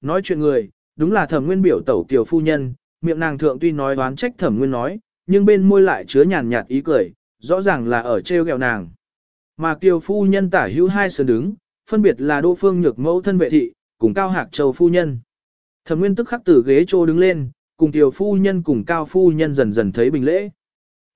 nói chuyện người, đúng là thẩm nguyên biểu tẩu tiểu phu nhân, miệng nàng thượng tuy nói đoán trách thẩm nguyên nói, nhưng bên môi lại chứa nhàn nhạt ý cười, rõ ràng là ở trêu ghẹo nàng. Mà tiểu phu nhân tả hữu hai sườn đứng, phân biệt là đô phương nhược mẫu thân vệ thị, cùng cao hạc châu phu nhân. Thẩm nguyên tức khắc từ ghế trô đứng lên, cùng tiểu phu nhân cùng cao phu nhân dần dần thấy bình lễ.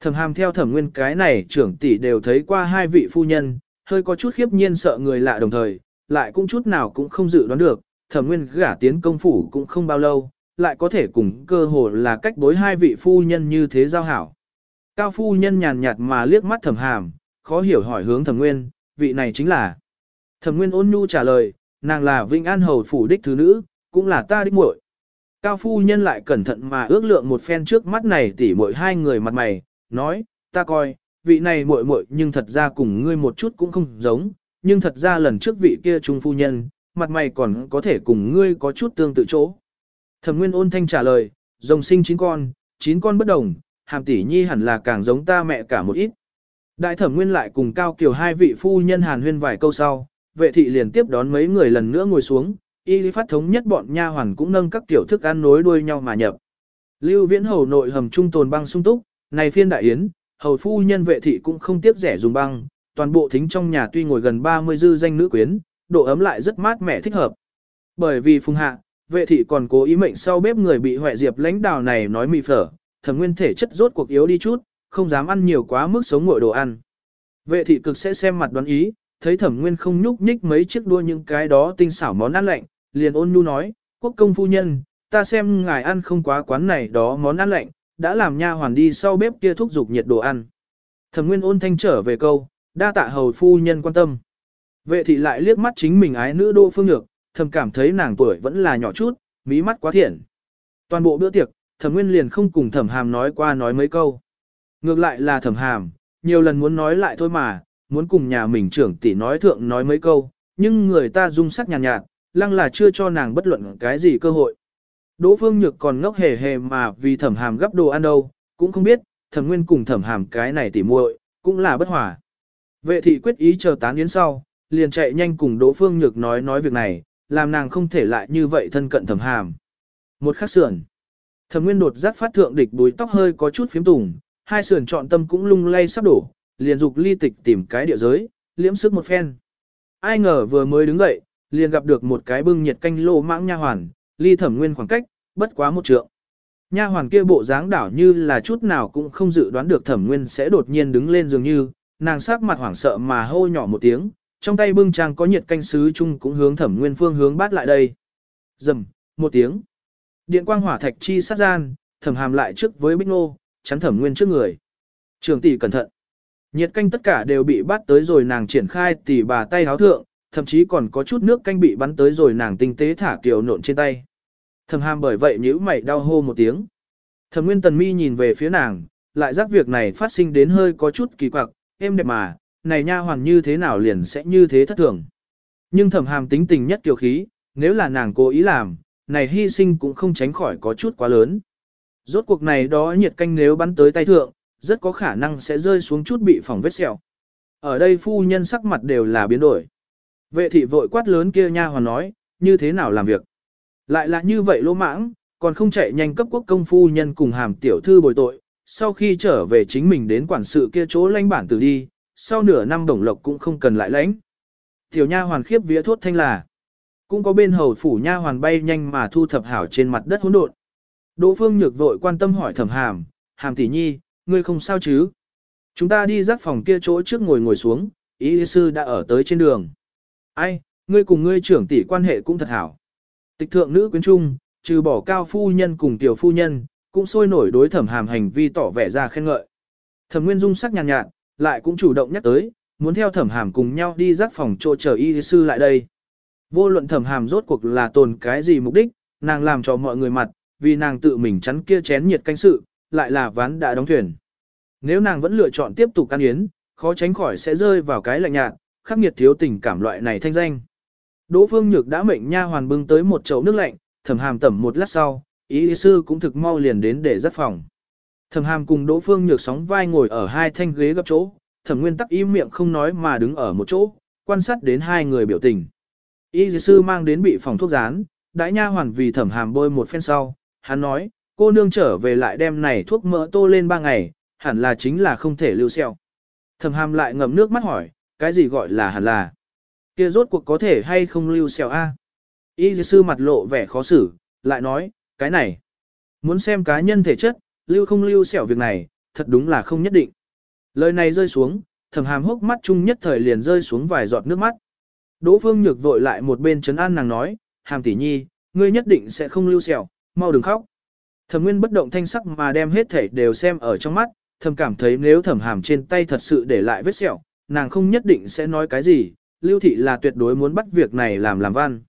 Thẩm hàm theo thẩm nguyên cái này trưởng tỷ đều thấy qua hai vị phu nhân, hơi có chút khiếp nhiên sợ người lạ đồng thời, lại cũng chút nào cũng không dự đoán được, thẩm nguyên gả tiến công phủ cũng không bao lâu, lại có thể cùng cơ hồ là cách bối hai vị phu nhân như thế giao hảo. Cao phu nhân nhàn nhạt mà liếc mắt thẩm hàm, khó hiểu hỏi hướng thẩm nguyên, vị này chính là. Thẩm nguyên ôn nhu trả lời, nàng là Vinh An Hầu phủ đích thứ nữ, cũng là ta đích muội. Cao phu nhân lại cẩn thận mà ước lượng một phen trước mắt này tỉ muội hai người mặt mày, nói, ta coi, vị này muội muội nhưng thật ra cùng ngươi một chút cũng không giống, nhưng thật ra lần trước vị kia trung phu nhân, mặt mày còn có thể cùng ngươi có chút tương tự chỗ. Thẩm Nguyên ôn thanh trả lời, rồng sinh chín con, chín con bất đồng, hàm tỷ nhi hẳn là càng giống ta mẹ cả một ít. Đại thẩm Nguyên lại cùng Cao Kiều hai vị phu nhân hàn huyên vài câu sau, vệ thị liền tiếp đón mấy người lần nữa ngồi xuống, y lý phát thống nhất bọn nha hoàn cũng nâng các tiểu thức ăn nối đuôi nhau mà nhập. Lưu Viễn Hầu nội hầm trung tồn băng sung túc, này phiên đại yến, hầu phu nhân vệ thị cũng không tiếp rẻ dùng băng, toàn bộ thính trong nhà tuy ngồi gần 30 dư danh nữ quyến, độ ấm lại rất mát mẻ thích hợp. Bởi vì phùng hạ, vệ thị còn cố ý mệnh sau bếp người bị hoại diệp lãnh đạo này nói mì phở, thẩm nguyên thể chất rốt cuộc yếu đi chút, không dám ăn nhiều quá mức sống ngội đồ ăn. Vệ thị cực sẽ xem mặt đoán ý, thấy thẩm nguyên không nhúc nhích mấy chiếc đua những cái đó tinh xảo món ăn lạnh, liền ôn nhu nói, quốc công phu nhân, ta xem ngài ăn không quá quán này đó món ăn lạnh, đã làm nha hoàn đi sau bếp kia thúc giục nhiệt đồ ăn. Thẩm nguyên ôn thanh trở về câu, đa tạ hầu phu nhân quan tâm. Vệ thị lại liếc mắt chính mình ái nữ đô phương nhược, thầm cảm thấy nàng tuổi vẫn là nhỏ chút, mí mắt quá thiện. Toàn bộ bữa tiệc, thẩm nguyên liền không cùng thẩm hàm nói qua nói mấy câu. Ngược lại là thẩm hàm, nhiều lần muốn nói lại thôi mà, muốn cùng nhà mình trưởng tỷ nói thượng nói mấy câu, nhưng người ta dung sắc nhàn nhạt, nhạt, lăng là chưa cho nàng bất luận cái gì cơ hội. Đỗ Phương Nhược còn ngốc hề hề mà vì thẩm hàm gấp đồ ăn đâu, cũng không biết, thẩm nguyên cùng thẩm hàm cái này tỉ muội cũng là bất hòa. Vệ thị quyết ý chờ tán yến sau, liền chạy nhanh cùng Đỗ Phương Nhược nói nói việc này, làm nàng không thể lại như vậy thân cận thẩm hàm. Một khắc sườn. Thẩm nguyên đột giác phát thượng địch bùi tóc hơi có chút phiếm tùng, hai sườn chọn tâm cũng lung lay sắp đổ, liền dục ly tịch tìm cái địa giới, liễm sức một phen. Ai ngờ vừa mới đứng dậy, liền gặp được một cái bưng nhiệt canh lô mãng nha hoàn, ly thẩm nguyên khoảng cách, bất quá một trượng. Nha hoàn kia bộ dáng đảo như là chút nào cũng không dự đoán được thẩm nguyên sẽ đột nhiên đứng lên dường như, nàng sắc mặt hoảng sợ mà hô nhỏ một tiếng, trong tay bưng trang có nhiệt canh sứ chung cũng hướng thẩm nguyên phương hướng bát lại đây. Dầm, một tiếng. Điện quang hỏa thạch chi sát gian, thẩm hàm lại trước với bích nô, chắn thẩm nguyên trước người. Trường tỷ cẩn thận. Nhiệt canh tất cả đều bị bắt tới rồi nàng triển khai tỉ bà tay háo thượng, thậm chí còn có chút nước canh bị bắn tới rồi nàng tinh tế thả kiều nộn trên tay. Thẩm hàm bởi vậy nhíu mày đau hô một tiếng. Thẩm nguyên tần mi nhìn về phía nàng, lại giác việc này phát sinh đến hơi có chút kỳ quặc, êm đẹp mà, này nha hoàn như thế nào liền sẽ như thế thất thường. Nhưng thẩm hàm tính tình nhất kiều khí, nếu là nàng cố ý làm, này hy sinh cũng không tránh khỏi có chút quá lớn. Rốt cuộc này đó nhiệt canh nếu bắn tới tay thượng, rất có khả năng sẽ rơi xuống chút bị phỏng vết sẹo. Ở đây phu nhân sắc mặt đều là biến đổi. Vệ thị vội quát lớn kia nha hoàn nói, như thế nào làm việc. Lại là như vậy lỗ mãng, còn không chạy nhanh cấp quốc công phu nhân cùng hàm tiểu thư bồi tội, sau khi trở về chính mình đến quản sự kia chỗ lãnh bản tử đi, sau nửa năm đồng lộc cũng không cần lại lãnh. Tiểu nha hoàn khiếp vía thốt thanh là, cũng có bên hầu phủ nha hoàn bay nhanh mà thu thập hảo trên mặt đất hỗn độn. Đỗ Phương Nhược vội quan tâm hỏi Thẩm Hàm, "Hàm tỷ nhi, ngươi không sao chứ?" Chúng ta đi rắc phòng kia chỗ trước ngồi ngồi xuống, ý sư đã ở tới trên đường. "Ai, ngươi cùng ngươi trưởng tỷ quan hệ cũng thật hảo." Tịch thượng nữ quyến trung, trừ bỏ cao phu nhân cùng tiểu phu nhân, cũng sôi nổi đối Thẩm Hàm hành vi tỏ vẻ ra khen ngợi. Thẩm Nguyên Dung sắc nhàn nhạt, nhạt, lại cũng chủ động nhắc tới, muốn theo Thẩm Hàm cùng nhau đi rắc phòng chỗ chờ y sư lại đây. Vô luận Thẩm Hàm rốt cuộc là tồn cái gì mục đích, nàng làm cho mọi người mặt, vì nàng tự mình chắn kia chén nhiệt canh sự, lại là ván đã đóng thuyền. Nếu nàng vẫn lựa chọn tiếp tục ăn yến, khó tránh khỏi sẽ rơi vào cái lạnh nhạt, khắc nghiệt thiếu tình cảm loại này thanh danh. Đỗ Phương Nhược đã mệnh nha hoàn bưng tới một chậu nước lạnh, thẩm hàm tẩm một lát sau, ý sư cũng thực mau liền đến để dắt phòng. Thẩm hàm cùng Đỗ Phương Nhược sóng vai ngồi ở hai thanh ghế gấp chỗ, thẩm nguyên tắc im miệng không nói mà đứng ở một chỗ, quan sát đến hai người biểu tình. Y sư mang đến bị phòng thuốc rán, đại nha hoàn vì thẩm hàm bôi một phen sau, hắn nói, cô nương trở về lại đem này thuốc mỡ tô lên ba ngày, hẳn là chính là không thể lưu xeo. Thẩm hàm lại ngậm nước mắt hỏi, cái gì gọi là hẳn là? Kia rốt cuộc có thể hay không lưu xeo a? Y sư mặt lộ vẻ khó xử, lại nói, cái này, muốn xem cá nhân thể chất, lưu không lưu xẻo việc này, thật đúng là không nhất định. Lời này rơi xuống, thầm hàm hốc mắt chung nhất thời liền rơi xuống vài giọt nước mắt. Đỗ Phương Nhược vội lại một bên chấn an nàng nói, hàm tỷ nhi, ngươi nhất định sẽ không lưu xẻo, mau đừng khóc. Thẩm Nguyên bất động thanh sắc mà đem hết thể đều xem ở trong mắt, thầm cảm thấy nếu thẩm hàm trên tay thật sự để lại vết sẹo, nàng không nhất định sẽ nói cái gì, lưu thị là tuyệt đối muốn bắt việc này làm làm văn.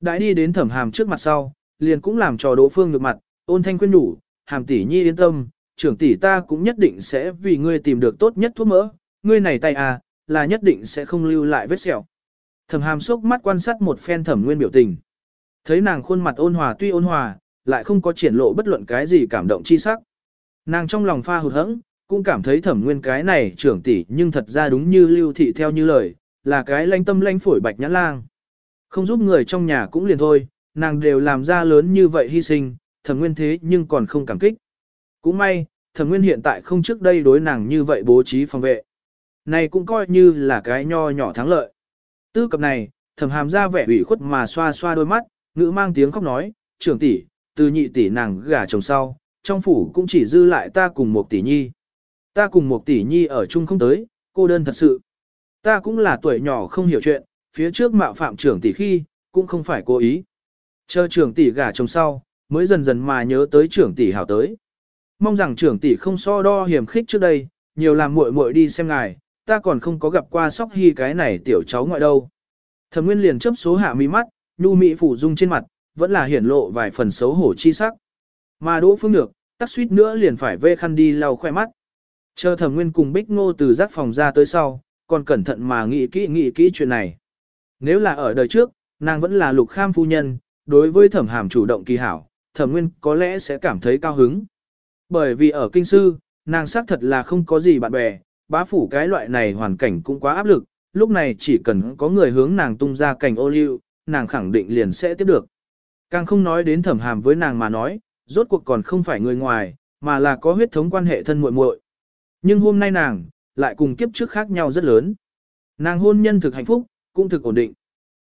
Đãi đi đến thẩm hàm trước mặt sau, liền cũng làm cho Đỗ Phương được mặt, ôn thanh khuyên nhủ, hàm tỷ nhi yên tâm, trưởng tỷ ta cũng nhất định sẽ vì ngươi tìm được tốt nhất thuốc mỡ, ngươi này tay à, là nhất định sẽ không lưu lại vết sẹo. Thẩm hàm sốc mắt quan sát một phen thẩm nguyên biểu tình. Thấy nàng khuôn mặt ôn hòa tuy ôn hòa, lại không có triển lộ bất luận cái gì cảm động chi sắc. Nàng trong lòng pha hụt hẫng, cũng cảm thấy thẩm nguyên cái này trưởng tỷ nhưng thật ra đúng như lưu thị theo như lời, là cái lanh tâm lanh phổi bạch nhãn lang. Không giúp người trong nhà cũng liền thôi, nàng đều làm ra lớn như vậy hy sinh, thẩm nguyên thế nhưng còn không cảm kích. Cũng may, thẩm nguyên hiện tại không trước đây đối nàng như vậy bố trí phòng vệ. Này cũng coi như là cái nho nhỏ thắng lợi. Tư cập này, thẩm hàm ra vẻ ủy khuất mà xoa xoa đôi mắt, ngữ mang tiếng khóc nói, trưởng tỷ, từ nhị tỷ nàng gả chồng sau, trong phủ cũng chỉ dư lại ta cùng một tỷ nhi. Ta cùng một tỷ nhi ở chung không tới, cô đơn thật sự. Ta cũng là tuổi nhỏ không hiểu chuyện, phía trước mạo phạm trưởng tỷ khi, cũng không phải cố ý. Chờ trưởng tỷ gả chồng sau, mới dần dần mà nhớ tới trưởng tỷ hảo tới. Mong rằng trưởng tỷ không so đo hiểm khích trước đây, nhiều làm muội muội đi xem ngài, ta còn không có gặp qua sóc hy cái này tiểu cháu ngoại đâu. Thẩm Nguyên liền chấp số hạ mi mắt, nhu mị phủ dung trên mặt, vẫn là hiển lộ vài phần xấu hổ chi sắc. Mà Đỗ Phương Nhược, tắc suýt nữa liền phải vê khăn đi lau khoe mắt. Chờ Thẩm Nguyên cùng Bích Ngô từ giác phòng ra tới sau, còn cẩn thận mà nghĩ kỹ nghĩ kỹ chuyện này. Nếu là ở đời trước, nàng vẫn là lục kham phu nhân, đối với thẩm hàm chủ động kỳ hảo, thẩm nguyên có lẽ sẽ cảm thấy cao hứng. Bởi vì ở kinh sư, nàng xác thật là không có gì bạn bè, bá phủ cái loại này hoàn cảnh cũng quá áp lực, lúc này chỉ cần có người hướng nàng tung ra cảnh ô liu, nàng khẳng định liền sẽ tiếp được. Càng không nói đến thẩm hàm với nàng mà nói, rốt cuộc còn không phải người ngoài, mà là có huyết thống quan hệ thân muội muội. Nhưng hôm nay nàng, lại cùng kiếp trước khác nhau rất lớn. Nàng hôn nhân thực hạnh phúc, cũng thực ổn định.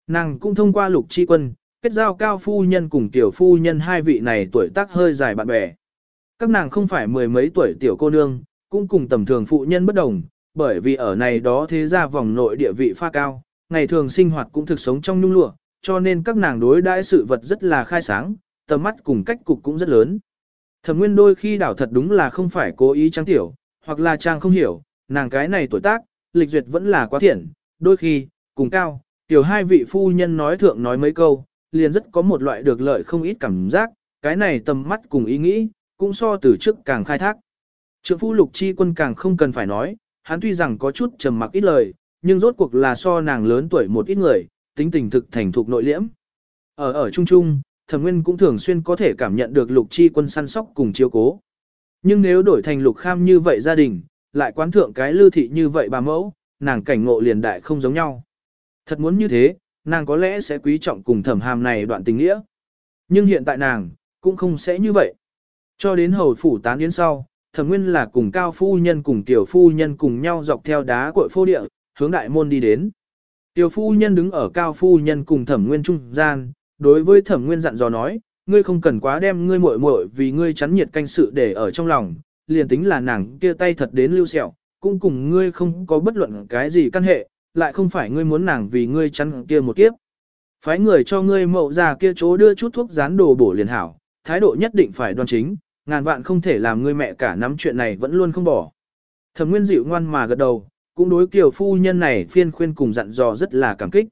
Nàng cũng thông qua lục chi quân, kết giao cao phu nhân cùng tiểu phu nhân hai vị này tuổi tác hơi dài bạn bè. Các nàng không phải mười mấy tuổi tiểu cô nương, cũng cùng tầm thường phụ nhân bất đồng, bởi vì ở này đó thế ra vòng nội địa vị pha cao, ngày thường sinh hoạt cũng thực sống trong nhung lụa, cho nên các nàng đối đãi sự vật rất là khai sáng, tầm mắt cùng cách cục cũng rất lớn. Thẩm nguyên đôi khi đảo thật đúng là không phải cố ý trang tiểu, hoặc là trang không hiểu, nàng cái này tuổi tác, lịch duyệt vẫn là quá thiện, đôi khi, cùng cao, tiểu hai vị phu nhân nói thượng nói mấy câu, liền rất có một loại được lợi không ít cảm giác, cái này tầm mắt cùng ý nghĩ, cũng so từ trước càng khai thác. Trượng phu lục chi quân càng không cần phải nói, hắn tuy rằng có chút trầm mặc ít lời, nhưng rốt cuộc là so nàng lớn tuổi một ít người, tính tình thực thành thục nội liễm. Ở ở chung chung, thẩm nguyên cũng thường xuyên có thể cảm nhận được lục chi quân săn sóc cùng chiếu cố. Nhưng nếu đổi thành lục kham như vậy gia đình, lại quán thượng cái lưu thị như vậy bà mẫu, nàng cảnh ngộ liền đại không giống nhau. Thật muốn như thế, nàng có lẽ sẽ quý trọng cùng thẩm hàm này đoạn tình nghĩa. Nhưng hiện tại nàng, cũng không sẽ như vậy. Cho đến hầu phủ tán yến sau, thẩm nguyên là cùng cao phu nhân cùng tiểu phu nhân cùng nhau dọc theo đá cội phô địa, hướng đại môn đi đến. Tiểu phu nhân đứng ở cao phu nhân cùng thẩm nguyên trung gian, đối với thẩm nguyên dặn dò nói, ngươi không cần quá đem ngươi muội muội vì ngươi chắn nhiệt canh sự để ở trong lòng, liền tính là nàng kia tay thật đến lưu sẹo, cũng cùng ngươi không có bất luận cái gì căn hệ, lại không phải ngươi muốn nàng vì ngươi chắn kia một kiếp. Phái người cho ngươi mậu ra kia chỗ đưa chút thuốc dán đồ bổ liền hảo, thái độ nhất định phải đoan chính, ngàn vạn không thể làm ngươi mẹ cả nắm chuyện này vẫn luôn không bỏ. Thẩm Nguyên dịu ngoan mà gật đầu, cũng đối kiểu phu nhân này phiên khuyên cùng dặn dò rất là cảm kích.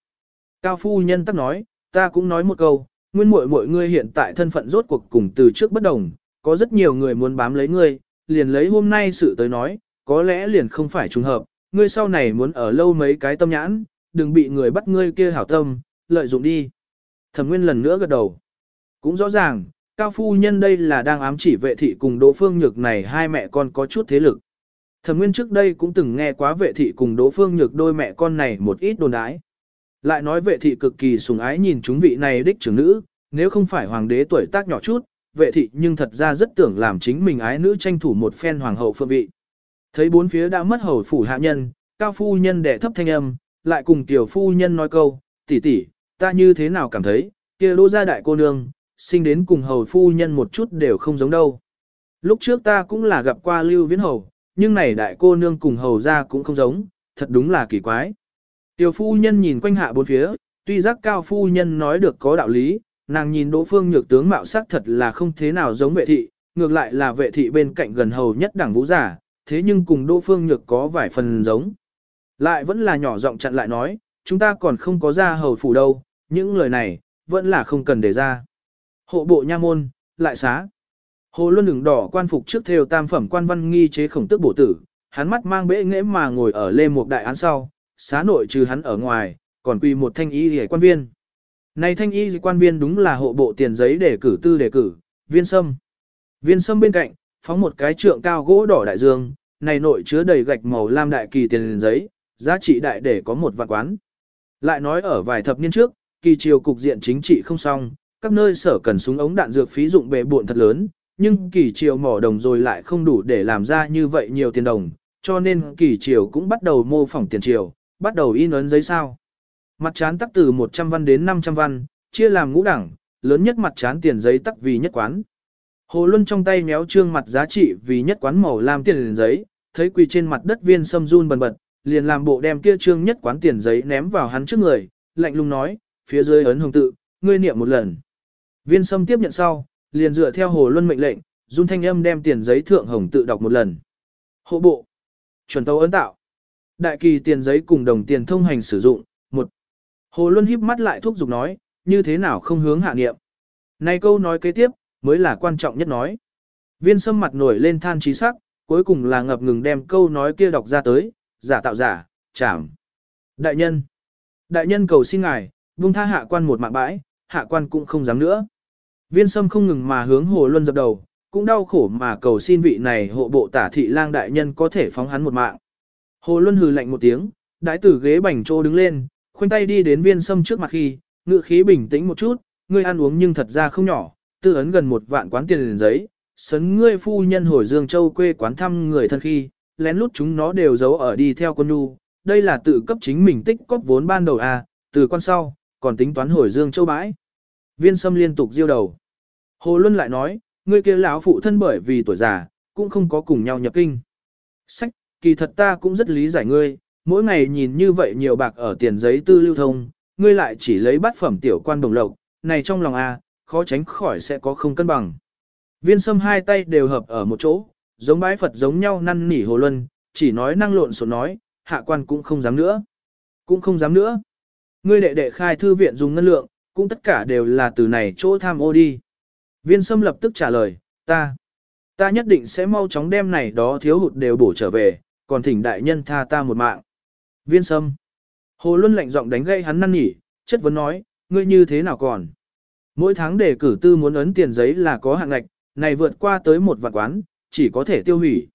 Cao phu nhân tắc nói, ta cũng nói một câu, nguyên muội muội ngươi hiện tại thân phận rốt cuộc cùng từ trước bất đồng, có rất nhiều người muốn bám lấy ngươi, liền lấy hôm nay sự tới nói, có lẽ liền không phải trùng hợp, ngươi sau này muốn ở lâu mấy cái tâm nhãn, đừng bị người bắt ngươi kia hảo tâm, lợi dụng đi. Thẩm Nguyên lần nữa gật đầu. Cũng rõ ràng, Cao Phu Nhân đây là đang ám chỉ vệ thị cùng Đỗ Phương Nhược này hai mẹ con có chút thế lực. Thẩm Nguyên trước đây cũng từng nghe quá vệ thị cùng Đỗ Phương Nhược đôi mẹ con này một ít đồn đái. Lại nói vệ thị cực kỳ sùng ái nhìn chúng vị này đích trưởng nữ, nếu không phải hoàng đế tuổi tác nhỏ chút, vệ thị nhưng thật ra rất tưởng làm chính mình ái nữ tranh thủ một phen hoàng hậu phượng vị. Thấy bốn phía đã mất hầu phủ hạ nhân, cao phu nhân đệ thấp thanh âm, lại cùng tiểu phu nhân nói câu, tỷ tỷ, ta như thế nào cảm thấy, kia đô gia đại cô nương, sinh đến cùng hầu phu nhân một chút đều không giống đâu. Lúc trước ta cũng là gặp qua lưu viễn hầu, nhưng này đại cô nương cùng hầu gia cũng không giống, thật đúng là kỳ quái. Tiểu phu nhân nhìn quanh hạ bốn phía, tuy giác cao phu nhân nói được có đạo lý, nàng nhìn đỗ phương nhược tướng mạo sắc thật là không thế nào giống vệ thị, ngược lại là vệ thị bên cạnh gần hầu nhất đẳng vũ giả, thế nhưng cùng đỗ phương nhược có vài phần giống. Lại vẫn là nhỏ giọng chặn lại nói, chúng ta còn không có ra hầu phủ đâu, những lời này, vẫn là không cần để ra. Hộ bộ nha môn, lại xá. Hồ Luân đường đỏ quan phục trước theo tam phẩm quan văn nghi chế khổng tức bổ tử, hắn mắt mang bệ nghễ mà ngồi ở lê một đại án sau, xá nội trừ hắn ở ngoài, còn quy một thanh y hề quan viên. Này thanh y quan viên đúng là hộ bộ tiền giấy để cử tư để cử, viên sâm. Viên sâm bên cạnh, phóng một cái trượng cao gỗ đỏ đại dương, này nội chứa đầy gạch màu lam đại kỳ tiền giấy, giá trị đại để có một vạn quán. Lại nói ở vài thập niên trước, kỳ triều cục diện chính trị không xong, các nơi sở cần súng ống đạn dược phí dụng bề buộn thật lớn, nhưng kỳ triều mỏ đồng rồi lại không đủ để làm ra như vậy nhiều tiền đồng, cho nên kỳ triều cũng bắt đầu mô phỏng tiền triều, bắt đầu in ấn giấy sao. Mặt chán tắc từ 100 văn đến 500 văn, chia làm ngũ đẳng, lớn nhất mặt chán tiền giấy tắc vì nhất quán. Hồ Luân trong tay méo trương mặt giá trị vì nhất quán màu làm tiền giấy, thấy quỳ trên mặt đất viên sâm run bần bật, liền làm bộ đem kia trương nhất quán tiền giấy ném vào hắn trước người, lạnh lùng nói, phía dưới ấn hồng tự, ngươi niệm một lần. Viên sâm tiếp nhận sau, liền dựa theo Hồ Luân mệnh lệnh, run thanh âm đem tiền giấy thượng hồng tự đọc một lần. Hộ bộ, chuẩn tấu ấn tạo, đại kỳ tiền giấy cùng đồng tiền thông hành sử dụng, một. Hồ Luân híp mắt lại thúc giục nói, như thế nào không hướng hạ niệm. Này câu nói kế tiếp, mới là quan trọng nhất nói. Viên sâm mặt nổi lên than trí sắc, cuối cùng là ngập ngừng đem câu nói kia đọc ra tới, giả tạo giả, chảm. Đại nhân, đại nhân cầu xin ngài, buông tha hạ quan một mạng bãi, hạ quan cũng không dám nữa. Viên sâm không ngừng mà hướng hồ luân dập đầu, cũng đau khổ mà cầu xin vị này hộ bộ tả thị lang đại nhân có thể phóng hắn một mạng. Hồ luân hừ lạnh một tiếng, đại tử ghế bành trô đứng lên, khoanh tay đi đến viên sâm trước mặt khi, ngự khí bình tĩnh một chút, ngươi ăn uống nhưng thật ra không nhỏ, tư ấn gần một vạn quán tiền liền giấy, sấn ngươi phu nhân hồi Dương Châu quê quán thăm người thân khi, lén lút chúng nó đều giấu ở đi theo quân nu, đây là tự cấp chính mình tích cóp vốn ban đầu à, từ con sau, còn tính toán hồi Dương Châu bãi. Viên Sâm liên tục diêu đầu. Hồ Luân lại nói, ngươi kia lão phụ thân bởi vì tuổi già, cũng không có cùng nhau nhập kinh. Sách, kỳ thật ta cũng rất lý giải ngươi, mỗi ngày nhìn như vậy nhiều bạc ở tiền giấy tư lưu thông, ngươi lại chỉ lấy bát phẩm tiểu quan đồng lộc, này trong lòng a, khó tránh khỏi sẽ có không cân bằng. Viên sâm hai tay đều hợp ở một chỗ, giống bái Phật giống nhau năn nỉ hồ luân, chỉ nói năng lộn xộn nói, hạ quan cũng không dám nữa. Cũng không dám nữa. Ngươi đệ đệ khai thư viện dùng ngân lượng, cũng tất cả đều là từ này chỗ tham ô đi. Viên sâm lập tức trả lời, ta, ta nhất định sẽ mau chóng đem này đó thiếu hụt đều bổ trở về, còn thỉnh đại nhân tha ta một mạng. Viên sâm. Hồ Luân lạnh giọng đánh gây hắn năn nỉ, chất vấn nói, ngươi như thế nào còn? Mỗi tháng để cử tư muốn ấn tiền giấy là có hạng ngạch, này vượt qua tới một vạn quán, chỉ có thể tiêu hủy.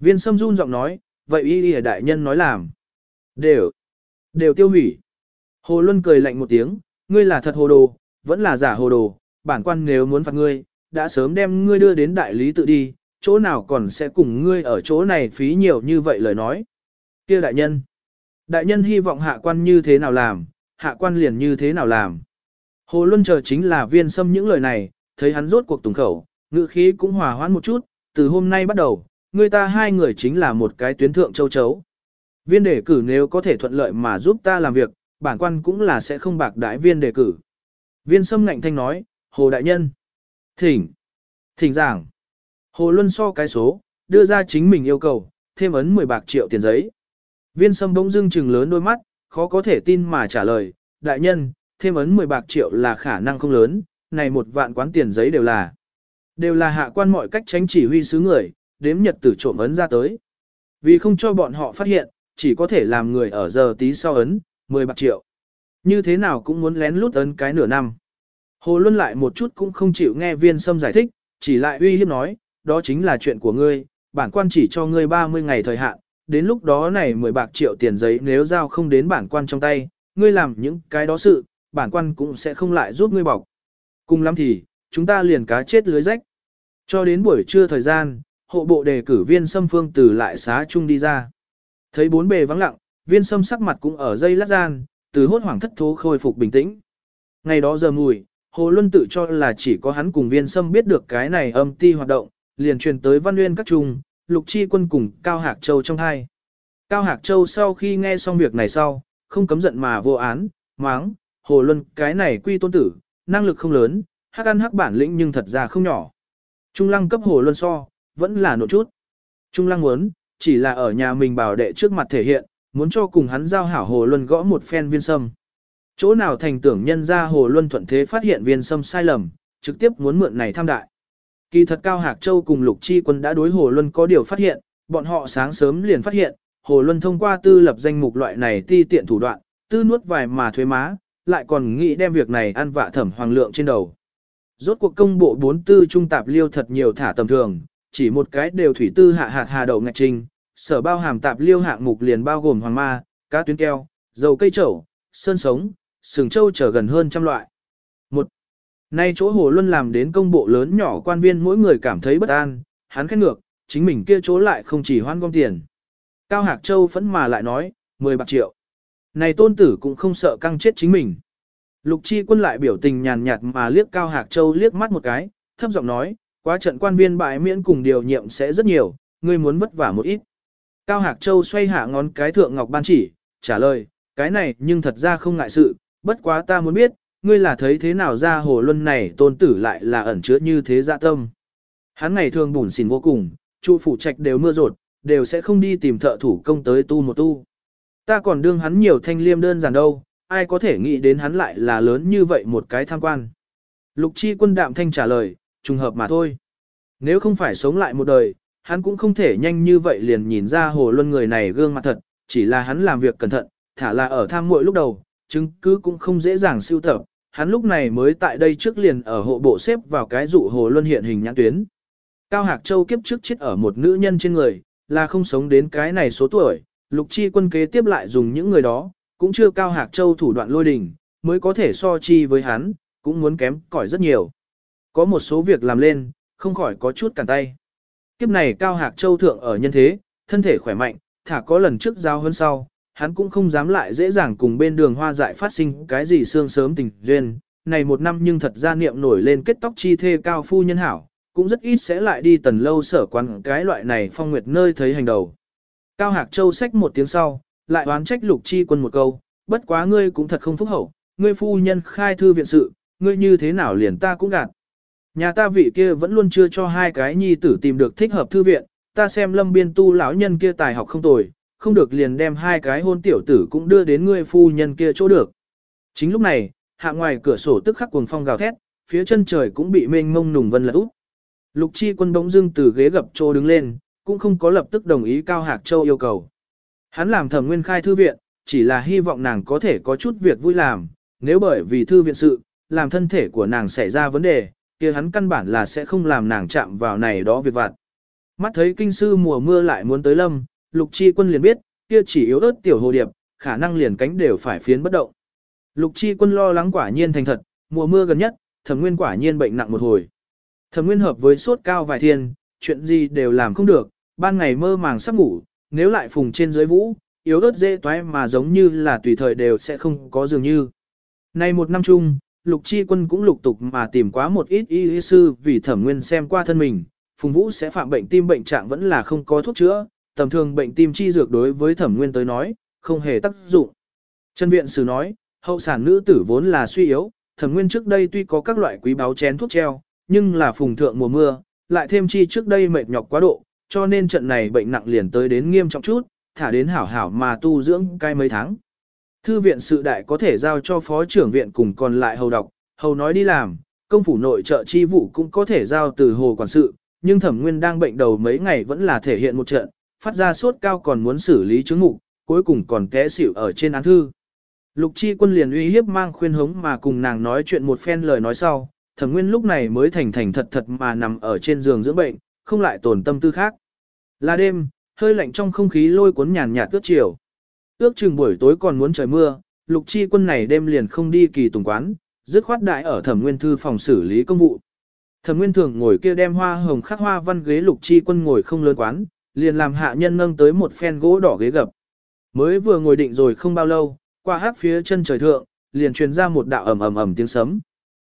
Viên sâm run giọng nói, vậy y y đại nhân nói làm. Đều, đều tiêu hủy. Hồ Luân cười lạnh một tiếng, ngươi là thật hồ đồ, vẫn là giả hồ đồ, bản quan nếu muốn phạt ngươi, đã sớm đem ngươi đưa đến đại lý tự đi, chỗ nào còn sẽ cùng ngươi ở chỗ này phí nhiều như vậy lời nói. kia đại nhân, đại nhân hy vọng hạ quan như thế nào làm, hạ quan liền như thế nào làm. Hồ Luân chờ chính là viên sâm những lời này, thấy hắn rốt cuộc tùng khẩu, ngữ khí cũng hòa hoãn một chút, từ hôm nay bắt đầu, người ta hai người chính là một cái tuyến thượng châu chấu. Viên đề cử nếu có thể thuận lợi mà giúp ta làm việc, bản quan cũng là sẽ không bạc đãi viên đề cử. Viên sâm ngạnh thanh nói, Hồ Đại Nhân. Thỉnh. Thỉnh giảng. Hồ Luân so cái số, đưa ra chính mình yêu cầu, thêm ấn 10 bạc triệu tiền giấy. Viên sâm bỗng dưng trừng lớn đôi mắt, khó có thể tin mà trả lời, Đại Nhân, thêm ấn 10 bạc triệu là khả năng không lớn, này một vạn quán tiền giấy đều là. Đều là hạ quan mọi cách tránh chỉ huy sứ người, đếm nhật tử trộm ấn ra tới. Vì không cho bọn họ phát hiện, chỉ có thể làm người ở giờ tí sau ấn, 10 bạc triệu. Như thế nào cũng muốn lén lút ấn cái nửa năm. Hồ Luân lại một chút cũng không chịu nghe viên sâm giải thích, chỉ lại uy hiếp nói, đó chính là chuyện của ngươi, bản quan chỉ cho ngươi 30 ngày thời hạn, đến lúc đó này 10 bạc triệu tiền giấy nếu giao không đến bản quan trong tay, ngươi làm những cái đó sự, bản quan cũng sẽ không lại giúp ngươi bọc. cùng lắm thì, chúng ta liền cá chết lưới rách. Cho đến buổi trưa thời gian, hộ bộ đề cử viên xâm phương từ lại xá chung đi ra. Thấy bốn bề vắng lặng, viên xâm sắc mặt cũng ở dây lát gian, từ hốt hoảng thất thố khôi phục bình tĩnh. Ngày đó giờ mùi, Hồ Luân tự cho là chỉ có hắn cùng viên sâm biết được cái này âm ti hoạt động, liền truyền tới văn nguyên các trung, lục chi quân cùng Cao Hạc Châu trong hai. Cao Hạc Châu sau khi nghe xong việc này sau, không cấm giận mà vô án, máng, Hồ Luân cái này quy tôn tử, năng lực không lớn, hắc ăn hắc bản lĩnh nhưng thật ra không nhỏ. Trung lăng cấp Hồ Luân so, vẫn là nộ chút. Trung lăng muốn, chỉ là ở nhà mình bảo đệ trước mặt thể hiện, muốn cho cùng hắn giao hảo Hồ Luân gõ một phen viên sâm. Chỗ nào thành tưởng nhân ra Hồ Luân thuận thế phát hiện viên sâm sai lầm, trực tiếp muốn mượn này tham đại. Kỳ thật Cao Hạc Châu cùng Lục Chi Quân đã đối Hồ Luân có điều phát hiện, bọn họ sáng sớm liền phát hiện, Hồ Luân thông qua tư lập danh mục loại này ti tiện thủ đoạn, tư nuốt vài mà thuế má, lại còn nghĩ đem việc này ăn vạ thẩm hoàng lượng trên đầu. Rốt cuộc công bộ bốn tư trung tạp liêu thật nhiều thả tầm thường, chỉ một cái đều thủy tư hạ hạt hà đậu ngạch trình, sở bao hàm tạp liêu hạng mục liền bao gồm hoàng ma, cá tuyến keo, dầu cây trầu, sơn sống, sừng châu trở gần hơn trăm loại. Một, Nay chỗ Hồ Luân làm đến công bộ lớn nhỏ quan viên mỗi người cảm thấy bất an, hắn khét ngược, chính mình kia chỗ lại không chỉ hoan gom tiền. Cao Hạc Châu phẫn mà lại nói, 10 bạc triệu. Này tôn tử cũng không sợ căng chết chính mình. Lục Chi quân lại biểu tình nhàn nhạt mà liếc Cao Hạc Châu liếc mắt một cái, thấp giọng nói, quá trận quan viên bại miễn cùng điều nhiệm sẽ rất nhiều, ngươi muốn vất vả một ít. Cao Hạc Châu xoay hạ ngón cái thượng ngọc ban chỉ, trả lời, cái này nhưng thật ra không ngại sự, bất quá ta muốn biết, ngươi là thấy thế nào ra hồ luân này tôn tử lại là ẩn chứa như thế dạ tâm. Hắn ngày thường bùn xỉn vô cùng, trụ phủ trạch đều mưa rột, đều sẽ không đi tìm thợ thủ công tới tu một tu. Ta còn đương hắn nhiều thanh liêm đơn giản đâu, ai có thể nghĩ đến hắn lại là lớn như vậy một cái tham quan. Lục chi quân đạm thanh trả lời, trùng hợp mà thôi. Nếu không phải sống lại một đời, hắn cũng không thể nhanh như vậy liền nhìn ra hồ luân người này gương mặt thật, chỉ là hắn làm việc cẩn thận, thả là ở tham muội lúc đầu, chứng cứ cũng không dễ dàng siêu tập, hắn lúc này mới tại đây trước liền ở hộ bộ xếp vào cái dụ hồ luân hiện hình nhãn tuyến. Cao Hạc Châu kiếp trước chết ở một nữ nhân trên người, là không sống đến cái này số tuổi, lục chi quân kế tiếp lại dùng những người đó, cũng chưa Cao Hạc Châu thủ đoạn lôi đình, mới có thể so chi với hắn, cũng muốn kém cỏi rất nhiều. Có một số việc làm lên, không khỏi có chút cản tay. Kiếp này Cao Hạc Châu thượng ở nhân thế, thân thể khỏe mạnh, thả có lần trước giao hơn sau, hắn cũng không dám lại dễ dàng cùng bên đường hoa dại phát sinh cái gì xương sớm tình duyên. Này một năm nhưng thật ra niệm nổi lên kết tóc chi thê cao phu nhân hảo, cũng rất ít sẽ lại đi tần lâu sở quán cái loại này phong nguyệt nơi thấy hành đầu. Cao Hạc Châu xách một tiếng sau, lại oán trách lục chi quân một câu, bất quá ngươi cũng thật không phúc hậu, ngươi phu nhân khai thư viện sự, ngươi như thế nào liền ta cũng gạt. Nhà ta vị kia vẫn luôn chưa cho hai cái nhi tử tìm được thích hợp thư viện, ta xem lâm biên tu lão nhân kia tài học không tồi, không được liền đem hai cái hôn tiểu tử cũng đưa đến ngươi phu nhân kia chỗ được. Chính lúc này, hạ ngoài cửa sổ tức khắc cuồng phong gào thét, phía chân trời cũng bị mênh mông nùng vân lật úp. Lục chi quân bỗng dưng từ ghế gập chỗ đứng lên, cũng không có lập tức đồng ý Cao Hạc Châu yêu cầu. Hắn làm thẩm nguyên khai thư viện, chỉ là hy vọng nàng có thể có chút việc vui làm, nếu bởi vì thư viện sự, làm thân thể của nàng xảy ra vấn đề, kia hắn căn bản là sẽ không làm nàng chạm vào này đó việc vặt. Mắt thấy kinh sư mùa mưa lại muốn tới lâm, lục chi quân liền biết, kia chỉ yếu ớt tiểu hồ điệp, khả năng liền cánh đều phải phiến bất động. Lục chi quân lo lắng quả nhiên thành thật, mùa mưa gần nhất, thẩm nguyên quả nhiên bệnh nặng một hồi. Thẩm nguyên hợp với sốt cao vài thiên, chuyện gì đều làm không được, ban ngày mơ màng sắp ngủ, nếu lại phùng trên dưới vũ, yếu ớt dễ toái mà giống như là tùy thời đều sẽ không có dường như. Nay một năm chung, lục chi quân cũng lục tục mà tìm quá một ít y sư vì thẩm nguyên xem qua thân mình, phùng vũ sẽ phạm bệnh tim bệnh trạng vẫn là không có thuốc chữa, tầm thường bệnh tim chi dược đối với thẩm nguyên tới nói, không hề tác dụng. Trần viện sử nói, hậu sản nữ tử vốn là suy yếu, thẩm nguyên trước đây tuy có các loại quý báo chén thuốc treo, nhưng là phùng thượng mùa mưa, lại thêm chi trước đây mệt nhọc quá độ, cho nên trận này bệnh nặng liền tới đến nghiêm trọng chút, thả đến hảo hảo mà tu dưỡng cai mấy tháng. Thư viện sự đại có thể giao cho phó trưởng viện cùng còn lại hầu đọc, hầu nói đi làm, công phủ nội trợ chi vụ cũng có thể giao từ hồ quản sự, nhưng thẩm nguyên đang bệnh đầu mấy ngày vẫn là thể hiện một trận, phát ra sốt cao còn muốn xử lý chứng ngục, cuối cùng còn té xỉu ở trên án thư. Lục chi quân liền uy hiếp mang khuyên hống mà cùng nàng nói chuyện một phen lời nói sau, thẩm nguyên lúc này mới thành thành thật thật mà nằm ở trên giường dưỡng bệnh, không lại tổn tâm tư khác. Là đêm, hơi lạnh trong không khí lôi cuốn nhàn nhạt tước chiều. Ước chừng buổi tối còn muốn trời mưa, lục chi quân này đêm liền không đi kỳ tùng quán, dứt khoát đại ở thẩm nguyên thư phòng xử lý công vụ. Thẩm nguyên thường ngồi kia đem hoa hồng khắc hoa văn ghế lục chi quân ngồi không lớn quán, liền làm hạ nhân nâng tới một phen gỗ đỏ ghế gập. Mới vừa ngồi định rồi không bao lâu, qua hát phía chân trời thượng, liền truyền ra một đạo ầm ầm ầm tiếng sấm.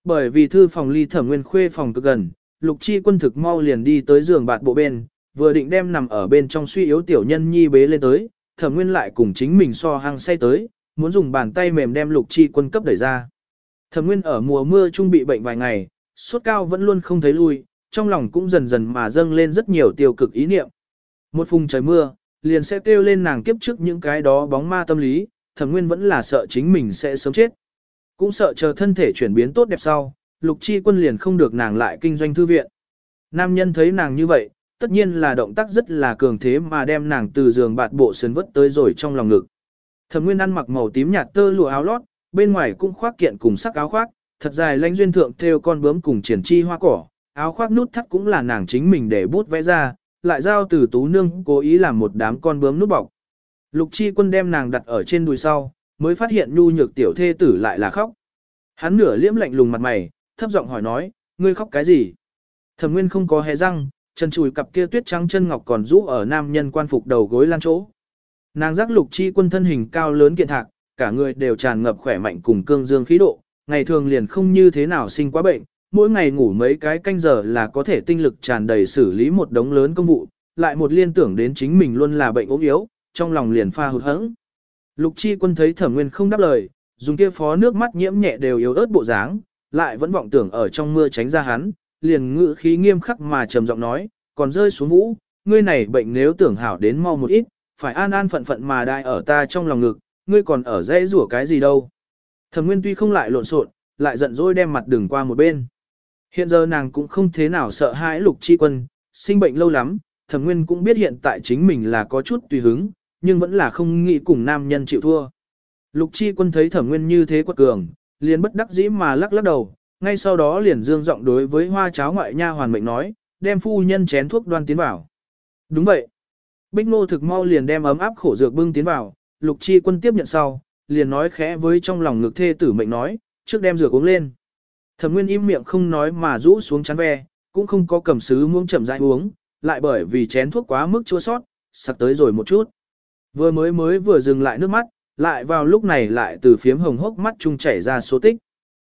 Bởi vì thư phòng ly thẩm nguyên khuê phòng cực gần, lục chi quân thực mau liền đi tới giường bạt bộ bên, vừa định đem nằm ở bên trong suy yếu tiểu nhân nhi bế lên tới, thẩm nguyên lại cùng chính mình so hăng say tới, muốn dùng bàn tay mềm đem lục chi quân cấp đẩy ra. Thẩm nguyên ở mùa mưa trung bị bệnh vài ngày, sốt cao vẫn luôn không thấy lui, trong lòng cũng dần dần mà dâng lên rất nhiều tiêu cực ý niệm. Một phùng trời mưa, liền sẽ kêu lên nàng kiếp trước những cái đó bóng ma tâm lý, thẩm nguyên vẫn là sợ chính mình sẽ sớm chết. Cũng sợ chờ thân thể chuyển biến tốt đẹp sau, lục chi quân liền không được nàng lại kinh doanh thư viện. Nam nhân thấy nàng như vậy, tất nhiên là động tác rất là cường thế mà đem nàng từ giường bạt bộ sườn vứt tới rồi trong lòng ngực. Thẩm Nguyên ăn mặc màu tím nhạt tơ lụa áo lót, bên ngoài cũng khoác kiện cùng sắc áo khoác, thật dài lãnh duyên thượng thêu con bướm cùng triển chi hoa cỏ, áo khoác nút thắt cũng là nàng chính mình để bút vẽ ra, lại giao từ tú nương cố ý làm một đám con bướm nút bọc. Lục Chi Quân đem nàng đặt ở trên đùi sau, mới phát hiện nhu nhược tiểu thê tử lại là khóc. Hắn nửa liễm lạnh lùng mặt mày, thấp giọng hỏi nói, ngươi khóc cái gì? Thẩm Nguyên không có hé răng, chân chùi cặp kia tuyết trắng chân ngọc còn rũ ở nam nhân quan phục đầu gối lan chỗ. Nàng giác lục chi quân thân hình cao lớn kiện thạc, cả người đều tràn ngập khỏe mạnh cùng cương dương khí độ, ngày thường liền không như thế nào sinh quá bệnh, mỗi ngày ngủ mấy cái canh giờ là có thể tinh lực tràn đầy xử lý một đống lớn công vụ, lại một liên tưởng đến chính mình luôn là bệnh ốm yếu, trong lòng liền pha hụt hẫng. Lục chi quân thấy thẩm nguyên không đáp lời, dùng kia phó nước mắt nhiễm nhẹ đều yếu ớt bộ dáng, lại vẫn vọng tưởng ở trong mưa tránh ra hắn, liền ngự khí nghiêm khắc mà trầm giọng nói, còn rơi xuống vũ, ngươi này bệnh nếu tưởng hảo đến mau một ít, phải an an phận phận mà đại ở ta trong lòng ngực, ngươi còn ở dễ rủa cái gì đâu. Thẩm Nguyên tuy không lại lộn xộn, lại giận dỗi đem mặt đường qua một bên. Hiện giờ nàng cũng không thế nào sợ hãi lục chi quân, sinh bệnh lâu lắm, Thẩm Nguyên cũng biết hiện tại chính mình là có chút tùy hứng, nhưng vẫn là không nghĩ cùng nam nhân chịu thua. Lục chi quân thấy Thẩm Nguyên như thế quật cường, liền bất đắc dĩ mà lắc lắc đầu, ngay sau đó liền dương giọng đối với hoa cháo ngoại nha hoàn mệnh nói, đem phu nhân chén thuốc đoan tiến vào. Đúng vậy. Bích Ngô thực mau liền đem ấm áp khổ dược bưng tiến vào, Lục Chi Quân tiếp nhận sau, liền nói khẽ với trong lòng ngực thê tử mệnh nói, trước đem dược uống lên. Thẩm Nguyên im miệng không nói mà rũ xuống chán ve, cũng không có cầm sứ muỗng chậm rãi uống, lại bởi vì chén thuốc quá mức chua sót, sặc tới rồi một chút. Vừa mới mới vừa dừng lại nước mắt, lại vào lúc này lại từ phiếm hồng hốc mắt trung chảy ra số tích.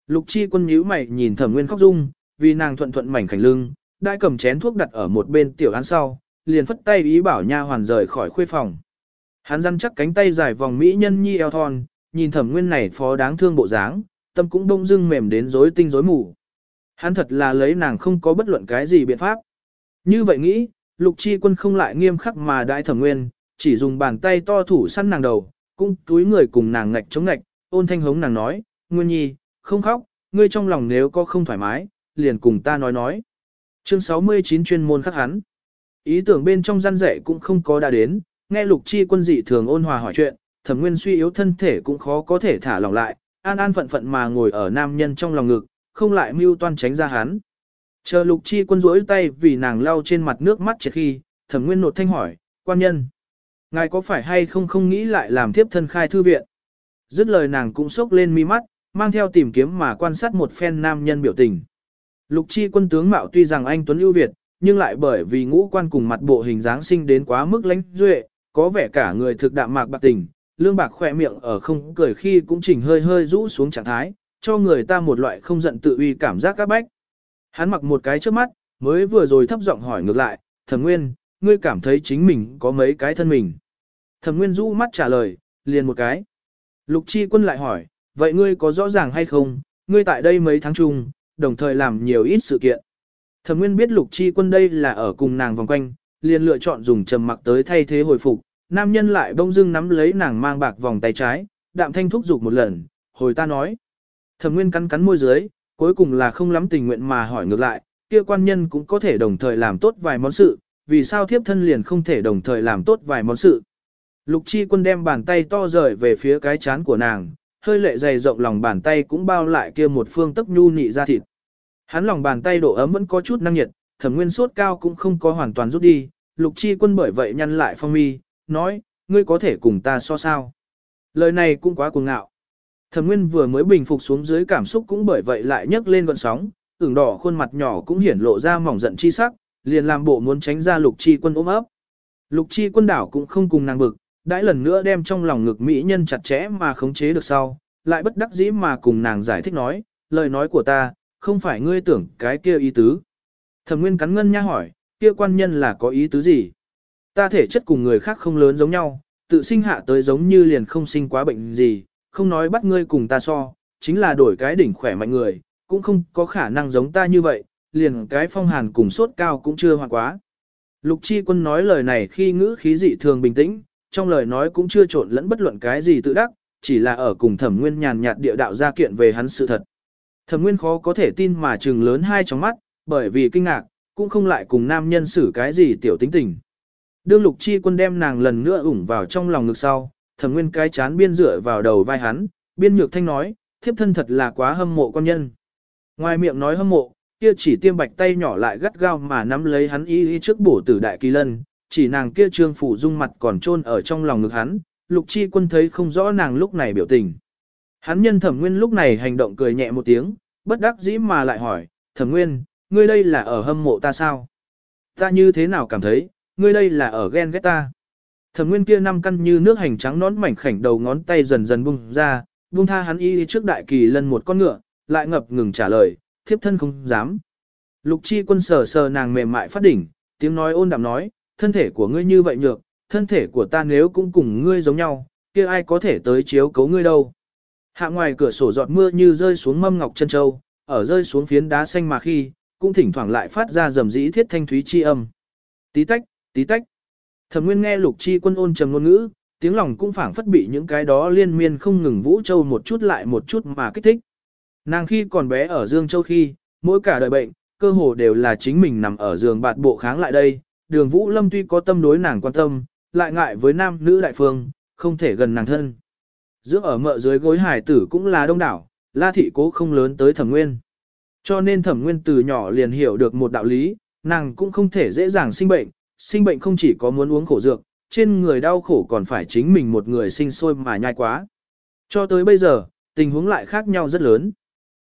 Lục Chi Quân nhíu mày nhìn Thẩm Nguyên khóc dung, vì nàng thuận thuận mảnh khảnh lưng, đã cầm chén thuốc đặt ở một bên tiểu án sau, liền phất tay ý bảo nha hoàn rời khỏi khuê phòng. Hắn răn chắc cánh tay dài vòng mỹ nhân nhi eo thon, nhìn thẩm nguyên này phó đáng thương bộ dáng, tâm cũng đông dưng mềm đến rối tinh rối mù. Hắn thật là lấy nàng không có bất luận cái gì biện pháp. Như vậy nghĩ, lục chi quân không lại nghiêm khắc mà đại thẩm nguyên, chỉ dùng bàn tay to thủ săn nàng đầu, cung túi người cùng nàng ngạch chống ngạch, ôn thanh hống nàng nói, nguyên nhi, không khóc, ngươi trong lòng nếu có không thoải mái, liền cùng ta nói nói. Chương 69 chuyên môn khắc hắn. Ý tưởng bên trong gian dạy cũng không có đã đến, nghe lục chi quân dị thường ôn hòa hỏi chuyện, thẩm nguyên suy yếu thân thể cũng khó có thể thả lỏng lại, an an phận phận mà ngồi ở nam nhân trong lòng ngực, không lại mưu toan tránh ra hắn. Chờ lục chi quân rỗi tay vì nàng lau trên mặt nước mắt triệt khi, thẩm nguyên nột thanh hỏi, quan nhân. Ngài có phải hay không không nghĩ lại làm tiếp thân khai thư viện? Dứt lời nàng cũng sốc lên mi mắt, mang theo tìm kiếm mà quan sát một phen nam nhân biểu tình. Lục chi quân tướng mạo tuy rằng anh Tuấn ưu Việt, nhưng lại bởi vì ngũ quan cùng mặt bộ hình dáng sinh đến quá mức lãnh duệ, có vẻ cả người thực đạm mạc bạc tình, lương bạc khỏe miệng ở không cười khi cũng chỉnh hơi hơi rũ xuống trạng thái, cho người ta một loại không giận tự uy cảm giác các bách. Hắn mặc một cái trước mắt, mới vừa rồi thấp giọng hỏi ngược lại, thẩm nguyên, ngươi cảm thấy chính mình có mấy cái thân mình. Thẩm nguyên rũ mắt trả lời, liền một cái. Lục chi quân lại hỏi, vậy ngươi có rõ ràng hay không, ngươi tại đây mấy tháng chung, đồng thời làm nhiều ít sự kiện. Thẩm Nguyên biết Lục Chi Quân đây là ở cùng nàng vòng quanh, liền lựa chọn dùng trầm mặc tới thay thế hồi phục, nam nhân lại bông dưng nắm lấy nàng mang bạc vòng tay trái, đạm thanh thúc giục một lần, hồi ta nói. Thẩm Nguyên cắn cắn môi dưới, cuối cùng là không lắm tình nguyện mà hỏi ngược lại, kia quan nhân cũng có thể đồng thời làm tốt vài món sự, vì sao thiếp thân liền không thể đồng thời làm tốt vài món sự. Lục Chi Quân đem bàn tay to rời về phía cái chán của nàng, hơi lệ dày rộng lòng bàn tay cũng bao lại kia một phương tấc nhu nị ra thịt. Hắn lòng bàn tay độ ấm vẫn có chút năng nhiệt, thẩm nguyên sốt cao cũng không có hoàn toàn rút đi, lục chi quân bởi vậy nhăn lại phong mi, nói, ngươi có thể cùng ta so sao. Lời này cũng quá cuồng ngạo. Thẩm Nguyên vừa mới bình phục xuống dưới cảm xúc cũng bởi vậy lại nhấc lên gọn sóng, ửng đỏ khuôn mặt nhỏ cũng hiển lộ ra mỏng giận chi sắc, liền làm bộ muốn tránh ra Lục Chi Quân ôm ấp. Lục Chi Quân đảo cũng không cùng nàng bực, đãi lần nữa đem trong lòng ngực mỹ nhân chặt chẽ mà khống chế được sau, lại bất đắc dĩ mà cùng nàng giải thích nói, lời nói của ta, không phải ngươi tưởng cái kia ý tứ. Thẩm Nguyên cắn ngân nha hỏi, kia quan nhân là có ý tứ gì? Ta thể chất cùng người khác không lớn giống nhau, tự sinh hạ tới giống như liền không sinh quá bệnh gì, không nói bắt ngươi cùng ta so, chính là đổi cái đỉnh khỏe mạnh người, cũng không có khả năng giống ta như vậy, liền cái phong hàn cùng sốt cao cũng chưa hoàn quá. Lục Chi Quân nói lời này khi ngữ khí dị thường bình tĩnh, trong lời nói cũng chưa trộn lẫn bất luận cái gì tự đắc, chỉ là ở cùng Thẩm Nguyên nhàn nhạt địa đạo ra kiện về hắn sự thật. Thẩm Nguyên khó có thể tin mà trừng lớn hai trong mắt, bởi vì kinh ngạc, cũng không lại cùng nam nhân xử cái gì tiểu tính tình. Đương Lục Chi Quân đem nàng lần nữa ủng vào trong lòng ngực sau, Thẩm Nguyên cái chán biên dựa vào đầu vai hắn, biên nhược thanh nói, thiếp thân thật là quá hâm mộ con nhân. Ngoài miệng nói hâm mộ, kia chỉ tiêm bạch tay nhỏ lại gắt gao mà nắm lấy hắn y y trước bổ tử đại kỳ lân, chỉ nàng kia trương phủ dung mặt còn trôn ở trong lòng ngực hắn, lục chi quân thấy không rõ nàng lúc này biểu tình. Hắn nhân thẩm nguyên lúc này hành động cười nhẹ một tiếng, bất đắc dĩ mà lại hỏi, thẩm nguyên, ngươi đây là ở hâm mộ ta sao? Ta như thế nào cảm thấy, ngươi đây là ở ghen ghét ta? Thẩm nguyên kia năm căn như nước hành trắng nón mảnh khảnh đầu ngón tay dần dần bung ra, buông tha hắn y trước đại kỳ lân một con ngựa, lại ngập ngừng trả lời, thiếp thân không dám. Lục chi quân sờ sờ nàng mềm mại phát đỉnh, tiếng nói ôn đạm nói, thân thể của ngươi như vậy nhược, thân thể của ta nếu cũng cùng ngươi giống nhau, kia ai có thể tới chiếu cấu ngươi đâu. Hạ ngoài cửa sổ giọt mưa như rơi xuống mâm ngọc chân châu, ở rơi xuống phiến đá xanh mà khi, cũng thỉnh thoảng lại phát ra rầm rĩ thiết thanh thúy chi âm. Tí tách, tí tách. Thẩm Nguyên nghe Lục Chi Quân ôn trầm ngôn ngữ, tiếng lòng cũng phảng phất bị những cái đó liên miên không ngừng vũ châu một chút lại một chút mà kích thích. Nàng khi còn bé ở Dương Châu khi, mỗi cả đời bệnh, cơ hồ đều là chính mình nằm ở giường bạt bộ kháng lại đây, đường Vũ Lâm tuy có tâm đối nàng quan tâm, lại ngại với nam nữ đại phương, không thể gần nàng thân. Giữa ở mợ dưới gối hải tử cũng là đông đảo, la thị cố không lớn tới thẩm nguyên. Cho nên thẩm nguyên từ nhỏ liền hiểu được một đạo lý, nàng cũng không thể dễ dàng sinh bệnh, sinh bệnh không chỉ có muốn uống khổ dược, trên người đau khổ còn phải chính mình một người sinh sôi mà nhai quá. Cho tới bây giờ, tình huống lại khác nhau rất lớn.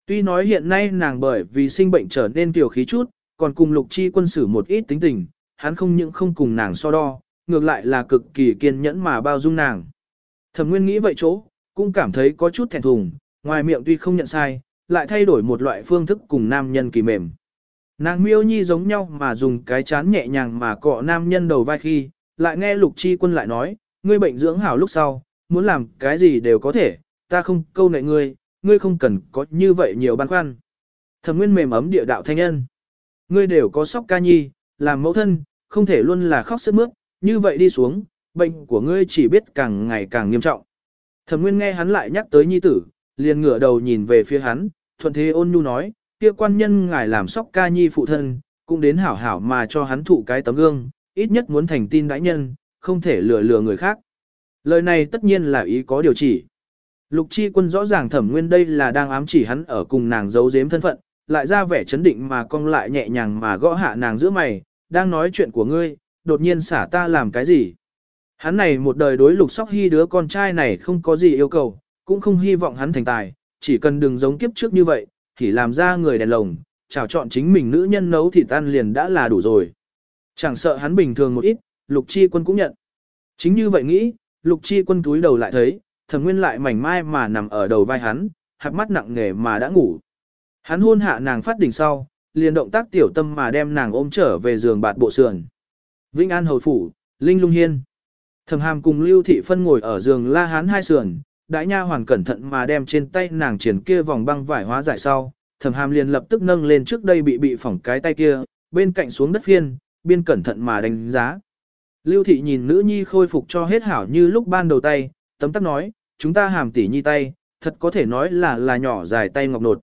Tuy nói hiện nay nàng bởi vì sinh bệnh trở nên tiểu khí chút, còn cùng lục chi quân sử một ít tính tình, hắn không những không cùng nàng so đo, ngược lại là cực kỳ kiên nhẫn mà bao dung nàng. Thẩm Nguyên nghĩ vậy chỗ, cũng cảm thấy có chút thẹn thùng, ngoài miệng tuy không nhận sai, lại thay đổi một loại phương thức cùng nam nhân kỳ mềm. Nàng miêu nhi giống nhau mà dùng cái chán nhẹ nhàng mà cọ nam nhân đầu vai khi, lại nghe lục chi quân lại nói, ngươi bệnh dưỡng hảo lúc sau, muốn làm cái gì đều có thể, ta không câu nệ ngươi, ngươi không cần có như vậy nhiều băn khoăn. Thẩm nguyên mềm ấm địa đạo thanh nhân. Ngươi đều có sóc ca nhi, làm mẫu thân, không thể luôn là khóc sức mướt, như vậy đi xuống, bệnh của ngươi chỉ biết càng ngày càng nghiêm trọng. Thẩm nguyên nghe hắn lại nhắc tới nhi tử, liền ngửa đầu nhìn về phía hắn, thuận thế ôn nhu nói, kia quan nhân ngài làm sóc ca nhi phụ thân, cũng đến hảo hảo mà cho hắn thụ cái tấm gương, ít nhất muốn thành tin đãi nhân, không thể lừa lừa người khác. Lời này tất nhiên là ý có điều chỉ. Lục chi quân rõ ràng thẩm nguyên đây là đang ám chỉ hắn ở cùng nàng giấu giếm thân phận, lại ra vẻ chấn định mà cong lại nhẹ nhàng mà gõ hạ nàng giữa mày, đang nói chuyện của ngươi, đột nhiên xả ta làm cái gì. Hắn này một đời đối lục sóc hy đứa con trai này không có gì yêu cầu, cũng không hy vọng hắn thành tài, chỉ cần đừng giống kiếp trước như vậy, thì làm ra người đèn lồng, chào chọn chính mình nữ nhân nấu thịt ăn liền đã là đủ rồi. Chẳng sợ hắn bình thường một ít, lục chi quân cũng nhận. Chính như vậy nghĩ, lục chi quân túi đầu lại thấy, thẩm nguyên lại mảnh mai mà nằm ở đầu vai hắn, hạt mắt nặng nề mà đã ngủ. Hắn hôn hạ nàng phát đỉnh sau, liền động tác tiểu tâm mà đem nàng ôm trở về giường bạt bộ sườn. Vĩnh An Hầu Phủ, Linh Lung Hiên. Thẩm hàm cùng Lưu Thị Phân ngồi ở giường la hán hai sườn, đại nha hoàn cẩn thận mà đem trên tay nàng triển kia vòng băng vải hóa giải sau. Thẩm hàm liền lập tức nâng lên trước đây bị bị phỏng cái tay kia, bên cạnh xuống đất phiên, biên cẩn thận mà đánh giá. Lưu Thị nhìn nữ nhi khôi phục cho hết hảo như lúc ban đầu tay, tấm tắc nói, chúng ta hàm tỉ nhi tay, thật có thể nói là là nhỏ dài tay ngọc nột.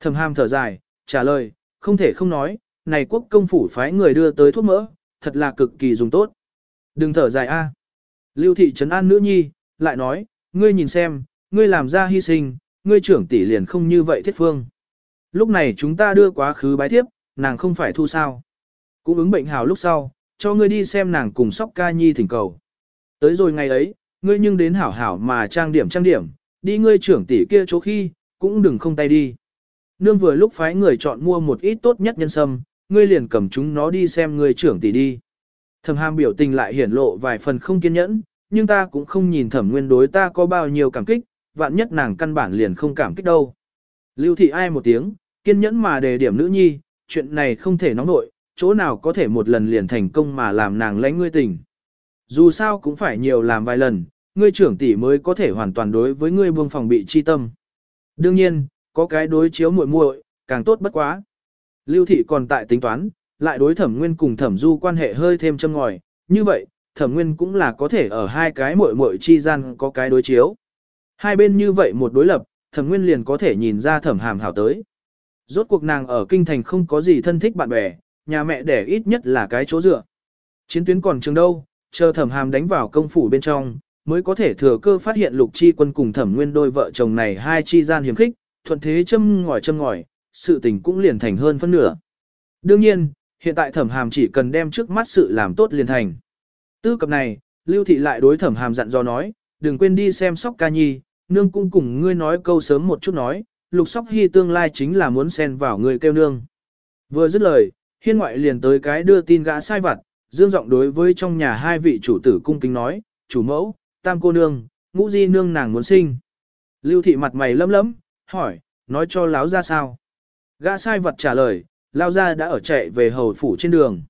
Thẩm hàm thở dài, trả lời, không thể không nói, này quốc công phủ phái người đưa tới thuốc mỡ, thật là cực kỳ dùng tốt. Đừng thở dài a. Lưu thị trấn an nữ nhi, lại nói, ngươi nhìn xem, ngươi làm ra hy sinh, ngươi trưởng tỷ liền không như vậy thiết phương. Lúc này chúng ta đưa quá khứ bái tiếp, nàng không phải thu sao. Cũng ứng bệnh hào lúc sau, cho ngươi đi xem nàng cùng sóc ca nhi thỉnh cầu. Tới rồi ngày ấy, ngươi nhưng đến hảo hảo mà trang điểm trang điểm, đi ngươi trưởng tỷ kia chỗ khi, cũng đừng không tay đi. Nương vừa lúc phái người chọn mua một ít tốt nhất nhân sâm, ngươi liền cầm chúng nó đi xem ngươi trưởng tỷ đi. Thẩm hàm biểu tình lại hiển lộ vài phần không kiên nhẫn, nhưng ta cũng không nhìn thẩm nguyên đối ta có bao nhiêu cảm kích, vạn nhất nàng căn bản liền không cảm kích đâu. Lưu thị ai một tiếng, kiên nhẫn mà đề điểm nữ nhi, chuyện này không thể nóng nội, chỗ nào có thể một lần liền thành công mà làm nàng lãnh ngươi tình. Dù sao cũng phải nhiều làm vài lần, ngươi trưởng tỷ mới có thể hoàn toàn đối với ngươi buông phòng bị chi tâm. Đương nhiên, có cái đối chiếu muội muội, càng tốt bất quá. Lưu thị còn tại tính toán, lại đối thẩm nguyên cùng thẩm du quan hệ hơi thêm châm ngòi, như vậy, thẩm nguyên cũng là có thể ở hai cái muội muội chi gian có cái đối chiếu. Hai bên như vậy một đối lập, thẩm nguyên liền có thể nhìn ra thẩm hàm hảo tới. Rốt cuộc nàng ở kinh thành không có gì thân thích bạn bè, nhà mẹ đẻ ít nhất là cái chỗ dựa. Chiến tuyến còn trường đâu, chờ thẩm hàm đánh vào công phủ bên trong, mới có thể thừa cơ phát hiện lục chi quân cùng thẩm nguyên đôi vợ chồng này hai chi gian hiểm khích, thuận thế châm ngòi châm ngòi, sự tình cũng liền thành hơn phân nửa. Đương nhiên, hiện tại thẩm hàm chỉ cần đem trước mắt sự làm tốt liền thành. Tư cập này, lưu thị lại đối thẩm hàm dặn dò nói, đừng quên đi xem sóc ca nhi, nương cũng cùng ngươi nói câu sớm một chút nói, lục sóc hy tương lai chính là muốn xen vào người kêu nương. Vừa dứt lời, hiên ngoại liền tới cái đưa tin gã sai vặt, dương giọng đối với trong nhà hai vị chủ tử cung kính nói, chủ mẫu, tam cô nương, ngũ di nương nàng muốn sinh. Lưu thị mặt mày lấm lấm, hỏi, nói cho láo ra sao. Gã sai vật trả lời, lao ra đã ở chạy về hầu phủ trên đường.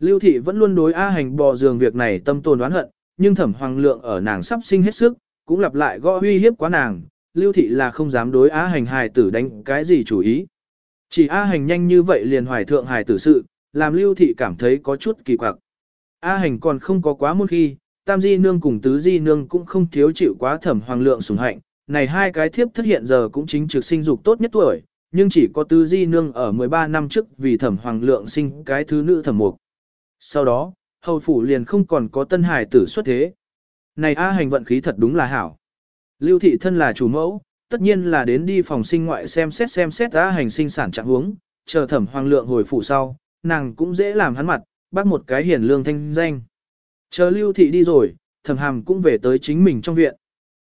Lưu thị vẫn luôn đối A hành bò giường việc này tâm tồn đoán hận, nhưng thẩm hoàng lượng ở nàng sắp sinh hết sức, cũng lặp lại gõ uy hiếp quá nàng, lưu thị là không dám đối A hành hài tử đánh cái gì chủ ý. Chỉ A hành nhanh như vậy liền hoài thượng hài tử sự, làm lưu thị cảm thấy có chút kỳ quặc. A hành còn không có quá muôn khi, tam di nương cùng tứ di nương cũng không thiếu chịu quá thẩm hoàng lượng sủng hạnh, này hai cái thiếp thất hiện giờ cũng chính trực sinh dục tốt nhất tuổi, nhưng chỉ có tư di nương ở 13 năm trước vì thẩm hoàng lượng sinh cái thứ nữ thẩm mục. Sau đó, hầu phủ liền không còn có tân hải tử xuất thế. Này A hành vận khí thật đúng là hảo. Lưu thị thân là chủ mẫu, tất nhiên là đến đi phòng sinh ngoại xem xét xem xét A hành sinh sản trạng huống, chờ thẩm hoàng lượng hồi phủ sau, nàng cũng dễ làm hắn mặt, bắt một cái hiển lương thanh danh. Chờ lưu thị đi rồi, thẩm hàm cũng về tới chính mình trong viện.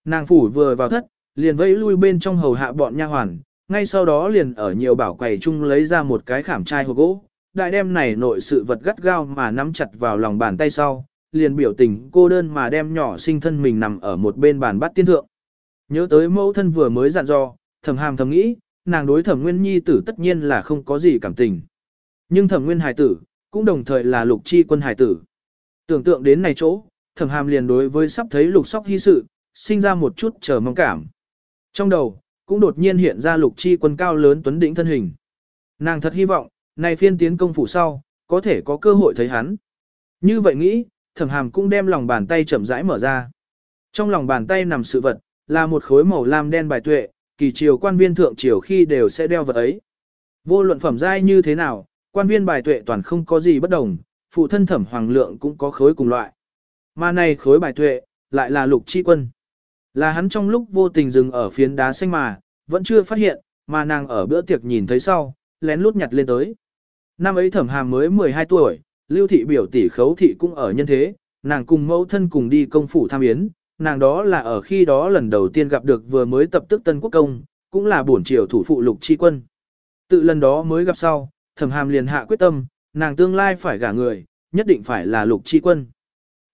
Nàng phủ vừa vào thất, liền vẫy lui bên trong hầu hạ bọn nha hoàn, ngay sau đó liền ở nhiều bảo quầy chung lấy ra một cái khảm chai hộp gỗ, đại đem này nội sự vật gắt gao mà nắm chặt vào lòng bàn tay sau, liền biểu tình cô đơn mà đem nhỏ sinh thân mình nằm ở một bên bàn bát tiên thượng. Nhớ tới mẫu thân vừa mới dặn dò, thầm hàm thầm nghĩ, nàng đối thẩm nguyên nhi tử tất nhiên là không có gì cảm tình. Nhưng thẩm nguyên hài tử, cũng đồng thời là lục chi quân hài tử. Tưởng tượng đến này chỗ, thẩm hàm liền đối với sắp thấy lục sóc hy sự, sinh ra một chút chờ mong cảm. Trong đầu, cũng đột nhiên hiện ra lục chi quân cao lớn tuấn đỉnh thân hình. Nàng thật hy vọng, này phiên tiến công phủ sau, có thể có cơ hội thấy hắn. Như vậy nghĩ, thẩm hàm cũng đem lòng bàn tay chậm rãi mở ra. Trong lòng bàn tay nằm sự vật, là một khối màu lam đen bài tuệ, kỳ triều quan viên thượng triều khi đều sẽ đeo vật ấy. Vô luận phẩm giai như thế nào, quan viên bài tuệ toàn không có gì bất đồng, phụ thân thẩm hoàng lượng cũng có khối cùng loại. Mà này khối bài tuệ, lại là lục chi quân. Là hắn trong lúc vô tình dừng ở phiến đá xanh mà, vẫn chưa phát hiện, mà nàng ở bữa tiệc nhìn thấy sau, lén lút nhặt lên tới. Năm ấy thẩm hàm mới 12 tuổi, lưu thị biểu tỷ khấu thị cũng ở nhân thế, nàng cùng mẫu thân cùng đi công phủ tham yến, nàng đó là ở khi đó lần đầu tiên gặp được vừa mới tập tức tân quốc công, cũng là bổn triều thủ phụ lục chi quân. Tự lần đó mới gặp sau, thẩm hàm liền hạ quyết tâm, nàng tương lai phải gả người, nhất định phải là lục chi quân.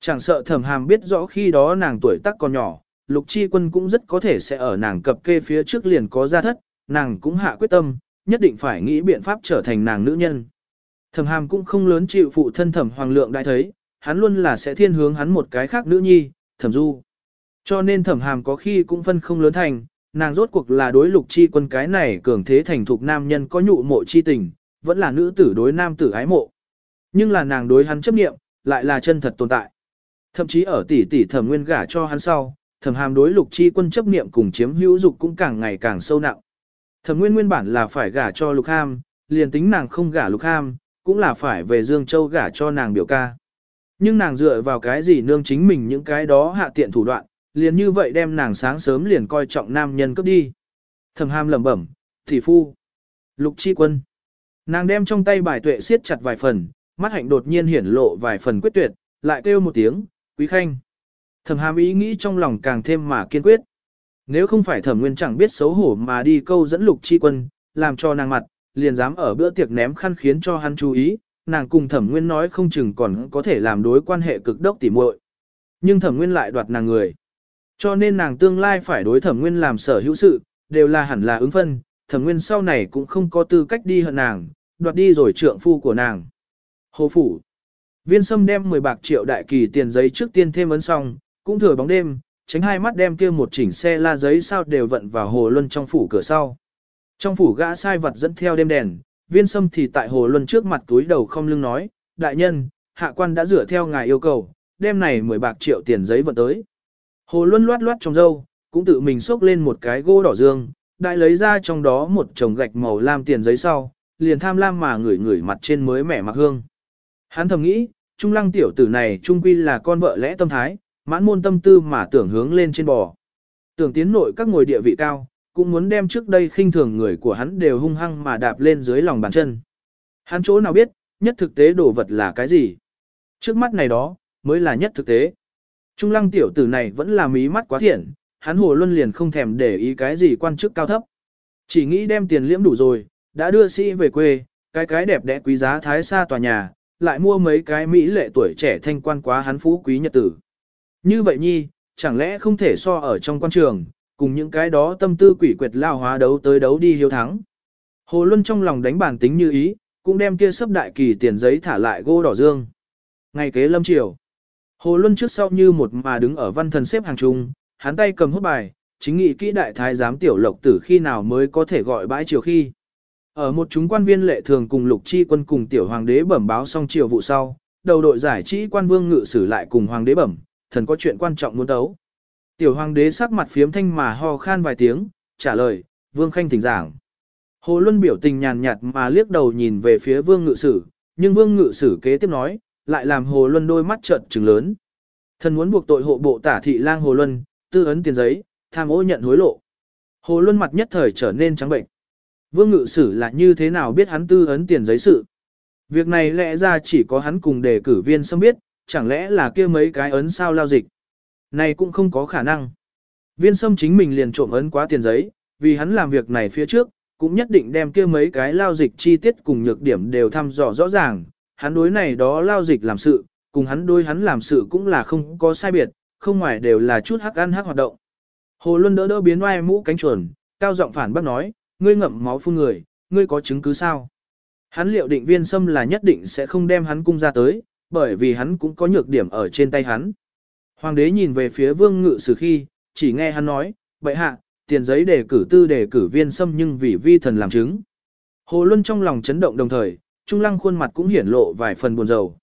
Chẳng sợ thẩm hàm biết rõ khi đó nàng tuổi tác còn nhỏ, lục chi quân cũng rất có thể sẽ ở nàng cập kê phía trước liền có gia thất, nàng cũng hạ quyết tâm, nhất định phải nghĩ biện pháp trở thành nàng nữ nhân. Thẩm hàm cũng không lớn chịu phụ thân thẩm hoàng lượng đại thấy, hắn luôn là sẽ thiên hướng hắn một cái khác nữ nhi, thẩm du. Cho nên thẩm hàm có khi cũng phân không lớn thành, nàng rốt cuộc là đối lục chi quân cái này cường thế thành thục nam nhân có nhụ mộ chi tình, vẫn là nữ tử đối nam tử ái mộ. Nhưng là nàng đối hắn chấp nghiệm, lại là chân thật tồn tại. Thậm chí ở tỷ tỷ thẩm nguyên gả cho hắn sau, thẩm hàm đối lục chi quân chấp niệm cùng chiếm hữu dục cũng càng ngày càng sâu nặng. Thẩm nguyên nguyên bản là phải gả cho lục ham, liền tính nàng không gả lục ham, cũng là phải về Dương Châu gả cho nàng biểu ca. Nhưng nàng dựa vào cái gì nương chính mình những cái đó hạ tiện thủ đoạn, liền như vậy đem nàng sáng sớm liền coi trọng nam nhân cướp đi. Thẩm hàm lẩm bẩm, thị phu, lục chi quân. Nàng đem trong tay bài tuệ siết chặt vài phần, mắt hạnh đột nhiên hiển lộ vài phần quyết tuyệt, lại kêu một tiếng, quý khanh. Thẩm hàm ý nghĩ trong lòng càng thêm mà kiên quyết. Nếu không phải thẩm nguyên chẳng biết xấu hổ mà đi câu dẫn lục chi quân, làm cho nàng mặt, liền dám ở bữa tiệc ném khăn khiến cho hắn chú ý, nàng cùng thẩm nguyên nói không chừng còn có thể làm đối quan hệ cực đốc tỉ muội. Nhưng thẩm nguyên lại đoạt nàng người. Cho nên nàng tương lai phải đối thẩm nguyên làm sở hữu sự, đều là hẳn là ứng phân, thẩm nguyên sau này cũng không có tư cách đi hận nàng, đoạt đi rồi trượng phu của nàng. Hồ phủ. Viên sâm đem 10 bạc triệu đại kỳ tiền giấy trước tiên thêm ấn xong, cũng thừa bóng đêm, tránh hai mắt đem kia một chỉnh xe la giấy sao đều vận vào hồ luân trong phủ cửa sau. Trong phủ gã sai vật dẫn theo đêm đèn, viên sâm thì tại hồ luân trước mặt túi đầu không lưng nói, đại nhân, hạ quan đã dựa theo ngài yêu cầu, đêm này 10 bạc triệu tiền giấy vận tới. Hồ luân loát loát trong dâu, cũng tự mình xốc lên một cái gỗ đỏ dương, đại lấy ra trong đó một chồng gạch màu lam tiền giấy sau, liền tham lam mà ngửi ngửi mặt trên mới mẻ mặc hương. Hắn thầm nghĩ, trung lăng tiểu tử này trung quy là con vợ lẽ tâm thái, mãn môn tâm tư mà tưởng hướng lên trên bò. Tưởng tiến nội các ngồi địa vị cao, cũng muốn đem trước đây khinh thường người của hắn đều hung hăng mà đạp lên dưới lòng bàn chân. Hắn chỗ nào biết, nhất thực tế đồ vật là cái gì? Trước mắt này đó, mới là nhất thực tế. Trung lăng tiểu tử này vẫn là mí mắt quá thiện, hắn hồ luân liền không thèm để ý cái gì quan chức cao thấp. Chỉ nghĩ đem tiền liễm đủ rồi, đã đưa sĩ về quê, cái cái đẹp đẽ quý giá thái xa tòa nhà, lại mua mấy cái mỹ lệ tuổi trẻ thanh quan quá hắn phú quý nhật tử. Như vậy nhi, chẳng lẽ không thể so ở trong quan trường, cùng những cái đó tâm tư quỷ quyệt lao hóa đấu tới đấu đi hiếu thắng. Hồ Luân trong lòng đánh bản tính như ý, cũng đem kia sấp đại kỳ tiền giấy thả lại gô đỏ dương. Ngày kế lâm triều, Hồ Luân trước sau như một mà đứng ở văn thần xếp hàng chung, hắn tay cầm hút bài, chính nghị kỹ đại thái giám tiểu lộc tử khi nào mới có thể gọi bãi triều khi. Ở một chúng quan viên lệ thường cùng lục chi quân cùng tiểu hoàng đế bẩm báo xong triều vụ sau, đầu đội giải trí quan vương ngự sử lại cùng hoàng đế bẩm, thần có chuyện quan trọng muốn đấu. Tiểu hoàng đế sắc mặt phiếm thanh mà ho khan vài tiếng, trả lời, vương khanh thỉnh giảng. Hồ Luân biểu tình nhàn nhạt mà liếc đầu nhìn về phía vương ngự sử, nhưng vương ngự sử kế tiếp nói, lại làm Hồ Luân đôi mắt trợn trừng lớn. Thần muốn buộc tội hộ bộ tả thị lang Hồ Luân, tư ấn tiền giấy, tham ô nhận hối lộ. Hồ Luân mặt nhất thời trở nên trắng bệnh. Vương ngự sử là như thế nào biết hắn tư ấn tiền giấy sự? Việc này lẽ ra chỉ có hắn cùng đề cử viên xâm biết, chẳng lẽ là kia mấy cái ấn sao lao dịch. Này cũng không có khả năng. Viên sâm chính mình liền trộm ấn quá tiền giấy, vì hắn làm việc này phía trước, cũng nhất định đem kia mấy cái lao dịch chi tiết cùng nhược điểm đều thăm dò rõ ràng. Hắn đối này đó lao dịch làm sự, cùng hắn đối hắn làm sự cũng là không có sai biệt, không ngoài đều là chút hắc ăn hắc hoạt động. Hồ Luân đỡ đỡ biến oai mũ cánh chuồn, cao giọng phản bác nói, ngươi ngậm máu phun người, ngươi có chứng cứ sao? Hắn liệu định viên sâm là nhất định sẽ không đem hắn cung ra tới, bởi vì hắn cũng có nhược điểm ở trên tay hắn. Hoàng đế nhìn về phía vương ngự sử khi, chỉ nghe hắn nói, vậy hạ, tiền giấy đề cử tư đề cử viên xâm nhưng vì vi thần làm chứng. Hồ Luân trong lòng chấn động đồng thời, Trung Lăng khuôn mặt cũng hiển lộ vài phần buồn rầu.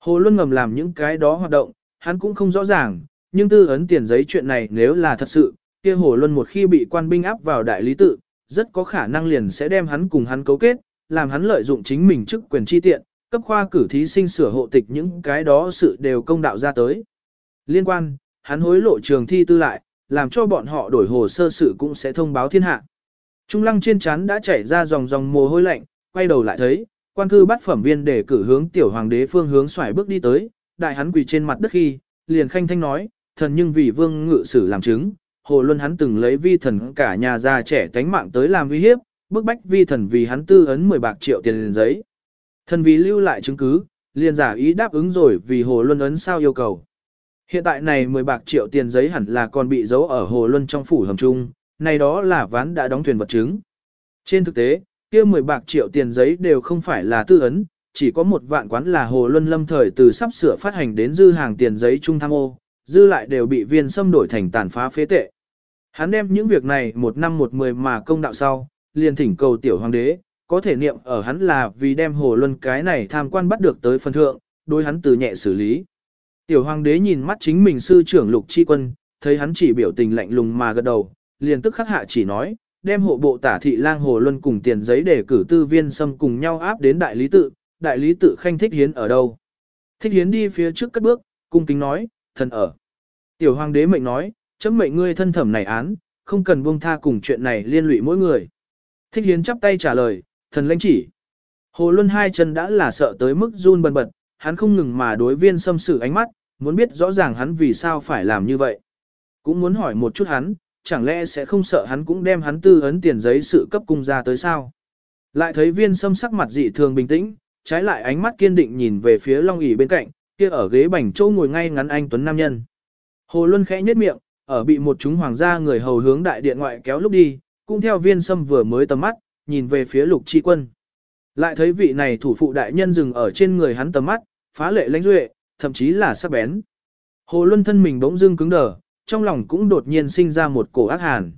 Hồ Luân ngầm làm những cái đó hoạt động, hắn cũng không rõ ràng, nhưng tư ấn tiền giấy chuyện này nếu là thật sự, kia Hồ Luân một khi bị quan binh áp vào đại lý tự, rất có khả năng liền sẽ đem hắn cùng hắn cấu kết, làm hắn lợi dụng chính mình chức quyền chi tiện, cấp khoa cử thí sinh sửa hộ tịch những cái đó sự đều công đạo ra tới. Liên quan, hắn hối lộ trường thi tư lại, làm cho bọn họ đổi hồ sơ sự cũng sẽ thông báo thiên hạ. Trung lăng trên chán đã chảy ra dòng dòng mồ hôi lạnh, quay đầu lại thấy, quan cư bắt phẩm viên để cử hướng tiểu hoàng đế phương hướng xoài bước đi tới, đại hắn quỳ trên mặt đất khi, liền khanh thanh nói, thần nhưng vì vương ngự sử làm chứng, hồ luân hắn từng lấy vi thần cả nhà già trẻ tánh mạng tới làm uy hiếp, bức bách vi thần vì hắn tư ấn 10 bạc triệu tiền giấy. Thần vì lưu lại chứng cứ, liền giả ý đáp ứng rồi vì hồ luân ấn sao yêu cầu. Hiện tại này 10 bạc triệu tiền giấy hẳn là còn bị giấu ở hồ luân trong phủ hầm trung, này đó là ván đã đóng thuyền vật chứng. Trên thực tế, kia 10 bạc triệu tiền giấy đều không phải là tư ấn, chỉ có một vạn quán là hồ luân lâm thời từ sắp sửa phát hành đến dư hàng tiền giấy trung tham ô, dư lại đều bị viên xâm đổi thành tàn phá phế tệ. Hắn đem những việc này một năm một mười mà công đạo sau, liền thỉnh cầu tiểu hoàng đế, có thể niệm ở hắn là vì đem hồ luân cái này tham quan bắt được tới phần thượng, đối hắn từ nhẹ xử lý. Tiểu hoàng đế nhìn mắt chính mình sư trưởng lục chi quân, thấy hắn chỉ biểu tình lạnh lùng mà gật đầu, liền tức khắc hạ chỉ nói, đem hộ bộ tả thị lang hồ luân cùng tiền giấy để cử tư viên xâm cùng nhau áp đến đại lý tự, đại lý tự khanh thích hiến ở đâu. Thích hiến đi phía trước cất bước, cung kính nói, thần ở. Tiểu hoàng đế mệnh nói, chấm mệnh ngươi thân thẩm này án, không cần buông tha cùng chuyện này liên lụy mỗi người. Thích hiến chắp tay trả lời, thần lãnh chỉ. Hồ Luân hai chân đã là sợ tới mức run bần bật, hắn không ngừng mà đối viên xâm xử ánh mắt, muốn biết rõ ràng hắn vì sao phải làm như vậy. Cũng muốn hỏi một chút hắn, chẳng lẽ sẽ không sợ hắn cũng đem hắn tư ấn tiền giấy sự cấp cung ra tới sao? Lại thấy viên sâm sắc mặt dị thường bình tĩnh, trái lại ánh mắt kiên định nhìn về phía long ỉ bên cạnh, kia ở ghế bành châu ngồi ngay ngắn anh tuấn nam nhân. Hồ Luân khẽ nhếch miệng, ở bị một chúng hoàng gia người hầu hướng đại điện ngoại kéo lúc đi, cũng theo viên sâm vừa mới tầm mắt, nhìn về phía lục chi quân. Lại thấy vị này thủ phụ đại nhân dừng ở trên người hắn tầm mắt, phá lệ lãnh duệ, thậm chí là sắc bén. Hồ Luân thân mình bỗng dưng cứng đờ, trong lòng cũng đột nhiên sinh ra một cổ ác hàn.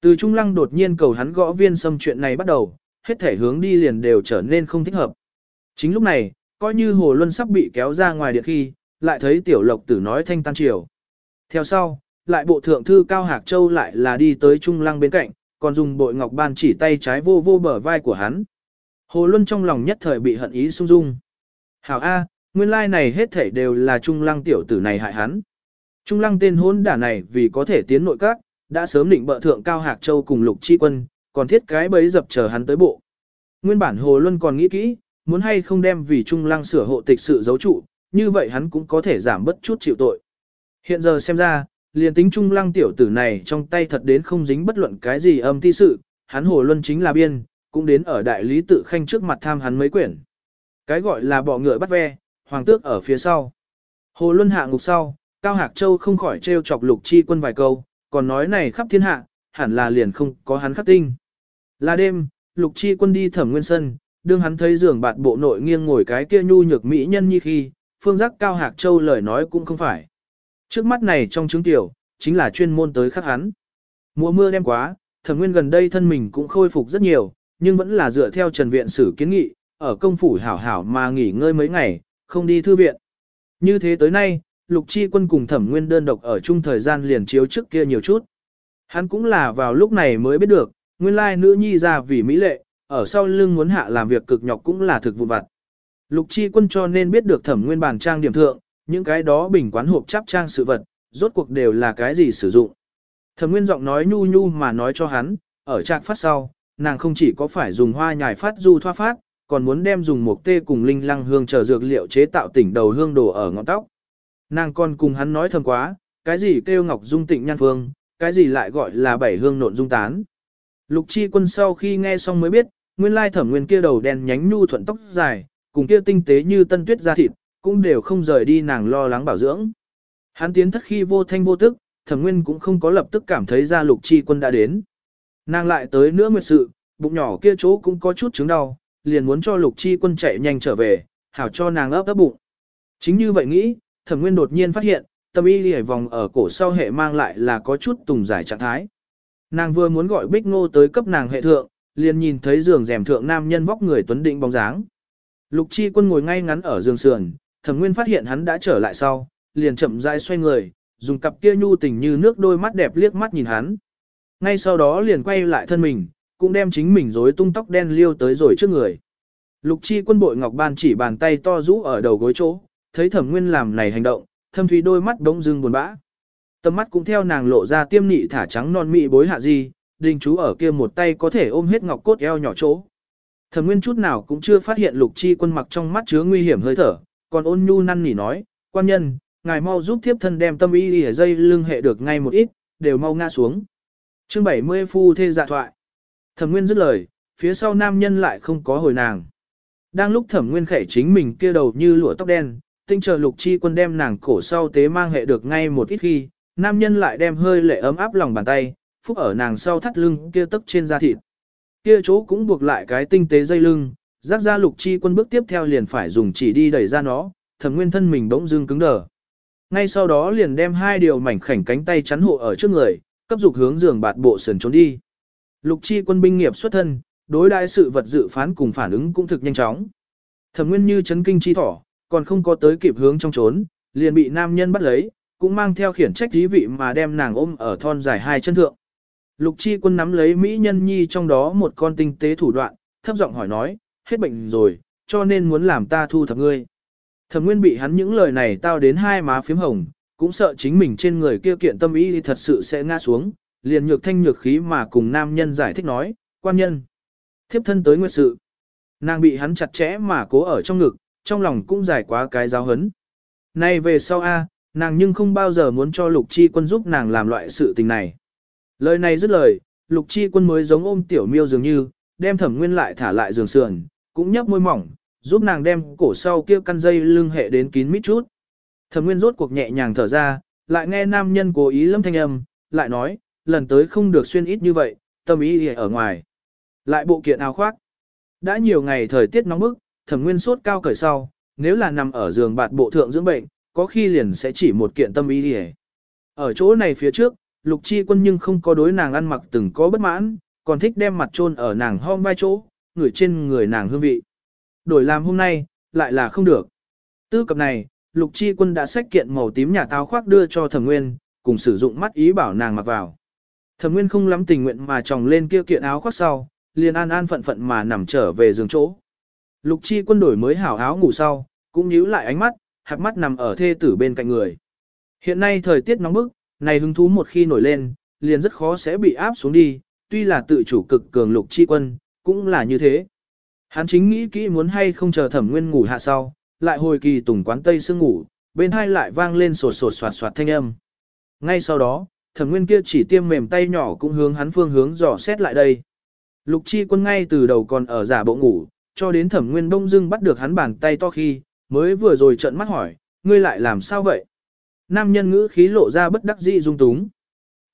Từ Trung Lăng đột nhiên cầu hắn gõ viên xâm chuyện này bắt đầu, hết thể hướng đi liền đều trở nên không thích hợp. Chính lúc này, coi như Hồ Luân sắp bị kéo ra ngoài điện khi, lại thấy Tiểu Lộc Tử nói thanh tan triều. Theo sau, lại bộ thượng thư Cao Hạc Châu lại là đi tới Trung Lăng bên cạnh, còn dùng bội ngọc ban chỉ tay trái vô vô bờ vai của hắn. Hồ Luân trong lòng nhất thời bị hận ý sung dung. Hảo A, nguyên lai này hết thảy đều là Trung Lăng tiểu tử này hại hắn. Trung Lăng tên hôn đả này vì có thể tiến nội các, đã sớm định bợ thượng Cao Hạc Châu cùng Lục Chi Quân, còn thiết cái bấy dập chờ hắn tới bộ. Nguyên bản Hồ Luân còn nghĩ kỹ, muốn hay không đem vì Trung Lăng sửa hộ tịch sự giấu trụ, như vậy hắn cũng có thể giảm bất chút chịu tội. Hiện giờ xem ra, liền tính Trung Lăng tiểu tử này trong tay thật đến không dính bất luận cái gì âm ti sự, hắn Hồ Luân chính là biên, cũng đến ở đại lý tự khanh trước mặt tham hắn mấy quyển. Cái gọi là bọ ngựa bắt ve, hoàng tước ở phía sau. Hồ Luân hạ ngục sau, Cao Hạc Châu không khỏi trêu chọc lục chi quân vài câu, còn nói này khắp thiên hạ, hẳn là liền không có hắn khắc tinh. Là đêm, lục chi quân đi thẩm nguyên sân, đương hắn thấy giường bạt bộ nội nghiêng ngồi cái kia nhu nhược mỹ nhân như khi, phương giác Cao Hạc Châu lời nói cũng không phải. Trước mắt này trong trứng tiểu, chính là chuyên môn tới khắc hắn. Mùa mưa đem quá, thẩm nguyên gần đây thân mình cũng khôi phục rất nhiều, nhưng vẫn là dựa theo Trần Viện Sử kiến nghị, ở công phủ hảo hảo mà nghỉ ngơi mấy ngày, không đi thư viện. Như thế tới nay, Lục Chi Quân cùng Thẩm Nguyên đơn độc ở chung thời gian liền chiếu trước kia nhiều chút. Hắn cũng là vào lúc này mới biết được, nguyên lai nữ nhi ra vì mỹ lệ, ở sau lưng muốn hạ làm việc cực nhọc cũng là thực vụ vặt. Lục Chi Quân cho nên biết được Thẩm Nguyên bản trang điểm thượng, những cái đó bình quán hộp chắp trang sự vật, rốt cuộc đều là cái gì sử dụng. Thẩm Nguyên giọng nói nhu nhu mà nói cho hắn, ở trạc phát sau, nàng không chỉ có phải dùng hoa nhài phát du thoa phát, còn muốn đem dùng một tê cùng linh lăng hương chờ dược liệu chế tạo tỉnh đầu hương đồ ở ngọn tóc. Nàng còn cùng hắn nói thầm quá, cái gì kêu ngọc dung tịnh nhan phương, cái gì lại gọi là bảy hương nộn dung tán. Lục chi quân sau khi nghe xong mới biết, nguyên lai thẩm nguyên kia đầu đen nhánh nhu thuận tóc dài, cùng kia tinh tế như tân tuyết da thịt, cũng đều không rời đi nàng lo lắng bảo dưỡng. Hắn tiến thất khi vô thanh vô tức, thẩm nguyên cũng không có lập tức cảm thấy ra lục chi quân đã đến. Nàng lại tới nữa nguyệt sự, bụng nhỏ kia chỗ cũng có chút chứng đau, liền muốn cho lục chi quân chạy nhanh trở về, hảo cho nàng ấp ấp bụng. Chính như vậy nghĩ, thẩm nguyên đột nhiên phát hiện, tâm y lìa vòng ở cổ sau hệ mang lại là có chút tùng giải trạng thái. Nàng vừa muốn gọi bích ngô tới cấp nàng hệ thượng, liền nhìn thấy giường rèm thượng nam nhân vóc người tuấn định bóng dáng. Lục chi quân ngồi ngay ngắn ở giường sườn, thẩm nguyên phát hiện hắn đã trở lại sau, liền chậm rãi xoay người, dùng cặp kia nhu tình như nước đôi mắt đẹp liếc mắt nhìn hắn. Ngay sau đó liền quay lại thân mình, cũng đem chính mình rối tung tóc đen liêu tới rồi trước người. Lục chi quân bội ngọc ban chỉ bàn tay to rũ ở đầu gối chỗ, thấy thẩm nguyên làm này hành động, thâm thúy đôi mắt bỗng dưng buồn bã. Tầm mắt cũng theo nàng lộ ra tiêm nị thả trắng non mị bối hạ gì, đình chú ở kia một tay có thể ôm hết ngọc cốt eo nhỏ chỗ. Thẩm nguyên chút nào cũng chưa phát hiện lục chi quân mặc trong mắt chứa nguy hiểm hơi thở, còn ôn nhu năn nỉ nói, quan nhân, ngài mau giúp thiếp thân đem tâm y ở dây lưng hệ được ngay một ít, đều mau ngã xuống. Chương 70 phu thê dạ thoại. Thẩm Nguyên dứt lời, phía sau nam nhân lại không có hồi nàng. Đang lúc Thẩm Nguyên khẽ chính mình kia đầu như lụa tóc đen, tinh chờ Lục Chi Quân đem nàng cổ sau tế mang hệ được ngay một ít khi, nam nhân lại đem hơi lệ ấm áp lòng bàn tay, phúc ở nàng sau thắt lưng kia tấc trên da thịt. Kia chỗ cũng buộc lại cái tinh tế dây lưng, rác ra Lục Chi Quân bước tiếp theo liền phải dùng chỉ đi đẩy ra nó, Thẩm Nguyên thân mình bỗng dưng cứng đờ. Ngay sau đó liền đem hai điều mảnh khảnh cánh tay chắn hộ ở trước người, cấp dục hướng giường bạt bộ sườn trốn đi. Lục chi quân binh nghiệp xuất thân, đối đại sự vật dự phán cùng phản ứng cũng thực nhanh chóng. Thẩm Nguyên như chấn kinh chi thỏ, còn không có tới kịp hướng trong trốn, liền bị nam nhân bắt lấy, cũng mang theo khiển trách thí vị mà đem nàng ôm ở thon dài hai chân thượng. Lục chi quân nắm lấy mỹ nhân nhi trong đó một con tinh tế thủ đoạn, thấp giọng hỏi nói, hết bệnh rồi, cho nên muốn làm ta thu thập ngươi. Thẩm Nguyên bị hắn những lời này tao đến hai má phím hồng, cũng sợ chính mình trên người kia kiện tâm ý thì thật sự sẽ ngã xuống, liền nhược thanh nhược khí mà cùng nam nhân giải thích nói, quan nhân. Thiếp thân tới nguyệt sự. Nàng bị hắn chặt chẽ mà cố ở trong ngực, trong lòng cũng giải quá cái giáo hấn. Nay về sau A, nàng nhưng không bao giờ muốn cho lục chi quân giúp nàng làm loại sự tình này. Lời này dứt lời, lục chi quân mới giống ôm tiểu miêu dường như, đem thẩm nguyên lại thả lại giường sườn, cũng nhấp môi mỏng, giúp nàng đem cổ sau kia căn dây lưng hệ đến kín mít chút. Thẩm nguyên rốt cuộc nhẹ nhàng thở ra, lại nghe nam nhân cố ý lâm thanh âm, lại nói, lần tới không được xuyên ít như vậy, tâm ý ở ngoài. Lại bộ kiện áo khoác. Đã nhiều ngày thời tiết nóng bức, thẩm nguyên sốt cao cởi sau, nếu là nằm ở giường bạt bộ thượng dưỡng bệnh, có khi liền sẽ chỉ một kiện tâm ý đi Ở chỗ này phía trước, lục chi quân nhưng không có đối nàng ăn mặc từng có bất mãn, còn thích đem mặt trôn ở nàng hom vai chỗ, người trên người nàng hương vị. Đổi làm hôm nay, lại là không được. Tư cập này, lục chi quân đã xách kiện màu tím nhà táo khoác đưa cho thẩm nguyên, cùng sử dụng mắt ý bảo nàng mặc vào. Thẩm nguyên không lắm tình nguyện mà tròng lên kia kiện áo khoác sau, liền an an phận phận mà nằm trở về giường chỗ. Lục chi quân đổi mới hảo áo ngủ sau, cũng nhíu lại ánh mắt, hạt mắt nằm ở thê tử bên cạnh người. Hiện nay thời tiết nóng bức, này hứng thú một khi nổi lên, liền rất khó sẽ bị áp xuống đi, tuy là tự chủ cực cường lục chi quân, cũng là như thế. Hắn chính nghĩ kỹ muốn hay không chờ thẩm nguyên ngủ hạ sau, lại hồi kỳ tùng quán tây sương ngủ, bên hai lại vang lên sột sột soạt soạt thanh âm. Ngay sau đó, thẩm nguyên kia chỉ tiêm mềm tay nhỏ cũng hướng hắn phương hướng dò xét lại đây. Lục chi quân ngay từ đầu còn ở giả bộ ngủ, cho đến thẩm nguyên bông dưng bắt được hắn bàn tay to khi, mới vừa rồi trận mắt hỏi, ngươi lại làm sao vậy? Nam nhân ngữ khí lộ ra bất đắc dĩ dung túng.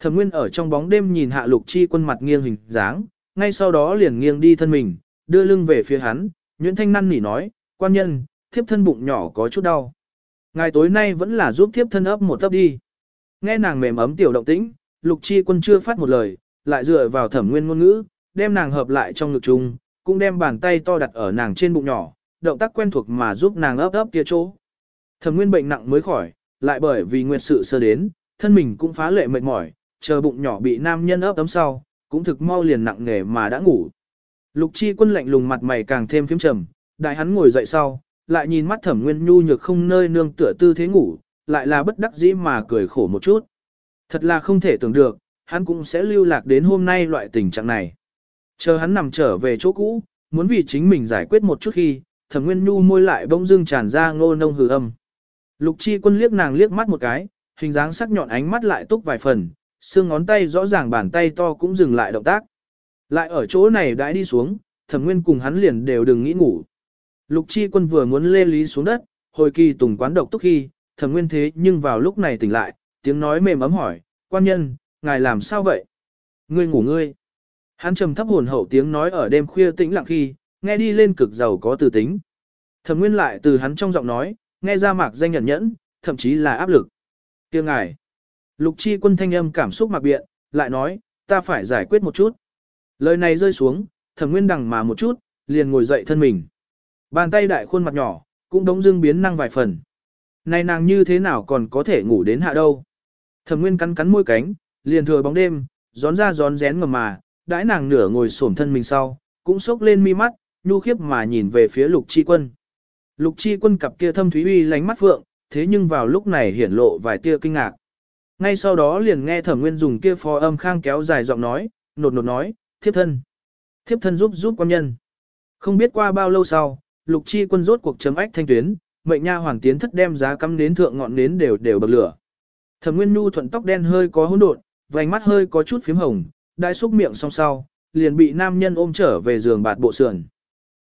Thẩm nguyên ở trong bóng đêm nhìn hạ lục chi quân mặt nghiêng hình dáng, ngay sau đó liền nghiêng đi thân mình, đưa lưng về phía hắn, Nguyễn Thanh năn nỉ nói, quan nhân, thiếp thân bụng nhỏ có chút đau. Ngài tối nay vẫn là giúp thiếp thân ấp một tấp đi. Nghe nàng mềm ấm tiểu động tĩnh, lục chi quân chưa phát một lời, lại dựa vào thẩm nguyên ngôn ngữ, đem nàng hợp lại trong ngực chung, cũng đem bàn tay to đặt ở nàng trên bụng nhỏ, động tác quen thuộc mà giúp nàng ấp ấp kia chỗ. Thẩm nguyên bệnh nặng mới khỏi, lại bởi vì nguyệt sự sơ đến, thân mình cũng phá lệ mệt mỏi, chờ bụng nhỏ bị nam nhân ấp tấm sau, cũng thực mau liền nặng nề mà đã ngủ. Lục chi quân lạnh lùng mặt mày càng thêm phím trầm, đại hắn ngồi dậy sau, lại nhìn mắt thẩm nguyên nhu nhược không nơi nương tựa tư thế ngủ, lại là bất đắc dĩ mà cười khổ một chút. Thật là không thể tưởng được, hắn cũng sẽ lưu lạc đến hôm nay loại tình trạng này. Chờ hắn nằm trở về chỗ cũ, muốn vì chính mình giải quyết một chút khi, thẩm nguyên nhu môi lại bỗng dưng tràn ra ngô nông hừ âm. Lục chi quân liếc nàng liếc mắt một cái, hình dáng sắc nhọn ánh mắt lại túc vài phần, xương ngón tay rõ ràng bàn tay to cũng dừng lại động tác. Lại ở chỗ này đãi đi xuống, thẩm nguyên cùng hắn liền đều đừng nghĩ ngủ. Lục chi quân vừa muốn lê lý xuống đất, hồi kỳ tùng quán độc tức khi, thẩm nguyên thế nhưng vào lúc này tỉnh lại, tiếng nói mềm ấm hỏi, quan nhân, ngài làm sao vậy? Ngươi ngủ ngươi. Hắn trầm thấp hồn hậu tiếng nói ở đêm khuya tĩnh lặng khi, nghe đi lên cực giàu có từ tính. Thẩm nguyên lại từ hắn trong giọng nói, nghe ra mạc danh nhẫn nhẫn, thậm chí là áp lực. Tiếng ngài. Lục chi quân thanh âm cảm xúc mạc biện, lại nói, ta phải giải quyết một chút. Lời này rơi xuống, thẩm nguyên đằng mà một chút, liền ngồi dậy thân mình. Bàn tay đại khuôn mặt nhỏ, cũng đống dưng biến năng vài phần. Này nàng như thế nào còn có thể ngủ đến hạ đâu. Thẩm nguyên cắn cắn môi cánh, liền thừa bóng đêm, gión ra gión rén ngầm mà, đãi nàng nửa ngồi xổm thân mình sau, cũng sốc lên mi mắt, nhu khiếp mà nhìn về phía lục chi quân. Lục chi quân cặp kia thâm thúy uy lánh mắt phượng, thế nhưng vào lúc này hiển lộ vài tia kinh ngạc. Ngay sau đó liền nghe thẩm nguyên dùng kia phò âm khang kéo dài giọng nói, nột nột nói, thiếp thân. Thiếp thân giúp giúp quan nhân. Không biết qua bao lâu sau, lục chi quân rốt cuộc chấm ách thanh tuyến, mệnh nha hoàng tiến thất đem giá cắm đến thượng ngọn nến đều đều bật lửa. Thẩm Nguyên Nhu thuận tóc đen hơi có hỗn độn, vành mắt hơi có chút phím hồng, đại xúc miệng song sau, liền bị nam nhân ôm trở về giường bạt bộ sườn.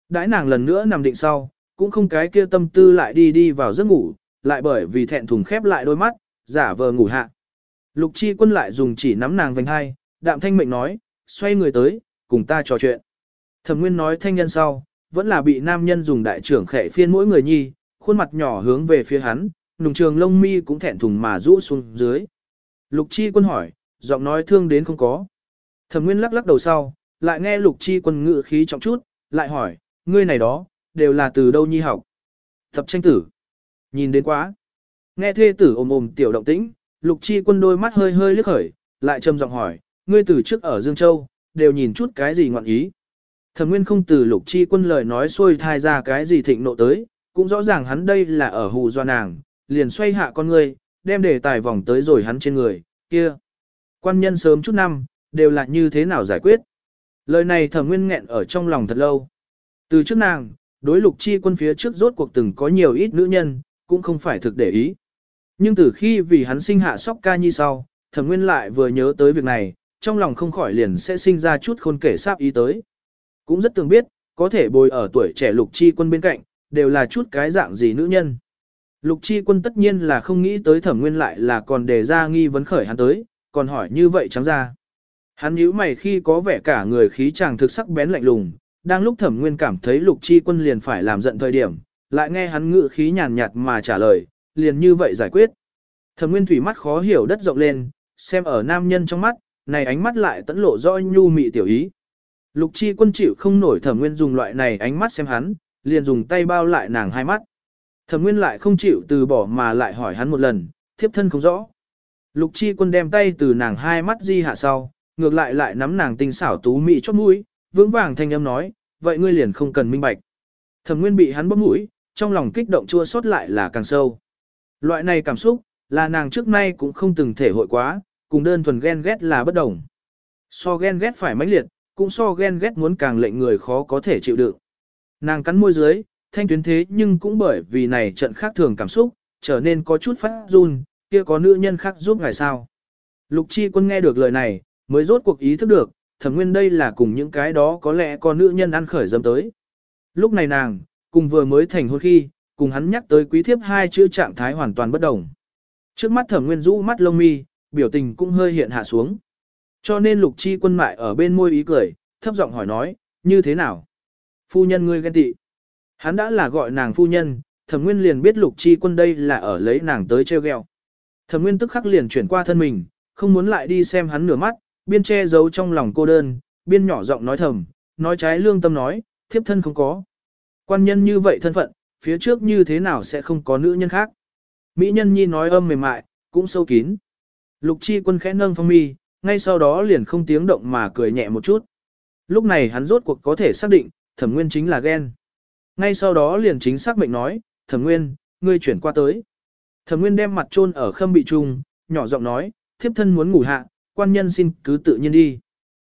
Đãi nàng lần nữa nằm định sau, cũng không cái kia tâm tư lại đi đi vào giấc ngủ, lại bởi vì thẹn thùng khép lại đôi mắt, giả vờ ngủ hạ. Lục chi quân lại dùng chỉ nắm nàng vành hai, đạm thanh mệnh nói, xoay người tới, cùng ta trò chuyện. Thẩm Nguyên nói thanh nhân sau, vẫn là bị nam nhân dùng đại trưởng khẽ phiên mỗi người nhi, khuôn mặt nhỏ hướng về phía hắn, nùng trường lông mi cũng thẹn thùng mà rũ xuống dưới. Lục chi quân hỏi, giọng nói thương đến không có. Thẩm Nguyên lắc lắc đầu sau, lại nghe lục chi quân ngự khí trọng chút, lại hỏi, ngươi này đó, đều là từ đâu nhi học. Tập tranh tử. Nhìn đến quá. Nghe thê tử ồm ồm tiểu động tĩnh, lục chi quân đôi mắt hơi hơi liếc khởi, lại trầm giọng hỏi, ngươi từ trước ở Dương Châu, đều nhìn chút cái gì ngoạn ý. Thẩm Nguyên không từ lục chi quân lời nói xôi thai ra cái gì thịnh nộ tới, cũng rõ ràng hắn đây là ở hù do nàng, liền xoay hạ con ngươi, đem đề tài vòng tới rồi hắn trên người, kia. Quan nhân sớm chút năm, đều là như thế nào giải quyết. Lời này thẩm nguyên nghẹn ở trong lòng thật lâu. Từ trước nàng, đối lục chi quân phía trước rốt cuộc từng có nhiều ít nữ nhân, cũng không phải thực để ý. Nhưng từ khi vì hắn sinh hạ sóc ca nhi sau, thẩm nguyên lại vừa nhớ tới việc này, trong lòng không khỏi liền sẽ sinh ra chút khôn kể sáp ý tới. Cũng rất tưởng biết, có thể bồi ở tuổi trẻ lục chi quân bên cạnh, đều là chút cái dạng gì nữ nhân. Lục chi quân tất nhiên là không nghĩ tới thẩm nguyên lại là còn đề ra nghi vấn khởi hắn tới, còn hỏi như vậy trắng ra. Hắn nhíu mày khi có vẻ cả người khí chàng thực sắc bén lạnh lùng, đang lúc thẩm nguyên cảm thấy lục chi quân liền phải làm giận thời điểm, lại nghe hắn ngự khí nhàn nhạt mà trả lời, liền như vậy giải quyết. Thẩm nguyên thủy mắt khó hiểu đất rộng lên, xem ở nam nhân trong mắt, này ánh mắt lại tẫn lộ rõ nhu mị tiểu ý. Lục chi quân chịu không nổi thẩm nguyên dùng loại này ánh mắt xem hắn, liền dùng tay bao lại nàng hai mắt. Thẩm nguyên lại không chịu từ bỏ mà lại hỏi hắn một lần, thiếp thân không rõ. Lục chi quân đem tay từ nàng hai mắt di hạ sau, ngược lại lại nắm nàng tinh xảo tú mị chót mũi, vững vàng thanh âm nói, vậy ngươi liền không cần minh bạch. Thẩm nguyên bị hắn bóp mũi, trong lòng kích động chua xót lại là càng sâu. Loại này cảm xúc, là nàng trước nay cũng không từng thể hội quá, cùng đơn thuần ghen ghét là bất đồng. So ghen ghét phải mãnh liệt, cũng so ghen ghét muốn càng lệnh người khó có thể chịu đựng. Nàng cắn môi dưới, thanh tuyến thế nhưng cũng bởi vì này trận khác thường cảm xúc, trở nên có chút phát run, kia có nữ nhân khác giúp ngài sao. Lục chi quân nghe được lời này, mới rốt cuộc ý thức được, thẩm nguyên đây là cùng những cái đó có lẽ có nữ nhân ăn khởi dâm tới. Lúc này nàng, cùng vừa mới thành hôn khi, cùng hắn nhắc tới quý thiếp hai chữ trạng thái hoàn toàn bất đồng. Trước mắt thẩm nguyên rũ mắt lông mi, biểu tình cũng hơi hiện hạ xuống. Cho nên lục chi quân mại ở bên môi ý cười, thấp giọng hỏi nói, như thế nào? Phu nhân ngươi ghen tị. Hắn đã là gọi nàng phu nhân, thẩm nguyên liền biết lục chi quân đây là ở lấy nàng tới treo gheo. Thẩm nguyên tức khắc liền chuyển qua thân mình, không muốn lại đi xem hắn nửa mắt, biên che giấu trong lòng cô đơn, biên nhỏ giọng nói thầm, nói trái lương tâm nói, thiếp thân không có. Quan nhân như vậy thân phận, phía trước như thế nào sẽ không có nữ nhân khác. Mỹ nhân nhi nói âm mềm mại, cũng sâu kín. Lục chi quân khẽ nâng phong mi, ngay sau đó liền không tiếng động mà cười nhẹ một chút. Lúc này hắn rốt cuộc có thể xác định, thẩm nguyên chính là ghen. Ngay sau đó liền chính xác mệnh nói, thẩm nguyên, ngươi chuyển qua tới. Thẩm nguyên đem mặt chôn ở khâm bị trung, nhỏ giọng nói, thiếp thân muốn ngủ hạ, quan nhân xin cứ tự nhiên đi.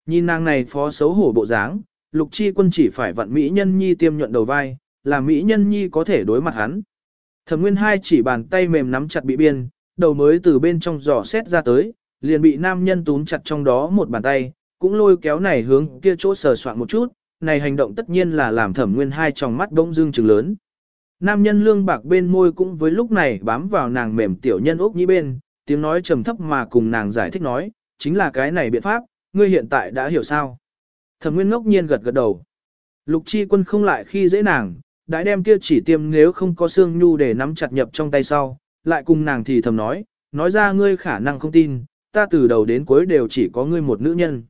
Nhìn nàng này phó xấu hổ bộ dáng, lục chi quân chỉ phải vặn Mỹ nhân nhi tiêm nhuận đầu vai, là Mỹ nhân nhi có thể đối mặt hắn. Thẩm nguyên hai chỉ bàn tay mềm nắm chặt bị biên, đầu mới từ bên trong giỏ xét ra tới, liền bị nam nhân túm chặt trong đó một bàn tay, cũng lôi kéo này hướng kia chỗ sờ soạn một chút, này hành động tất nhiên là làm thẩm nguyên hai trong mắt bỗng dưng trừng lớn. Nam nhân lương bạc bên môi cũng với lúc này bám vào nàng mềm tiểu nhân ốc nhĩ bên, tiếng nói trầm thấp mà cùng nàng giải thích nói, chính là cái này biện pháp, ngươi hiện tại đã hiểu sao. Thẩm nguyên ngốc nhiên gật gật đầu. Lục chi quân không lại khi dễ nàng, đã đem kia chỉ tiêm nếu không có xương nhu để nắm chặt nhập trong tay sau, lại cùng nàng thì thầm nói, nói ra ngươi khả năng không tin, ta từ đầu đến cuối đều chỉ có ngươi một nữ nhân.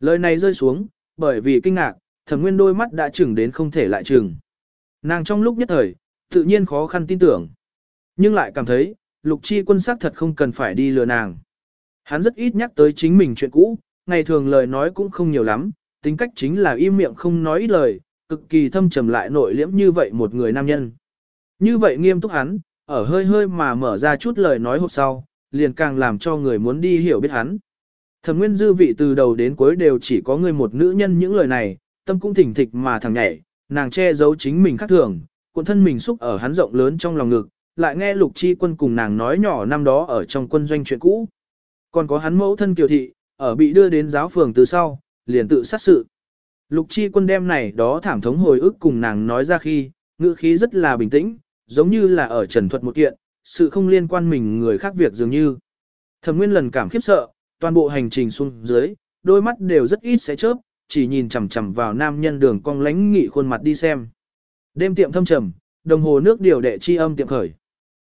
Lời này rơi xuống, bởi vì kinh ngạc, thẩm nguyên đôi mắt đã chừng đến không thể lại chừng. Nàng trong lúc nhất thời, tự nhiên khó khăn tin tưởng. Nhưng lại cảm thấy, lục chi quân sắc thật không cần phải đi lừa nàng. Hắn rất ít nhắc tới chính mình chuyện cũ, ngày thường lời nói cũng không nhiều lắm, tính cách chính là im miệng không nói ít lời, cực kỳ thâm trầm lại nội liễm như vậy một người nam nhân. Như vậy nghiêm túc hắn, ở hơi hơi mà mở ra chút lời nói hộp sau, liền càng làm cho người muốn đi hiểu biết hắn. Thẩm nguyên dư vị từ đầu đến cuối đều chỉ có người một nữ nhân những lời này, tâm cũng thỉnh thịch mà thằng nhảy, nàng che giấu chính mình khác thường, cuộn thân mình xúc ở hắn rộng lớn trong lòng ngực, lại nghe lục chi quân cùng nàng nói nhỏ năm đó ở trong quân doanh chuyện cũ. Còn có hắn mẫu thân kiều thị, ở bị đưa đến giáo phường từ sau, liền tự sát sự. Lục chi quân đem này đó thảm thống hồi ức cùng nàng nói ra khi, ngữ khí rất là bình tĩnh, giống như là ở trần thuật một kiện, sự không liên quan mình người khác việc dường như. Thẩm nguyên lần cảm khiếp sợ, toàn bộ hành trình xuống dưới, đôi mắt đều rất ít sẽ chớp, chỉ nhìn chằm chằm vào nam nhân đường cong lánh nghị khuôn mặt đi xem. Đêm tiệm thâm trầm, đồng hồ nước điều đệ chi âm tiệm khởi.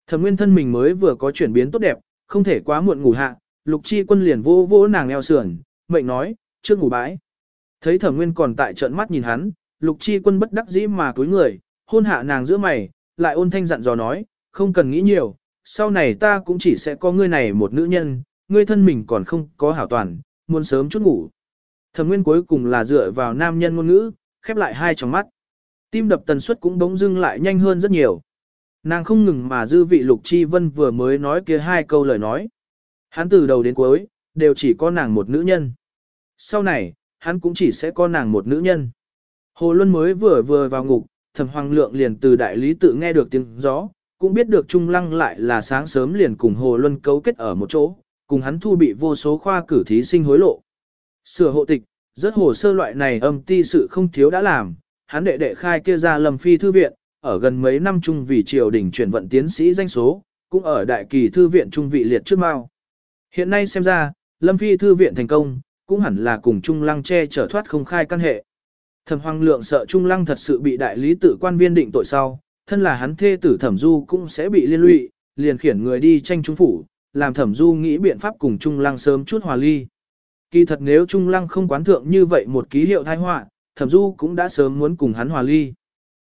Thẩm nguyên thân mình mới vừa có chuyển biến tốt đẹp, không thể quá muộn ngủ hạ, lục chi quân liền vô vô nàng eo sườn, mệnh nói, trước ngủ bãi. Thấy thẩm nguyên còn tại trận mắt nhìn hắn, lục chi quân bất đắc dĩ mà cúi người, hôn hạ nàng giữa mày, lại ôn thanh dặn dò nói, không cần nghĩ nhiều, sau này ta cũng chỉ sẽ có ngươi này một nữ nhân, ngươi thân mình còn không có hảo toàn, muốn sớm chút ngủ. Thẩm nguyên cuối cùng là dựa vào nam nhân ngôn ngữ, khép lại hai tròng mắt. Tim đập tần suất cũng bỗng dưng lại nhanh hơn rất nhiều. Nàng không ngừng mà dư vị Lục Chi Vân vừa mới nói kia hai câu lời nói. Hắn từ đầu đến cuối, đều chỉ có nàng một nữ nhân. Sau này, hắn cũng chỉ sẽ có nàng một nữ nhân. Hồ Luân mới vừa vừa vào ngục, thẩm hoàng lượng liền từ đại lý tự nghe được tiếng gió, cũng biết được Trung Lăng lại là sáng sớm liền cùng Hồ Luân cấu kết ở một chỗ, cùng hắn thu bị vô số khoa cử thí sinh hối lộ. Sửa hộ tịch, rất hồ sơ loại này âm ti sự không thiếu đã làm, hắn đệ đệ khai kia ra lâm phi thư viện, ở gần mấy năm chung vì triều đình chuyển vận tiến sĩ danh số, cũng ở đại kỳ thư viện trung vị liệt trước mao. Hiện nay xem ra, lâm phi thư viện thành công, cũng hẳn là cùng Trung Lăng che chở thoát không khai căn hệ. Thẩm Hoàng Lượng sợ Trung Lăng thật sự bị đại lý tự quan viên định tội sau, thân là hắn thê tử Thẩm Du cũng sẽ bị liên lụy, liền khiển người đi tranh trung phủ, làm Thẩm Du nghĩ biện pháp cùng Trung Lăng sớm chút hòa ly. Kỳ thật nếu Trung Lăng không quán thượng như vậy một ký hiệu tai họa, Thẩm Du cũng đã sớm muốn cùng hắn hòa ly.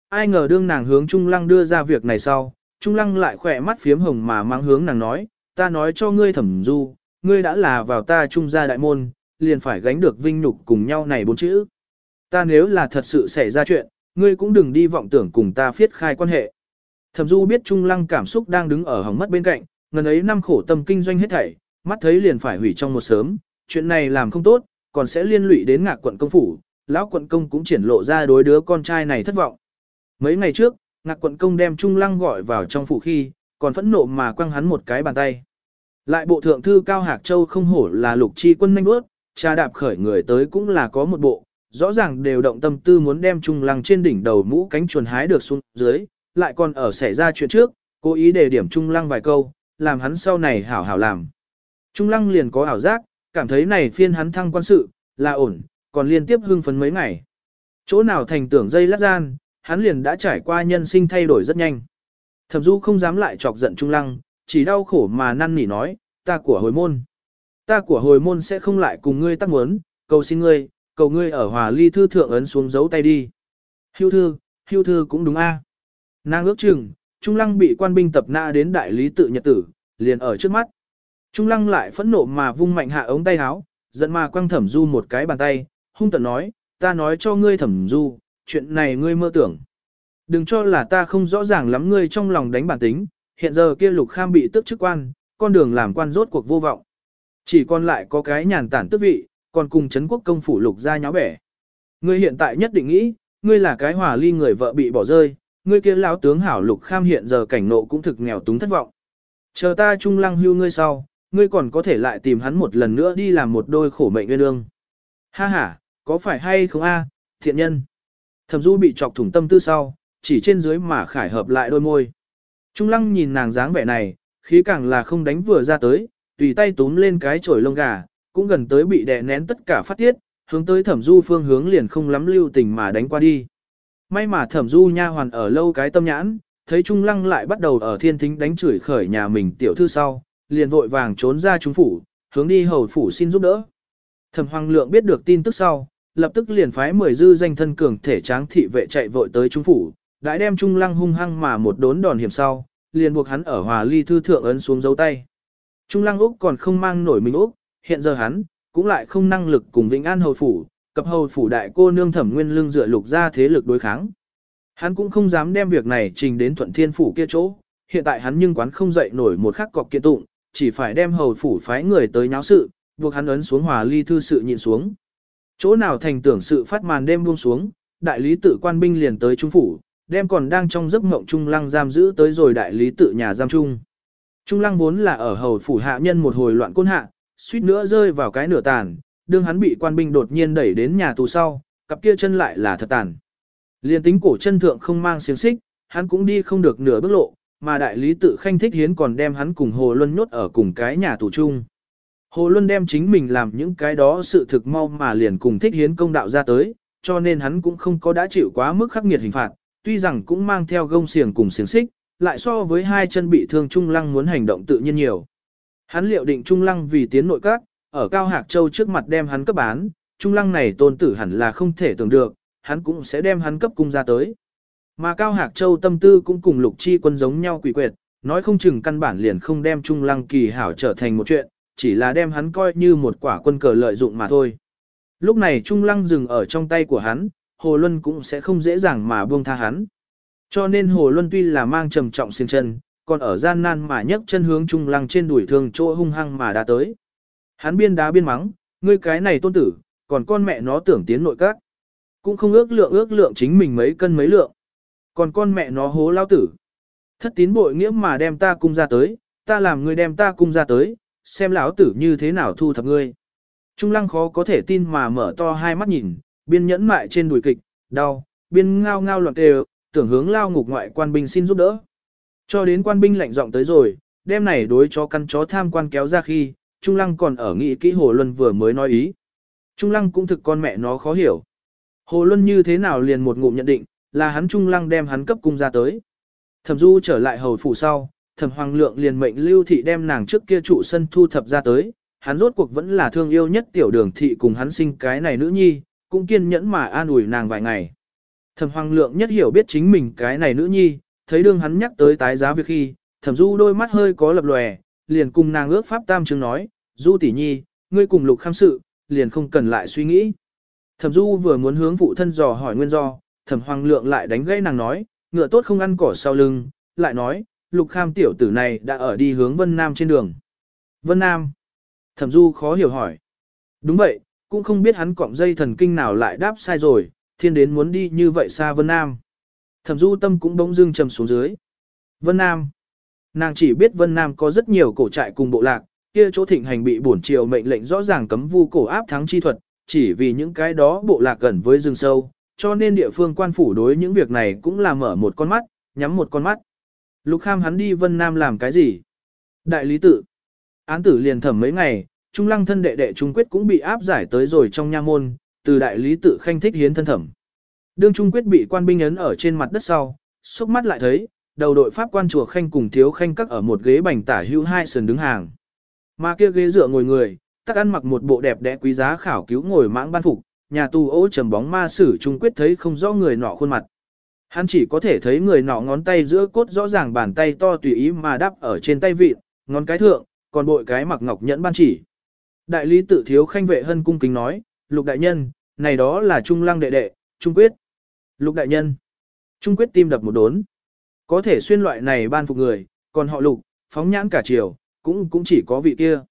Ai ngờ đương nàng hướng Trung Lăng đưa ra việc này sau, Trung Lăng lại khỏe mắt phiếm hồng mà mang hướng nàng nói, ta nói cho ngươi Thẩm Du, ngươi đã là vào ta Trung gia đại môn, liền phải gánh được vinh nhục cùng nhau này bốn chữ. Ta nếu là thật sự xảy ra chuyện, ngươi cũng đừng đi vọng tưởng cùng ta phiết khai quan hệ. Thẩm Du biết Trung Lăng cảm xúc đang đứng ở hỏng mất bên cạnh, ngần ấy năm khổ tâm kinh doanh hết thảy, mắt thấy liền phải hủy trong một sớm, chuyện này làm không tốt, còn sẽ liên lụy đến ngạc quận công phủ, lão quận công cũng triển lộ ra đối đứa con trai này thất vọng. Mấy ngày trước, ngạc quận công đem Trung Lăng gọi vào trong phủ khi, còn phẫn nộ mà quăng hắn một cái bàn tay. Lại bộ thượng thư Cao Hạc Châu không hổ là lục chi quân nhanh bước, cha đạp khởi người tới cũng là có một bộ, rõ ràng đều động tâm tư muốn đem Trung Lăng trên đỉnh đầu mũ cánh chuồn hái được xuống dưới, lại còn ở xảy ra chuyện trước, cố ý để điểm Trung Lăng vài câu, làm hắn sau này hảo hảo làm. Trung Lăng liền có ảo giác, cảm thấy này phiên hắn thăng quan sự, là ổn, còn liên tiếp hưng phấn mấy ngày. Chỗ nào thành tưởng dây lát gian, hắn liền đã trải qua nhân sinh thay đổi rất nhanh. Thẩm Du không dám lại chọc giận Trung Lăng, chỉ đau khổ mà năn nỉ nói, ta của hồi môn. Ta của hồi môn sẽ không lại cùng ngươi tác muốn, cầu xin ngươi, cầu ngươi ở hòa ly thư thượng ấn xuống dấu tay đi. Hưu thư, hưu thư cũng đúng a. Nàng ước chừng, Trung Lăng bị quan binh tập na đến đại lý tự nhật tử, liền ở trước mắt. Trung Lăng lại phẫn nộ mà vung mạnh hạ ống tay áo, giận mà quăng thẩm du một cái bàn tay, hung tận nói, ta nói cho ngươi thẩm du, chuyện này ngươi mơ tưởng. Đừng cho là ta không rõ ràng lắm ngươi trong lòng đánh bản tính, hiện giờ kia lục kham bị tức chức quan, con đường làm quan rốt cuộc vô vọng. Chỉ còn lại có cái nhàn tản tước vị, còn cùng Trấn quốc công phủ lục ra nháo bẻ. Ngươi hiện tại nhất định nghĩ, ngươi là cái hòa ly người vợ bị bỏ rơi, ngươi kia lão tướng hảo lục kham hiện giờ cảnh nộ cũng thực nghèo túng thất vọng. Chờ ta trung lăng hưu ngươi sau, ngươi còn có thể lại tìm hắn một lần nữa đi làm một đôi khổ mệnh nguyên ương. Ha ha, có phải hay không a, thiện nhân. Thẩm Du bị chọc thủng tâm tư sau, chỉ trên dưới mà khải hợp lại đôi môi. Trung lăng nhìn nàng dáng vẻ này, khí càng là không đánh vừa ra tới, tùy tay túm lên cái chổi lông gà, cũng gần tới bị đè nén tất cả phát tiết, hướng tới thẩm du phương hướng liền không lắm lưu tình mà đánh qua đi. May mà thẩm du nha hoàn ở lâu cái tâm nhãn, thấy Trung Lăng lại bắt đầu ở thiên thính đánh chửi khởi nhà mình tiểu thư sau, liền vội vàng trốn ra trung phủ, hướng đi hầu phủ xin giúp đỡ. Thẩm Hoàng Lượng biết được tin tức sau, lập tức liền phái mười dư danh thân cường thể tráng thị vệ chạy vội tới trung phủ, đã đem Trung Lăng hung hăng mà một đốn đòn hiểm sau, liền buộc hắn ở hòa ly thư thượng ấn xuống dấu tay. Trung Lăng Úc còn không mang nổi mình Úc, hiện giờ hắn, cũng lại không năng lực cùng Vĩnh An hầu phủ, cập hầu phủ đại cô nương thẩm nguyên lương dựa lục ra thế lực đối kháng. Hắn cũng không dám đem việc này trình đến thuận thiên phủ kia chỗ, hiện tại hắn nhưng quán không dậy nổi một khắc cọc kiện tụng, chỉ phải đem hầu phủ phái người tới nháo sự, buộc hắn ấn xuống hòa ly thư sự nhịn xuống. Chỗ nào thành tưởng sự phát màn đêm buông xuống, đại lý tự quan binh liền tới trung phủ, đem còn đang trong giấc mộng trung lăng giam giữ tới rồi đại lý tự nhà giam trung. Trung lăng vốn là ở hầu phủ hạ nhân một hồi loạn côn hạ, suýt nữa rơi vào cái nửa tàn, đương hắn bị quan binh đột nhiên đẩy đến nhà tù sau, cặp kia chân lại là thật tàn. Liên tính cổ chân thượng không mang xiềng xích, hắn cũng đi không được nửa bước lộ, mà đại lý tự khanh thích hiến còn đem hắn cùng Hồ Luân nhốt ở cùng cái nhà tù chung. Hồ Luân đem chính mình làm những cái đó sự thực mau mà liền cùng thích hiến công đạo ra tới, cho nên hắn cũng không có đã chịu quá mức khắc nghiệt hình phạt, tuy rằng cũng mang theo gông xiềng cùng xiềng xích, lại so với hai chân bị thương Trung Lăng muốn hành động tự nhiên nhiều. Hắn liệu định Trung Lăng vì tiến nội các, ở Cao Hạc Châu trước mặt đem hắn cấp bán, Trung Lăng này tôn tử hẳn là không thể tưởng được, hắn cũng sẽ đem hắn cấp cung ra tới. Mà Cao Hạc Châu tâm tư cũng cùng Lục Chi quân giống nhau quỷ quyệt, nói không chừng căn bản liền không đem Trung Lăng kỳ hảo trở thành một chuyện, chỉ là đem hắn coi như một quả quân cờ lợi dụng mà thôi. Lúc này Trung Lăng dừng ở trong tay của hắn, Hồ Luân cũng sẽ không dễ dàng mà buông tha hắn. Cho nên Hồ Luân tuy là mang trầm trọng xiên chân, còn ở gian nan mà nhấc chân hướng Trung Lăng trên đuổi thương chỗ hung hăng mà đã tới. Hắn biên đá biên mắng, ngươi cái này tôn tử, còn con mẹ nó tưởng tiến nội các. Cũng không ước lượng ước lượng chính mình mấy cân mấy lượng. Còn con mẹ nó hố lao tử. Thất tín bội nghĩa mà đem ta cung ra tới, ta làm ngươi đem ta cung ra tới, xem lão tử như thế nào thu thập ngươi. Trung lăng khó có thể tin mà mở to hai mắt nhìn, biên nhẫn mại trên đùi kịch, đau, biên ngao ngao loạn đều, tưởng hướng lao ngục ngoại quan binh xin giúp đỡ. Cho đến quan binh lạnh giọng tới rồi, đêm này đối cho căn chó tham quan kéo ra khi, Trung lăng còn ở nghị kỹ Hồ Luân vừa mới nói ý. Trung lăng cũng thực con mẹ nó khó hiểu. Hồ Luân như thế nào liền một ngụm nhận định, là hắn Trung lăng đem hắn cấp cung ra tới. Thẩm Du trở lại hầu phủ sau, Thẩm Hoàng Lượng liền mệnh Lưu Thị đem nàng trước kia trụ sân thu thập ra tới, hắn rốt cuộc vẫn là thương yêu nhất tiểu đường thị cùng hắn sinh cái này nữ nhi, cũng kiên nhẫn mà an ủi nàng vài ngày. Thẩm Hoàng Lượng nhất hiểu biết chính mình cái này nữ nhi, thấy đương hắn nhắc tới tái giá việc khi, Thẩm Du đôi mắt hơi có lập lòe, liền cùng nàng ước pháp tam chứng nói, Du tỷ nhi, ngươi cùng lục kham sự, liền không cần lại suy nghĩ. Thẩm Du vừa muốn hướng phụ thân dò hỏi nguyên do, Thẩm Hoàng Lượng lại đánh gãy nàng nói, ngựa tốt không ăn cỏ sau lưng, lại nói, lục kham tiểu tử này đã ở đi hướng Vân Nam trên đường. Vân Nam. Thẩm Du khó hiểu hỏi. Đúng vậy, cũng không biết hắn cọng dây thần kinh nào lại đáp sai rồi, thiên đến muốn đi như vậy xa Vân Nam. Thẩm Du tâm cũng bỗng dưng trầm xuống dưới. Vân Nam. Nàng chỉ biết Vân Nam có rất nhiều cổ trại cùng bộ lạc, kia chỗ thịnh hành bị bổn triều mệnh lệnh rõ ràng cấm vu cổ áp thắng chi thuật, chỉ vì những cái đó bộ lạc gần với rừng sâu, cho nên địa phương quan phủ đối những việc này cũng là mở một con mắt, nhắm một con mắt. Lục Kham hắn đi Vân Nam làm cái gì? Đại lý tự. Án tử liền thẩm mấy ngày, Trung Lăng thân đệ đệ Trung Quyết cũng bị áp giải tới rồi trong nha môn, từ đại lý tự khanh thích hiến thân thẩm. Đương Trung Quyết bị quan binh ấn ở trên mặt đất sau, xúc mắt lại thấy, đầu đội pháp quan chùa khanh cùng thiếu khanh các ở một ghế bành tả hữu hai sườn đứng hàng. Mà kia ghế dựa ngồi người, tắc ăn mặc một bộ đẹp đẽ quý giá khảo cứu ngồi mãng ban phục, nhà tù ô trầm bóng ma sử Trung Quyết thấy không rõ người nọ khuôn mặt. Hắn chỉ có thể thấy người nọ ngón tay giữa cốt rõ ràng bàn tay to tùy ý mà đắp ở trên tay vịt, ngón cái thượng, còn bội cái mặc ngọc nhẫn ban chỉ. Đại lý tự thiếu khanh vệ hân cung kính nói, lục đại nhân, này đó là trung lăng đệ đệ, trung quyết. Lục đại nhân, trung quyết tim đập một đốn. Có thể xuyên loại này ban phục người, còn họ lục, phóng nhãn cả chiều, cũng cũng chỉ có vị kia.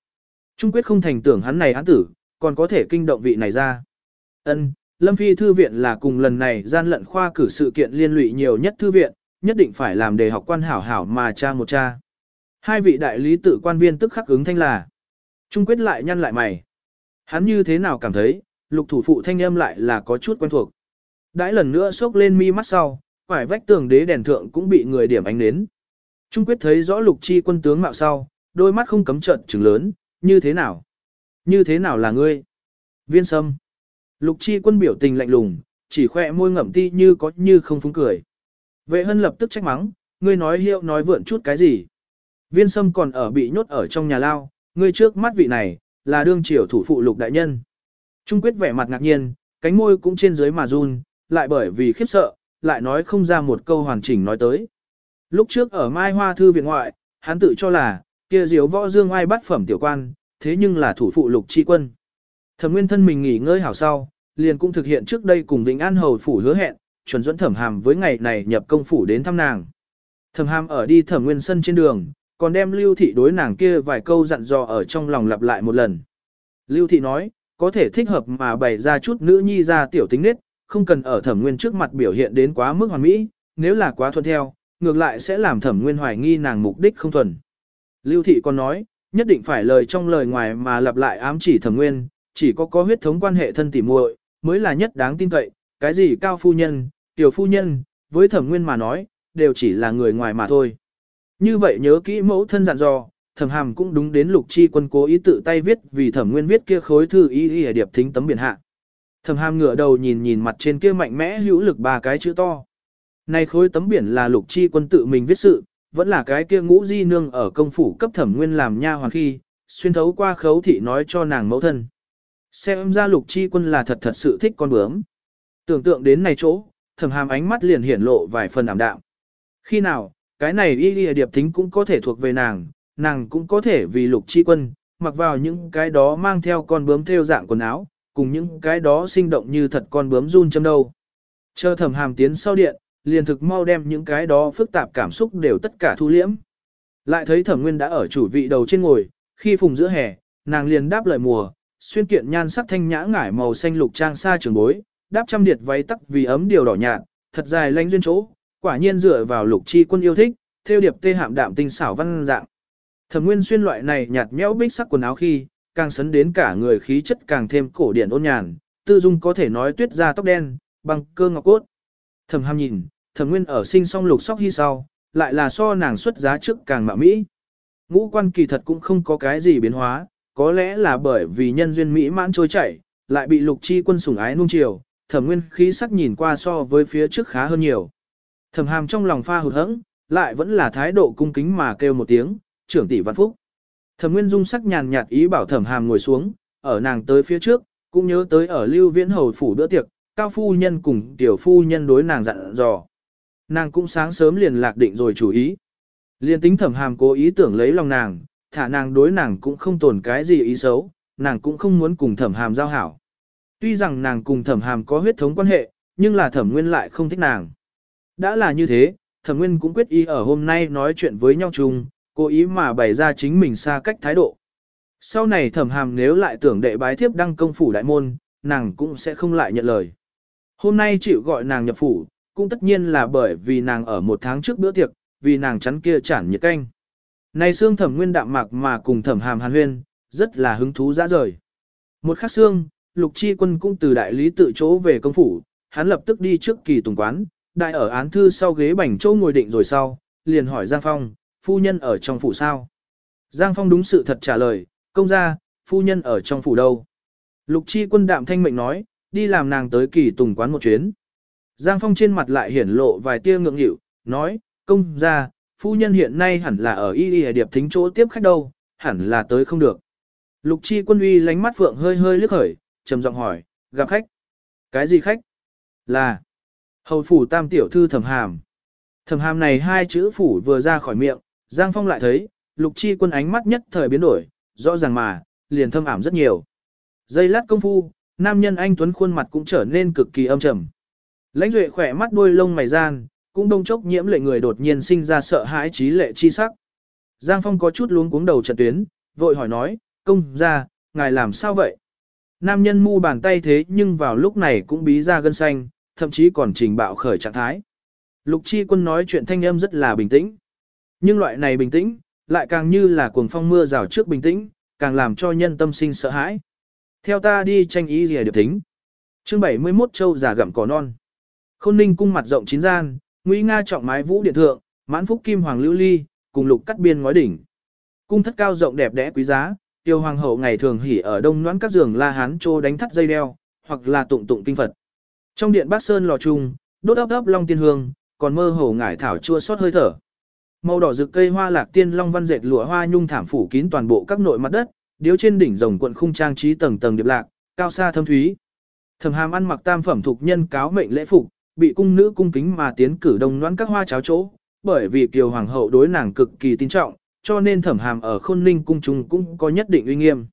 Trung quyết không thành tưởng hắn này hắn tử, còn có thể kinh động vị này ra. Ân, Lâm Phi Thư viện là cùng lần này gian lận khoa cử sự kiện liên lụy nhiều nhất thư viện, nhất định phải làm đề học quan hảo hảo mà cha một cha. Hai vị đại lý tự quan viên tức khắc ứng thanh là. Trung quyết lại nhăn lại mày. Hắn như thế nào cảm thấy, lục thủ phụ thanh âm lại là có chút quen thuộc. Đãi lần nữa sốc lên mi mắt sau, phải vách tường đế đèn thượng cũng bị người điểm ánh nến. Trung quyết thấy rõ lục chi quân tướng mạo sau, đôi mắt không cấm trận trừng lớn, như thế nào? Như thế nào là ngươi? Viên sâm. Lục chi quân biểu tình lạnh lùng, chỉ khoe môi ngậm ti như có như không phúng cười. Vệ hân lập tức trách mắng, ngươi nói hiệu nói vượn chút cái gì? Viên sâm còn ở bị nhốt ở trong nhà lao, ngươi trước mắt vị này, là đương triều thủ phụ lục đại nhân. Trung quyết vẻ mặt ngạc nhiên, cánh môi cũng trên dưới mà run, lại bởi vì khiếp sợ, lại nói không ra một câu hoàn chỉnh nói tới. Lúc trước ở Mai Hoa Thư viện ngoại, hắn tự cho là, kia diếu võ dương ai bắt phẩm tiểu quan, thế nhưng là thủ phụ lục chi quân. Thẩm nguyên thân mình nghỉ ngơi hảo sau, liền cũng thực hiện trước đây cùng Vĩnh An Hầu phủ hứa hẹn, chuẩn dẫn thẩm hàm với ngày này nhập công phủ đến thăm nàng. Thẩm hàm ở đi thẩm nguyên sân trên đường, còn đem lưu thị đối nàng kia vài câu dặn dò ở trong lòng lặp lại một lần. Lưu thị nói, có thể thích hợp mà bày ra chút nữ nhi ra tiểu tính nết, không cần ở thẩm nguyên trước mặt biểu hiện đến quá mức hoàn mỹ, nếu là quá thuận theo, ngược lại sẽ làm thẩm nguyên hoài nghi nàng mục đích không thuần. Lưu thị còn nói, nhất định phải lời trong lời ngoài mà lặp lại ám chỉ thẩm nguyên, chỉ có có huyết thống quan hệ thân tỉ muội mới là nhất đáng tin cậy, cái gì cao phu nhân, tiểu phu nhân, với thẩm nguyên mà nói, đều chỉ là người ngoài mà thôi. Như vậy nhớ kỹ mẫu thân dặn dò, thẩm hàm cũng đúng đến lục chi quân cố ý tự tay viết vì thẩm nguyên viết kia khối thư ý y điệp thính tấm biển hạ. Thẩm hàm ngửa đầu nhìn nhìn mặt trên kia mạnh mẽ hữu lực ba cái chữ to. Này khối tấm biển là lục chi quân tự mình viết sự, vẫn là cái kia ngũ di nương ở công phủ cấp thẩm nguyên làm nha hoàng khi, xuyên thấu qua khấu thị nói cho nàng mẫu thân. Xem ra lục chi quân là thật thật sự thích con bướm. Tưởng tượng đến này chỗ, thẩm hàm ánh mắt liền hiển lộ vài phần ảm đạm. Khi nào, cái này y lìa điệp thính cũng có thể thuộc về nàng, nàng cũng có thể vì lục chi quân, mặc vào những cái đó mang theo con bướm theo dạng quần áo, cùng những cái đó sinh động như thật con bướm run châm đâu. Chờ thẩm hàm tiến sau điện, liền thực mau đem những cái đó phức tạp cảm xúc đều tất cả thu liễm. Lại thấy thẩm nguyên đã ở chủ vị đầu trên ngồi, khi phùng giữa hè, nàng liền đáp lời mùa, xuyên kiện nhan sắc thanh nhã ngải màu xanh lục trang xa trường bối, đáp trăm điệt váy tắc vì ấm điều đỏ nhạt, thật dài lanh duyên chỗ, quả nhiên dựa vào lục chi quân yêu thích, theo điệp tê hạm đạm tinh xảo văn dạng. Thẩm Nguyên xuyên loại này nhạt nhẽo bích sắc quần áo khi, càng sấn đến cả người khí chất càng thêm cổ điển ôn nhàn, tư dung có thể nói tuyết ra tóc đen, bằng cơ ngọc cốt. Thẩm Hàm nhìn, Thẩm Nguyên ở sinh song lục sóc hy sau, lại là so nàng xuất giá trước càng mạo mỹ. Ngũ quan kỳ thật cũng không có cái gì biến hóa, có lẽ là bởi vì nhân duyên mỹ mãn trôi chảy, lại bị lục chi quân sủng ái nung chiều, thẩm nguyên khí sắc nhìn qua so với phía trước khá hơn nhiều. Thẩm hàm trong lòng pha hụt hẫng, lại vẫn là thái độ cung kính mà kêu một tiếng, trưởng tỷ văn phúc. Thẩm nguyên dung sắc nhàn nhạt ý bảo thẩm hàm ngồi xuống, ở nàng tới phía trước, cũng nhớ tới ở lưu viễn hầu phủ bữa tiệc, cao phu nhân cùng tiểu phu nhân đối nàng dặn dò. Nàng cũng sáng sớm liền lạc định rồi chủ ý. Liên tính thẩm hàm cố ý tưởng lấy lòng nàng, thả nàng đối nàng cũng không tồn cái gì ý xấu, nàng cũng không muốn cùng thẩm hàm giao hảo. Tuy rằng nàng cùng thẩm hàm có huyết thống quan hệ, nhưng là thẩm nguyên lại không thích nàng. Đã là như thế, thẩm nguyên cũng quyết ý ở hôm nay nói chuyện với nhau chung, cố ý mà bày ra chính mình xa cách thái độ. Sau này thẩm hàm nếu lại tưởng đệ bái thiếp đăng công phủ đại môn, nàng cũng sẽ không lại nhận lời. Hôm nay chịu gọi nàng nhập phủ, cũng tất nhiên là bởi vì nàng ở một tháng trước bữa tiệc, vì nàng chắn kia chản nhiệt canh. Này xương thẩm nguyên đạm mạc mà cùng thẩm hàm hàn huyên, rất là hứng thú dã rời. Một khắc xương, lục chi quân cũng từ đại lý tự chỗ về công phủ, hắn lập tức đi trước kỳ tùng quán, đại ở án thư sau ghế bành châu ngồi định rồi sau, liền hỏi Giang Phong, phu nhân ở trong phủ sao? Giang Phong đúng sự thật trả lời, công ra, phu nhân ở trong phủ đâu? Lục chi quân đạm thanh mệnh nói, đi làm nàng tới kỳ tùng quán một chuyến. Giang Phong trên mặt lại hiển lộ vài tia ngượng nghịu, nói, công ra, phu nhân hiện nay hẳn là ở y y điệp thính chỗ tiếp khách đâu, hẳn là tới không được. Lục chi quân uy lánh mắt phượng hơi hơi liếc khởi, trầm giọng hỏi, gặp khách. Cái gì khách? Là hầu phủ tam tiểu thư thẩm hàm. Thẩm hàm này hai chữ phủ vừa ra khỏi miệng, Giang Phong lại thấy, lục chi quân ánh mắt nhất thời biến đổi, rõ ràng mà, liền thâm ảm rất nhiều. dây lát công phu, nam nhân anh Tuấn khuôn mặt cũng trở nên cực kỳ âm trầm. Lãnh duệ khỏe mắt đuôi lông mày gian, cũng đông chốc nhiễm lệ người đột nhiên sinh ra sợ hãi trí lệ chi sắc. Giang Phong có chút luống cuống đầu trận tuyến, vội hỏi nói, công ra, ngài làm sao vậy? Nam nhân mu bàn tay thế nhưng vào lúc này cũng bí ra gân xanh, thậm chí còn trình bạo khởi trạng thái. Lục chi quân nói chuyện thanh âm rất là bình tĩnh. Nhưng loại này bình tĩnh, lại càng như là cuồng phong mưa rào trước bình tĩnh, càng làm cho nhân tâm sinh sợ hãi. Theo ta đi tranh ý gì được thính. Chương 71 châu giả gặm cỏ non. Khôn ninh cung mặt rộng chín gian, Ngụy Nga trọng mái vũ điện thượng, mãn phúc kim hoàng lưu ly, cùng lục cắt biên ngói đỉnh. Cung thất cao rộng đẹp đẽ quý giá, tiêu hoàng hậu ngày thường hỉ ở đông noãn các giường la hán trô đánh thắt dây đeo, hoặc là tụng tụng kinh Phật. Trong điện bát sơn lò trung, đốt ấp ấp long tiên hương, còn mơ hồ ngải thảo chua xót hơi thở. Màu đỏ rực cây hoa lạc tiên long văn dệt lụa hoa nhung thảm phủ kín toàn bộ các nội mặt đất, điếu trên đỉnh rồng quận khung trang trí tầng tầng điệp lạc, cao xa thâm thúy. Thẩm Hàm ăn mặc tam phẩm thuộc nhân cáo mệnh lễ phục, bị cung nữ cung kính mà tiến cử đông đoán các hoa cháo chỗ, bởi vì kiều hoàng hậu đối nàng cực kỳ tin trọng, cho nên thẩm hàm ở khôn ninh cung trung cũng có nhất định uy nghiêm.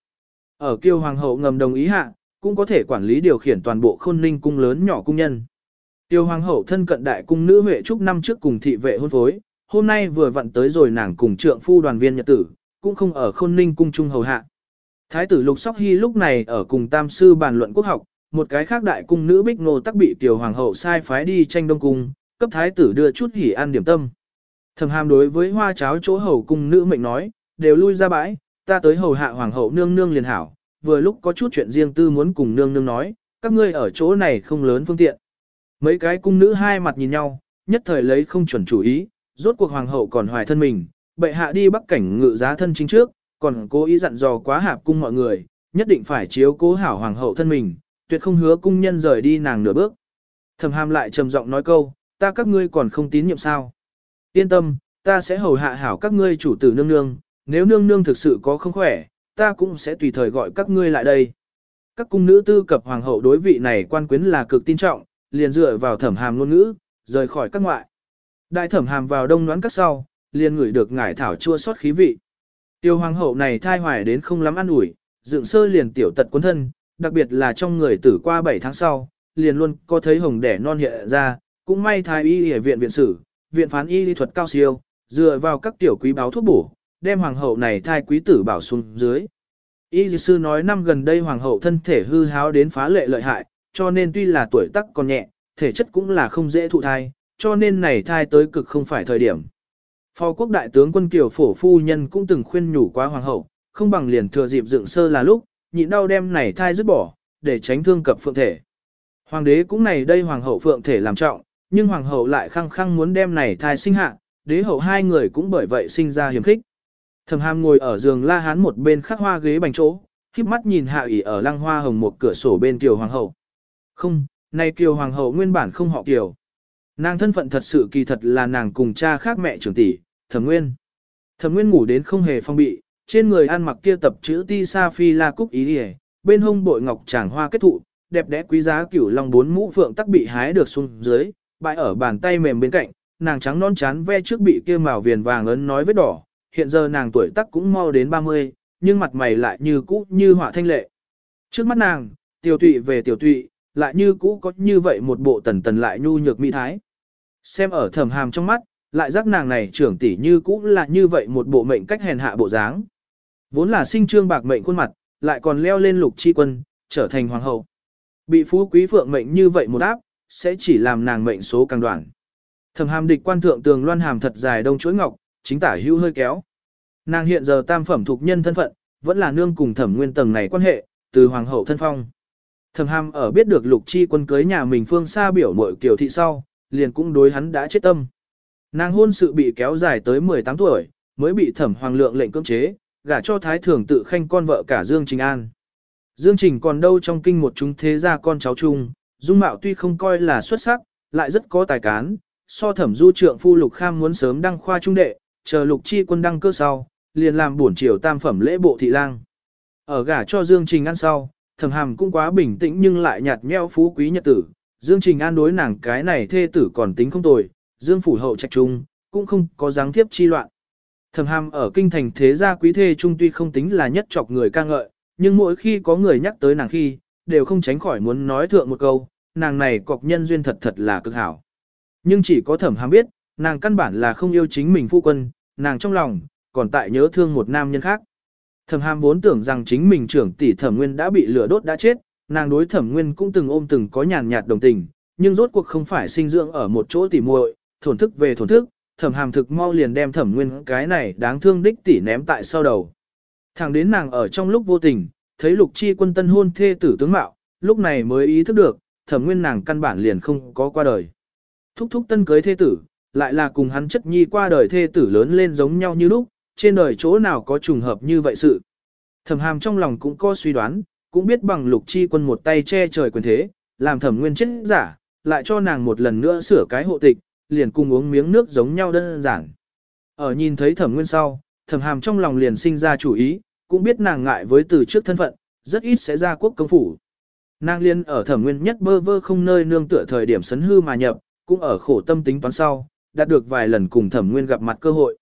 Ở kiều hoàng hậu ngầm đồng ý hạ, cũng có thể quản lý điều khiển toàn bộ khôn ninh cung lớn nhỏ cung nhân. Tiêu hoàng hậu thân cận đại cung nữ Huệ Trúc năm trước cùng thị vệ hôn phối, hôm nay vừa vặn tới rồi nàng cùng trượng phu đoàn viên nhật tử, cũng không ở khôn ninh cung trung hầu hạ. Thái tử Lục Sóc Hy lúc này ở cùng tam sư bàn luận quốc học, một cái khác đại cung nữ Bích nô tắc bị tiểu hoàng hậu sai phái đi tranh đông cung, cấp thái tử đưa chút hỉ ăn điểm tâm. Thầm Hàm đối với hoa cháo chỗ hầu cung nữ mệnh nói, đều lui ra bãi, ta tới hầu hạ hoàng hậu nương nương liền hảo, vừa lúc có chút chuyện riêng tư muốn cùng nương nương nói, các ngươi ở chỗ này không lớn phương tiện. Mấy cái cung nữ hai mặt nhìn nhau, nhất thời lấy không chuẩn chủ ý, rốt cuộc hoàng hậu còn hoài thân mình, bệ hạ đi bắc cảnh ngự giá thân chính trước, còn cố ý dặn dò quá hạp cung mọi người, nhất định phải chiếu cố hảo hoàng hậu thân mình, tuyệt không hứa cung nhân rời đi nàng nửa bước. Thẩm hàm lại trầm giọng nói câu, ta các ngươi còn không tín nhiệm sao. Yên tâm, ta sẽ hầu hạ hảo các ngươi chủ tử nương nương, nếu nương nương thực sự có không khỏe, ta cũng sẽ tùy thời gọi các ngươi lại đây. Các cung nữ tư cập hoàng hậu đối vị này quan quyến là cực tin trọng, liền dựa vào thẩm hàm ngôn ngữ, rời khỏi các ngoại. Đại thẩm hàm vào đông đoán các sau, liền ngửi được ngải thảo chua xót khí vị. Tiêu hoàng hậu này thai hoài đến không lắm ăn ủi, dựng sơ liền tiểu tật quân thân, đặc biệt là trong người tử qua 7 tháng sau, liền luôn có thấy hồng đẻ non hiện ra, cũng may thái y y viện viện sử, viện phán y lý thuật cao siêu, dựa vào các tiểu quý báo thuốc bổ, đem hoàng hậu này thai quý tử bảo xuống dưới. Y sư nói năm gần đây hoàng hậu thân thể hư háo đến phá lệ lợi hại, cho nên tuy là tuổi tác còn nhẹ, thể chất cũng là không dễ thụ thai, cho nên này thai tới cực không phải thời điểm. Phó quốc đại tướng quân Kiều Phổ Phu Nhân cũng từng khuyên nhủ quá hoàng hậu, không bằng liền thừa dịp dựng sơ là lúc, nhịn đau đem này thai dứt bỏ, để tránh thương cập phượng thể. Hoàng đế cũng này đây hoàng hậu phượng thể làm trọng, nhưng hoàng hậu lại khăng khăng muốn đem này thai sinh hạ, đế hậu hai người cũng bởi vậy sinh ra hiểm khích. Thẩm Hàm ngồi ở giường La Hán một bên khắc hoa ghế bành chỗ, khép mắt nhìn hạ ỷ ở lăng hoa hồng một cửa sổ bên Kiều Hoàng hậu. Không, nay Kiều Hoàng hậu nguyên bản không họ Kiều. Nàng thân phận thật sự kỳ thật là nàng cùng cha khác mẹ trưởng tỷ, Thẩm Nguyên. Thẩm Nguyên ngủ đến không hề phong bị, trên người ăn mặc kia tập chữ ti sa phi la cúc ý điề, bên hông bội ngọc tràng hoa kết thụ, đẹp đẽ quý giá cửu long bốn mũ phượng tắc bị hái được xuống dưới, bại ở bàn tay mềm bên cạnh, nàng trắng non chán ve trước bị kia màu viền vàng ấn nói vết đỏ, hiện giờ nàng tuổi tác cũng mau đến 30, nhưng mặt mày lại như cũ như họa thanh lệ. Trước mắt nàng, tiểu tụy về tiểu tụy, lại như cũ có như vậy một bộ tần tần lại nhu nhược mỹ thái. Xem ở thầm hàm trong mắt, lại giác nàng này trưởng tỷ như cũ là như vậy một bộ mệnh cách hèn hạ bộ dáng. Vốn là sinh trương bạc mệnh khuôn mặt, lại còn leo lên lục chi quân, trở thành hoàng hậu. Bị phú quý phượng mệnh như vậy một áp, sẽ chỉ làm nàng mệnh số càng đoạn. Thẩm hàm địch quan thượng tường loan hàm thật dài đông chuỗi ngọc, chính tả hữu hơi kéo. Nàng hiện giờ tam phẩm thuộc nhân thân phận, vẫn là nương cùng thẩm nguyên tầng này quan hệ, từ hoàng hậu thân phong. Thẩm hàm ở biết được lục chi quân cưới nhà mình phương xa biểu muội kiều thị sau, liền cũng đối hắn đã chết tâm. Nàng hôn sự bị kéo dài tới 18 tuổi, mới bị thẩm hoàng lượng lệnh cưỡng chế, gả cho thái thường tự khanh con vợ cả Dương Trình An. Dương Trình còn đâu trong kinh một chúng thế gia con cháu chung, dung mạo tuy không coi là xuất sắc, lại rất có tài cán, so thẩm du trượng phu lục kham muốn sớm đăng khoa trung đệ, chờ lục chi quân đăng cơ sau, liền làm bổn triều tam phẩm lễ bộ thị lang. Ở gả cho Dương Trình An sau, thầm hàm cũng quá bình tĩnh nhưng lại nhạt nhẽo phú quý nhật tử, Dương Trình An đối nàng cái này thê tử còn tính không tồi, Dương phủ hậu trạch trung, cũng không có dáng thiếp chi loạn. thầm hàm ở kinh thành thế gia quý thê trung tuy không tính là nhất chọc người ca ngợi, nhưng mỗi khi có người nhắc tới nàng khi, đều không tránh khỏi muốn nói thượng một câu, nàng này cọc nhân duyên thật thật là cực hảo. Nhưng chỉ có thẩm hàm biết, nàng căn bản là không yêu chính mình phu quân, nàng trong lòng, còn tại nhớ thương một nam nhân khác. Thẩm hàm vốn tưởng rằng chính mình trưởng tỷ thẩm nguyên đã bị lửa đốt đã chết, nàng đối thẩm nguyên cũng từng ôm từng có nhàn nhạt đồng tình, nhưng rốt cuộc không phải sinh dưỡng ở một chỗ tỉ muội, thổn thức về thổn thức, thẩm hàm thực mau liền đem thẩm nguyên cái này đáng thương đích tỷ ném tại sau đầu. Thẳng đến nàng ở trong lúc vô tình, thấy lục chi quân tân hôn thê tử tướng mạo, lúc này mới ý thức được, thẩm nguyên nàng căn bản liền không có qua đời. Thúc thúc tân cưới thê tử, lại là cùng hắn chất nhi qua đời thê tử lớn lên giống nhau như lúc, trên đời chỗ nào có trùng hợp như vậy sự. Thẩm hàm trong lòng cũng có suy đoán, cũng biết bằng lục chi quân một tay che trời quyền thế, làm thẩm nguyên chết giả, lại cho nàng một lần nữa sửa cái hộ tịch, liền cùng uống miếng nước giống nhau đơn giản. Ở nhìn thấy thẩm nguyên sau, thẩm hàm trong lòng liền sinh ra chủ ý, cũng biết nàng ngại với từ trước thân phận, rất ít sẽ ra quốc công phủ. Nàng liên ở thẩm nguyên nhất bơ vơ không nơi nương tựa thời điểm sấn hư mà nhập, cũng ở khổ tâm tính toán sau, đạt được vài lần cùng thẩm nguyên gặp mặt cơ hội.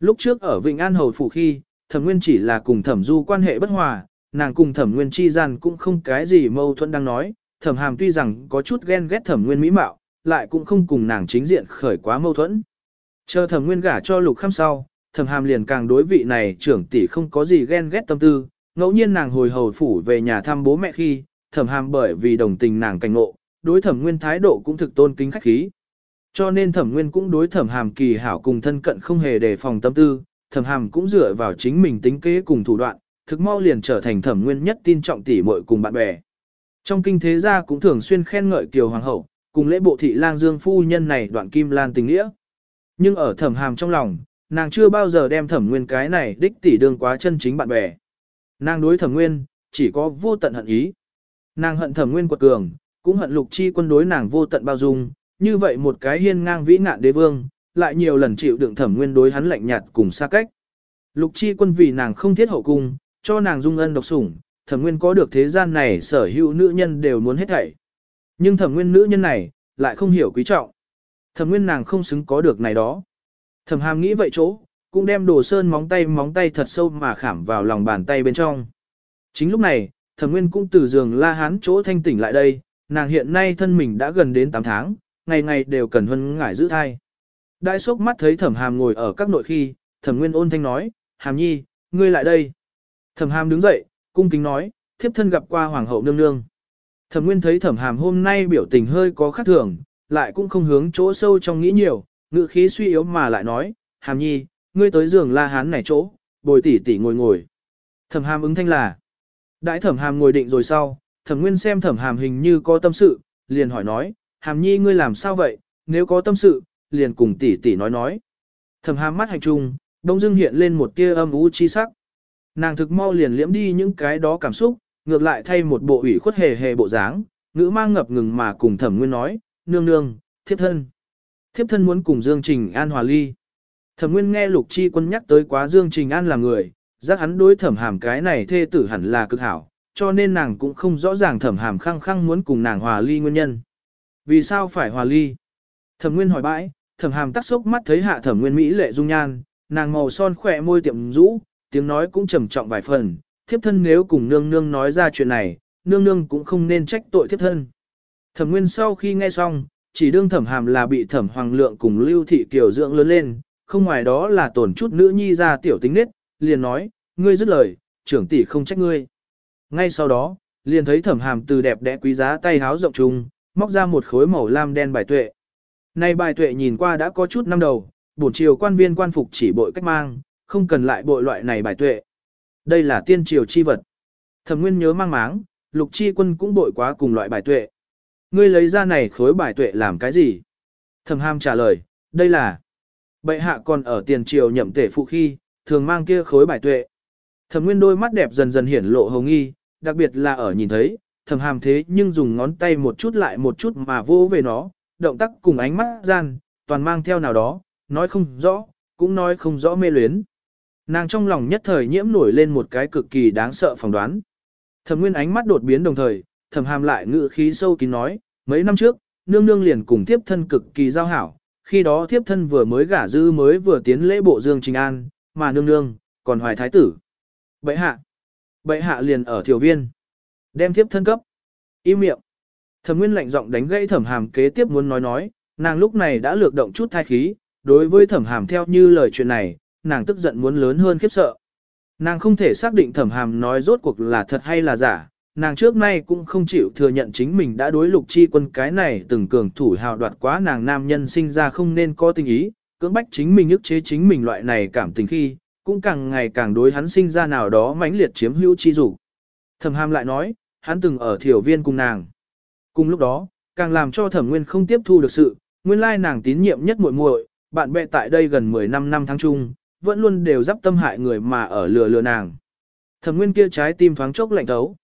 Lúc trước ở Vịnh An Hầu Phủ khi, thẩm nguyên chỉ là cùng thẩm du quan hệ bất hòa, nàng cùng thẩm nguyên chi gian cũng không cái gì mâu thuẫn đang nói, thẩm hàm tuy rằng có chút ghen ghét thẩm nguyên mỹ mạo, lại cũng không cùng nàng chính diện khởi quá mâu thuẫn. Chờ thẩm nguyên gả cho lục khăm sau, thẩm hàm liền càng đối vị này trưởng tỷ không có gì ghen ghét tâm tư, ngẫu nhiên nàng hồi hầu phủ về nhà thăm bố mẹ khi, thẩm hàm bởi vì đồng tình nàng cảnh ngộ, đối thẩm nguyên thái độ cũng thực tôn kính khách khí. Cho nên thẩm nguyên cũng đối thẩm hàm kỳ hảo cùng thân cận không hề đề phòng tâm tư, thẩm hàm cũng dựa vào chính mình tính kế cùng thủ đoạn, thực mau liền trở thành thẩm nguyên nhất tin trọng tỷ muội cùng bạn bè. Trong kinh thế gia cũng thường xuyên khen ngợi kiều hoàng hậu, cùng lễ bộ thị lang dương phu nhân này đoạn kim lan tình nghĩa. Nhưng ở thẩm hàm trong lòng, nàng chưa bao giờ đem thẩm nguyên cái này đích tỷ đương quá chân chính bạn bè. Nàng đối thẩm nguyên, chỉ có vô tận hận ý. Nàng hận thẩm nguyên quật cường, cũng hận lục chi quân đối nàng vô tận bao dung, như vậy một cái hiên ngang vĩ ngạn đế vương, lại nhiều lần chịu đựng thẩm nguyên đối hắn lạnh nhạt cùng xa cách. Lục chi quân vì nàng không thiết hậu cung, cho nàng dung ân độc sủng, thẩm nguyên có được thế gian này sở hữu nữ nhân đều muốn hết thảy. Nhưng thẩm nguyên nữ nhân này, lại không hiểu quý trọng. Thẩm nguyên nàng không xứng có được này đó. Thẩm hàm nghĩ vậy chỗ, cũng đem đồ sơn móng tay móng tay thật sâu mà khảm vào lòng bàn tay bên trong. Chính lúc này, thẩm nguyên cũng từ giường la hán chỗ thanh tỉnh lại đây, nàng hiện nay thân mình đã gần đến 8 tháng, ngày ngày đều cần huân ngải giữ thai. Đại sốc mắt thấy thẩm hàm ngồi ở các nội khi, thẩm nguyên ôn thanh nói, hàm nhi, ngươi lại đây. Thẩm hàm đứng dậy, cung kính nói, thiếp thân gặp qua hoàng hậu nương nương. Thẩm nguyên thấy thẩm hàm hôm nay biểu tình hơi có khác thường, lại cũng không hướng chỗ sâu trong nghĩ nhiều, ngự khí suy yếu mà lại nói, hàm nhi, ngươi tới giường la hán này chỗ, bồi tỷ tỷ ngồi ngồi. Thẩm hàm ứng thanh là. Đại thẩm hàm ngồi định rồi sau, thẩm nguyên xem thẩm hàm hình như có tâm sự, liền hỏi nói, hàm nhi ngươi làm sao vậy, nếu có tâm sự, liền cùng tỷ tỷ nói nói. Thẩm hàm mắt hành trung, đông dưng hiện lên một tia âm u chi sắc. Nàng thực mau liền liễm đi những cái đó cảm xúc, ngược lại thay một bộ ủy khuất hề hề bộ dáng, ngữ mang ngập ngừng mà cùng thẩm nguyên nói, nương nương, thiếp thân. Thiếp thân muốn cùng Dương Trình An hòa ly. Thẩm nguyên nghe lục chi quân nhắc tới quá Dương Trình An là người, giác hắn đối thẩm hàm cái này thê tử hẳn là cực hảo, cho nên nàng cũng không rõ ràng thẩm hàm khăng khăng muốn cùng nàng hòa ly nguyên nhân. Vì sao phải hòa ly? Thẩm nguyên hỏi bãi, thẩm hàm tắc sốc mắt thấy hạ thẩm nguyên Mỹ lệ dung nhan, nàng màu son khỏe môi tiệm rũ, tiếng nói cũng trầm trọng vài phần, thiếp thân nếu cùng nương nương nói ra chuyện này, nương nương cũng không nên trách tội thiếp thân. Thẩm nguyên sau khi nghe xong, chỉ đương thẩm hàm là bị thẩm hoàng lượng cùng lưu thị kiều dưỡng lớn lên, không ngoài đó là tổn chút nữ nhi ra tiểu tính nết, liền nói, ngươi dứt lời, trưởng tỷ không trách ngươi. Ngay sau đó, liền thấy thẩm hàm từ đẹp đẽ quý giá tay háo rộng trùng, móc ra một khối màu lam đen bài tuệ. Này bài tuệ nhìn qua đã có chút năm đầu, bổn triều quan viên quan phục chỉ bội cách mang, không cần lại bội loại này bài tuệ. Đây là tiên triều chi vật. Thẩm Nguyên nhớ mang máng, Lục Chi Quân cũng bội quá cùng loại bài tuệ. Ngươi lấy ra này khối bài tuệ làm cái gì? Thẩm ham trả lời, đây là Bệ hạ còn ở tiền triều nhậm tể phụ khi, thường mang kia khối bài tuệ. Thẩm Nguyên đôi mắt đẹp dần dần hiển lộ hồng nghi, đặc biệt là ở nhìn thấy, Thẩm Hàm thế nhưng dùng ngón tay một chút lại một chút mà vô về nó, động tác cùng ánh mắt gian, toàn mang theo nào đó, nói không rõ, cũng nói không rõ mê luyến. Nàng trong lòng nhất thời nhiễm nổi lên một cái cực kỳ đáng sợ phỏng đoán. Thẩm Nguyên ánh mắt đột biến đồng thời, Thẩm Hàm lại ngự khí sâu kín nói, mấy năm trước, nương nương liền cùng tiếp thân cực kỳ giao hảo, khi đó tiếp thân vừa mới gả dư mới vừa tiến lễ bộ Dương Trình An, mà nương nương, còn hoài thái tử. Bệ hạ, bệ hạ liền ở thiểu viên, đem tiếp thân cấp, im miệng. Thẩm Nguyên lạnh giọng đánh gãy Thẩm Hàm kế tiếp muốn nói nói, nàng lúc này đã lược động chút thai khí, đối với Thẩm Hàm theo như lời chuyện này, nàng tức giận muốn lớn hơn khiếp sợ. Nàng không thể xác định thẩm hàm nói rốt cuộc là thật hay là giả, nàng trước nay cũng không chịu thừa nhận chính mình đã đối lục chi quân cái này từng cường thủ hào đoạt quá nàng nam nhân sinh ra không nên có tình ý, cưỡng bách chính mình ức chế chính mình loại này cảm tình khi, cũng càng ngày càng đối hắn sinh ra nào đó mãnh liệt chiếm hữu chi dục. Thẩm hàm lại nói, hắn từng ở thiểu viên cùng nàng. Cùng lúc đó, càng làm cho thẩm nguyên không tiếp thu được sự, nguyên lai nàng tín nhiệm nhất muội muội, bạn bè tại đây gần 15 năm tháng chung, vẫn luôn đều dắp tâm hại người mà ở lừa lừa nàng. Thẩm Nguyên kia trái tim thoáng chốc lạnh thấu.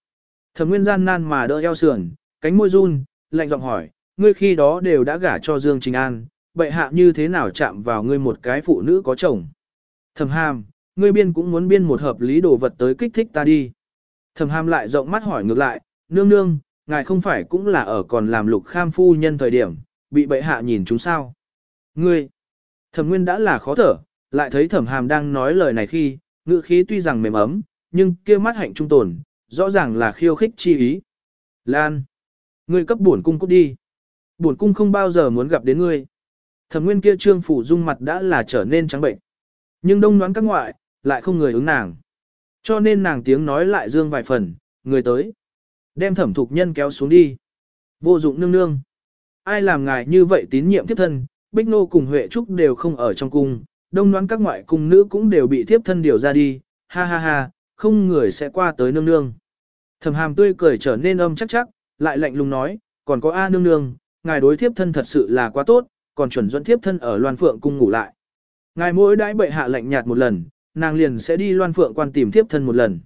Thẩm Nguyên gian nan mà đỡ eo sườn, cánh môi run, lạnh giọng hỏi, ngươi khi đó đều đã gả cho Dương Trình An, bệ hạ như thế nào chạm vào ngươi một cái phụ nữ có chồng? Thẩm Hàm, ngươi biên cũng muốn biên một hợp lý đồ vật tới kích thích ta đi. Thẩm Hàm lại rộng mắt hỏi ngược lại, nương nương, ngài không phải cũng là ở còn làm lục kham phu nhân thời điểm, bị bệ hạ nhìn chúng sao? Ngươi, Thẩm Nguyên đã là khó thở, lại thấy thẩm hàm đang nói lời này khi, ngữ khí tuy rằng mềm ấm, nhưng kia mắt hạnh trung tồn, rõ ràng là khiêu khích chi ý. Lan! Ngươi cấp bổn cung cút đi. Bổn cung không bao giờ muốn gặp đến ngươi. Thẩm nguyên kia trương phủ dung mặt đã là trở nên trắng bệnh. Nhưng đông đoán các ngoại, lại không người ứng nàng. Cho nên nàng tiếng nói lại dương vài phần, người tới. Đem thẩm thục nhân kéo xuống đi. Vô dụng nương nương. Ai làm ngài như vậy tín nhiệm tiếp thân, Bích Nô cùng Huệ Trúc đều không ở trong cung, đông đoán các ngoại cung nữ cũng đều bị thiếp thân điều ra đi, ha ha ha, không người sẽ qua tới nương nương. Thẩm hàm tươi cười trở nên âm chắc chắc, lại lạnh lùng nói, còn có A nương nương, ngài đối thiếp thân thật sự là quá tốt, còn chuẩn dẫn thiếp thân ở loan phượng cung ngủ lại. Ngài mỗi đãi bệ hạ lạnh nhạt một lần, nàng liền sẽ đi loan phượng quan tìm thiếp thân một lần.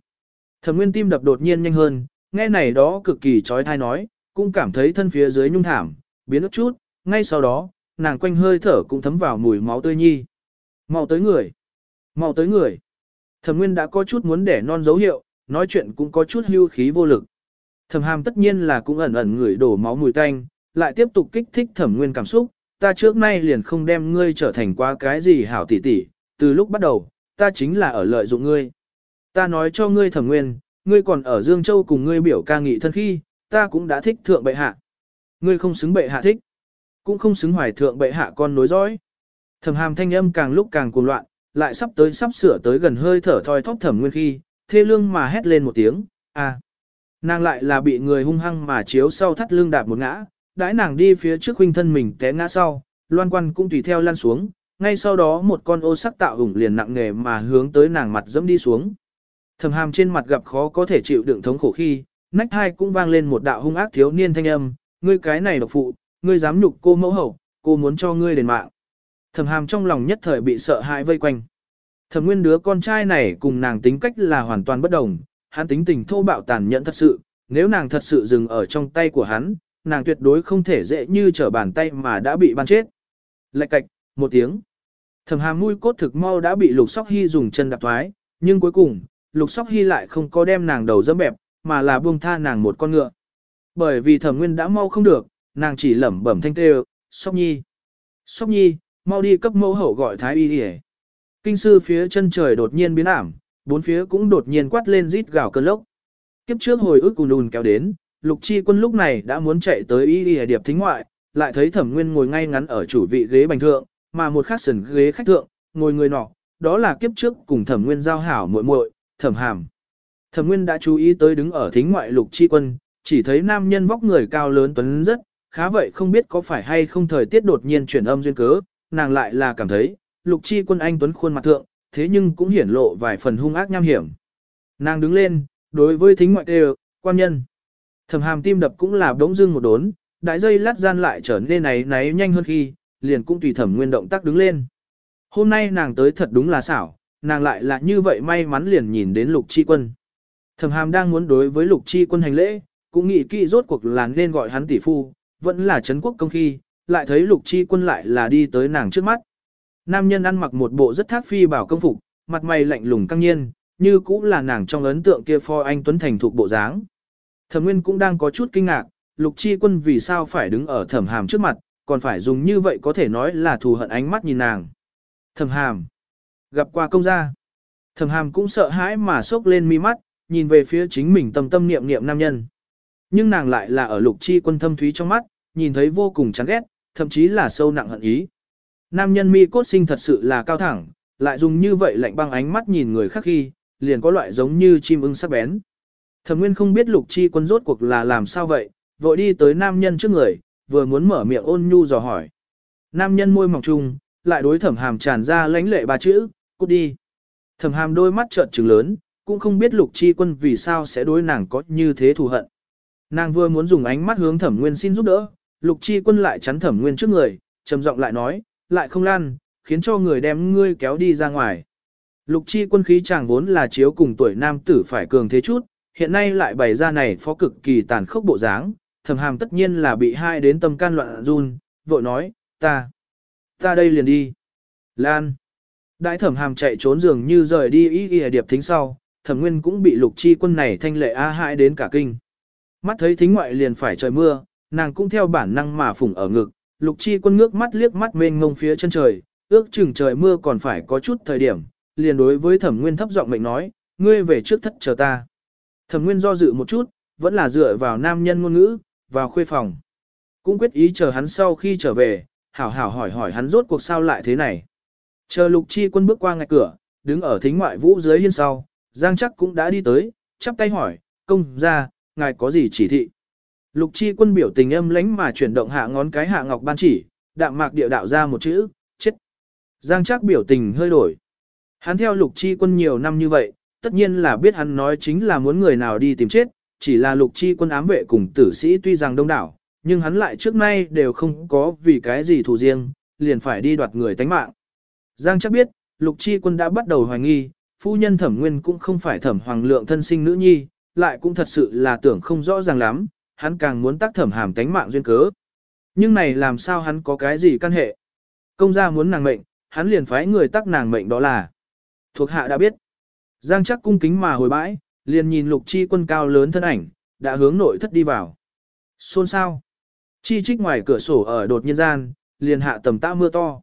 Thẩm nguyên tim đập đột nhiên nhanh hơn, nghe này đó cực kỳ trói thai nói, cũng cảm thấy thân phía dưới nhung thảm, biến ức chút, ngay sau đó, nàng quanh hơi thở cũng thấm vào mùi máu tươi nhi. Mau tới người. Mau tới người. Thẩm Nguyên đã có chút muốn để non dấu hiệu, nói chuyện cũng có chút hưu khí vô lực. Thẩm Hàm tất nhiên là cũng ẩn ẩn người đổ máu mùi tanh, lại tiếp tục kích thích Thẩm Nguyên cảm xúc, ta trước nay liền không đem ngươi trở thành quá cái gì hảo tỷ tỷ, từ lúc bắt đầu, ta chính là ở lợi dụng ngươi. Ta nói cho ngươi Thẩm Nguyên, ngươi còn ở Dương Châu cùng ngươi biểu ca nghị thân khi, ta cũng đã thích thượng bệ hạ. Ngươi không xứng bệ hạ thích, cũng không xứng hoài thượng bệ hạ con nối dõi. Thẩm hàm thanh âm càng lúc càng cuồng loạn, lại sắp tới sắp sửa tới gần hơi thở thoi thóp thẩm nguyên khi, thê lương mà hét lên một tiếng, a. Nàng lại là bị người hung hăng mà chiếu sau thắt lưng đạp một ngã, đãi nàng đi phía trước huynh thân mình té ngã sau, loan quan cũng tùy theo lan xuống, ngay sau đó một con ô sắc tạo ủng liền nặng nề mà hướng tới nàng mặt dẫm đi xuống. thầm hàm trên mặt gặp khó có thể chịu đựng thống khổ khi, nách hai cũng vang lên một đạo hung ác thiếu niên thanh âm, ngươi cái này độc phụ, ngươi dám nhục cô mẫu hậu, cô muốn cho ngươi đền mạng. thầm hàm trong lòng nhất thời bị sợ hãi vây quanh. thầm nguyên đứa con trai này cùng nàng tính cách là hoàn toàn bất đồng, hắn tính tình thô bạo tàn nhẫn thật sự, nếu nàng thật sự dừng ở trong tay của hắn, nàng tuyệt đối không thể dễ như trở bàn tay mà đã bị ban chết. Lạch cạch, một tiếng. Thẩm hàm mũi cốt thực mau đã bị lục sóc hy dùng chân đạp thoái, nhưng cuối cùng, lục sóc hy lại không có đem nàng đầu dẫm bẹp, mà là buông tha nàng một con ngựa. Bởi vì thẩm nguyên đã mau không được, nàng chỉ lẩm bẩm thanh tê, sóc nhi. Sóc nhi, mau đi cấp mẫu hậu gọi thái y đi Kinh sư phía chân trời đột nhiên biến ảm, bốn phía cũng đột nhiên quát lên rít gào cơn lốc. Kiếp trước hồi ức cùn đùn kéo đến, lục chi quân lúc này đã muốn chạy tới y y điệp thính ngoại, lại thấy thẩm nguyên ngồi ngay ngắn ở chủ vị ghế bành thượng, mà một khắc sần ghế khách thượng, ngồi người nọ, đó là kiếp trước cùng thẩm nguyên giao hảo muội muội, thẩm hàm. Thẩm nguyên đã chú ý tới đứng ở thính ngoại lục chi quân, chỉ thấy nam nhân vóc người cao lớn tuấn rất, khá vậy không biết có phải hay không thời tiết đột nhiên chuyển âm duyên cớ, nàng lại là cảm thấy, lục chi quân anh tuấn khuôn mặt thượng, thế nhưng cũng hiển lộ vài phần hung ác nham hiểm. Nàng đứng lên, đối với thính ngoại đều, quan nhân. Thẩm hàm tim đập cũng là đống dưng một đốn, đại dây lát gian lại trở nên náy náy nhanh hơn khi, liền cũng tùy thẩm nguyên động tác đứng lên. Hôm nay nàng tới thật đúng là xảo, nàng lại là như vậy may mắn liền nhìn đến lục chi quân. Thẩm hàm đang muốn đối với lục chi quân hành lễ, cũng nghĩ kỹ rốt cuộc là nên gọi hắn tỷ phu, vẫn là Trấn quốc công khi, lại thấy lục chi quân lại là đi tới nàng trước mắt. Nam nhân ăn mặc một bộ rất thác phi bảo công phục, mặt mày lạnh lùng căng nhiên, như cũng là nàng trong ấn tượng kia pho anh Tuấn Thành thuộc bộ dáng. Thẩm Nguyên cũng đang có chút kinh ngạc, lục chi quân vì sao phải đứng ở thẩm hàm trước mặt, còn phải dùng như vậy có thể nói là thù hận ánh mắt nhìn nàng. thầm hàm, gặp qua công gia. thầm hàm cũng sợ hãi mà sốc lên mi mắt, nhìn về phía chính mình tâm tâm niệm niệm nam nhân. Nhưng nàng lại là ở lục chi quân thâm thúy trong mắt, nhìn thấy vô cùng chán ghét, thậm chí là sâu nặng hận ý. Nam nhân mi cốt sinh thật sự là cao thẳng, lại dùng như vậy lạnh băng ánh mắt nhìn người khác khi, liền có loại giống như chim ưng sắc bén. Thẩm Nguyên không biết lục chi quân rốt cuộc là làm sao vậy, vội đi tới nam nhân trước người, vừa muốn mở miệng ôn nhu dò hỏi. Nam nhân môi mỏng trung, lại đối thẩm hàm tràn ra lãnh lệ ba chữ, cút đi. Thẩm hàm đôi mắt trợn trừng lớn, cũng không biết lục chi quân vì sao sẽ đối nàng có như thế thù hận. Nàng vừa muốn dùng ánh mắt hướng thẩm nguyên xin giúp đỡ, lục chi quân lại chắn thẩm nguyên trước người, trầm giọng lại nói, lại không lan, khiến cho người đem ngươi kéo đi ra ngoài. Lục chi quân khí chàng vốn là chiếu cùng tuổi nam tử phải cường thế chút, hiện nay lại bày ra này phó cực kỳ tàn khốc bộ dáng, thẩm hàm tất nhiên là bị hai đến tâm can loạn run, vội nói, ta, ta đây liền đi. Lan. Đại thẩm hàm chạy trốn giường như rời đi ý ghi điệp thính sau, thẩm nguyên cũng bị lục chi quân này thanh lệ a hại đến cả kinh. Mắt thấy thính ngoại liền phải trời mưa, nàng cũng theo bản năng mà phủng ở ngực, lục chi quân ngước mắt liếc mắt mênh ngông phía chân trời, ước chừng trời mưa còn phải có chút thời điểm, liền đối với thẩm nguyên thấp giọng mệnh nói, ngươi về trước thất chờ ta. Thẩm nguyên do dự một chút, vẫn là dựa vào nam nhân ngôn ngữ, vào khuê phòng. Cũng quyết ý chờ hắn sau khi trở về, hảo hảo hỏi hỏi hắn rốt cuộc sao lại thế này. Chờ lục chi quân bước qua ngạch cửa, đứng ở thính ngoại vũ dưới hiên sau, Giang chắc cũng đã đi tới, chắp tay hỏi, công ra, ngài có gì chỉ thị. Lục chi quân biểu tình âm lánh mà chuyển động hạ ngón cái hạ ngọc ban chỉ, đạm mạc địa đạo ra một chữ, chết. Giang chắc biểu tình hơi đổi. Hắn theo lục chi quân nhiều năm như vậy, tất nhiên là biết hắn nói chính là muốn người nào đi tìm chết, chỉ là lục chi quân ám vệ cùng tử sĩ tuy rằng đông đảo, nhưng hắn lại trước nay đều không có vì cái gì thù riêng, liền phải đi đoạt người tánh mạng. Giang chắc biết, lục chi quân đã bắt đầu hoài nghi, phu nhân thẩm nguyên cũng không phải thẩm hoàng lượng thân sinh nữ nhi, lại cũng thật sự là tưởng không rõ ràng lắm, hắn càng muốn tác thẩm hàm tánh mạng duyên cớ. Nhưng này làm sao hắn có cái gì căn hệ? Công gia muốn nàng mệnh, hắn liền phái người tác nàng mệnh đó là. Thuộc hạ đã biết. Giang chắc cung kính mà hồi bãi, liền nhìn lục chi quân cao lớn thân ảnh, đã hướng nội thất đi vào. Xôn sao? Chi trích ngoài cửa sổ ở đột nhiên gian, liền hạ tầm tã mưa to.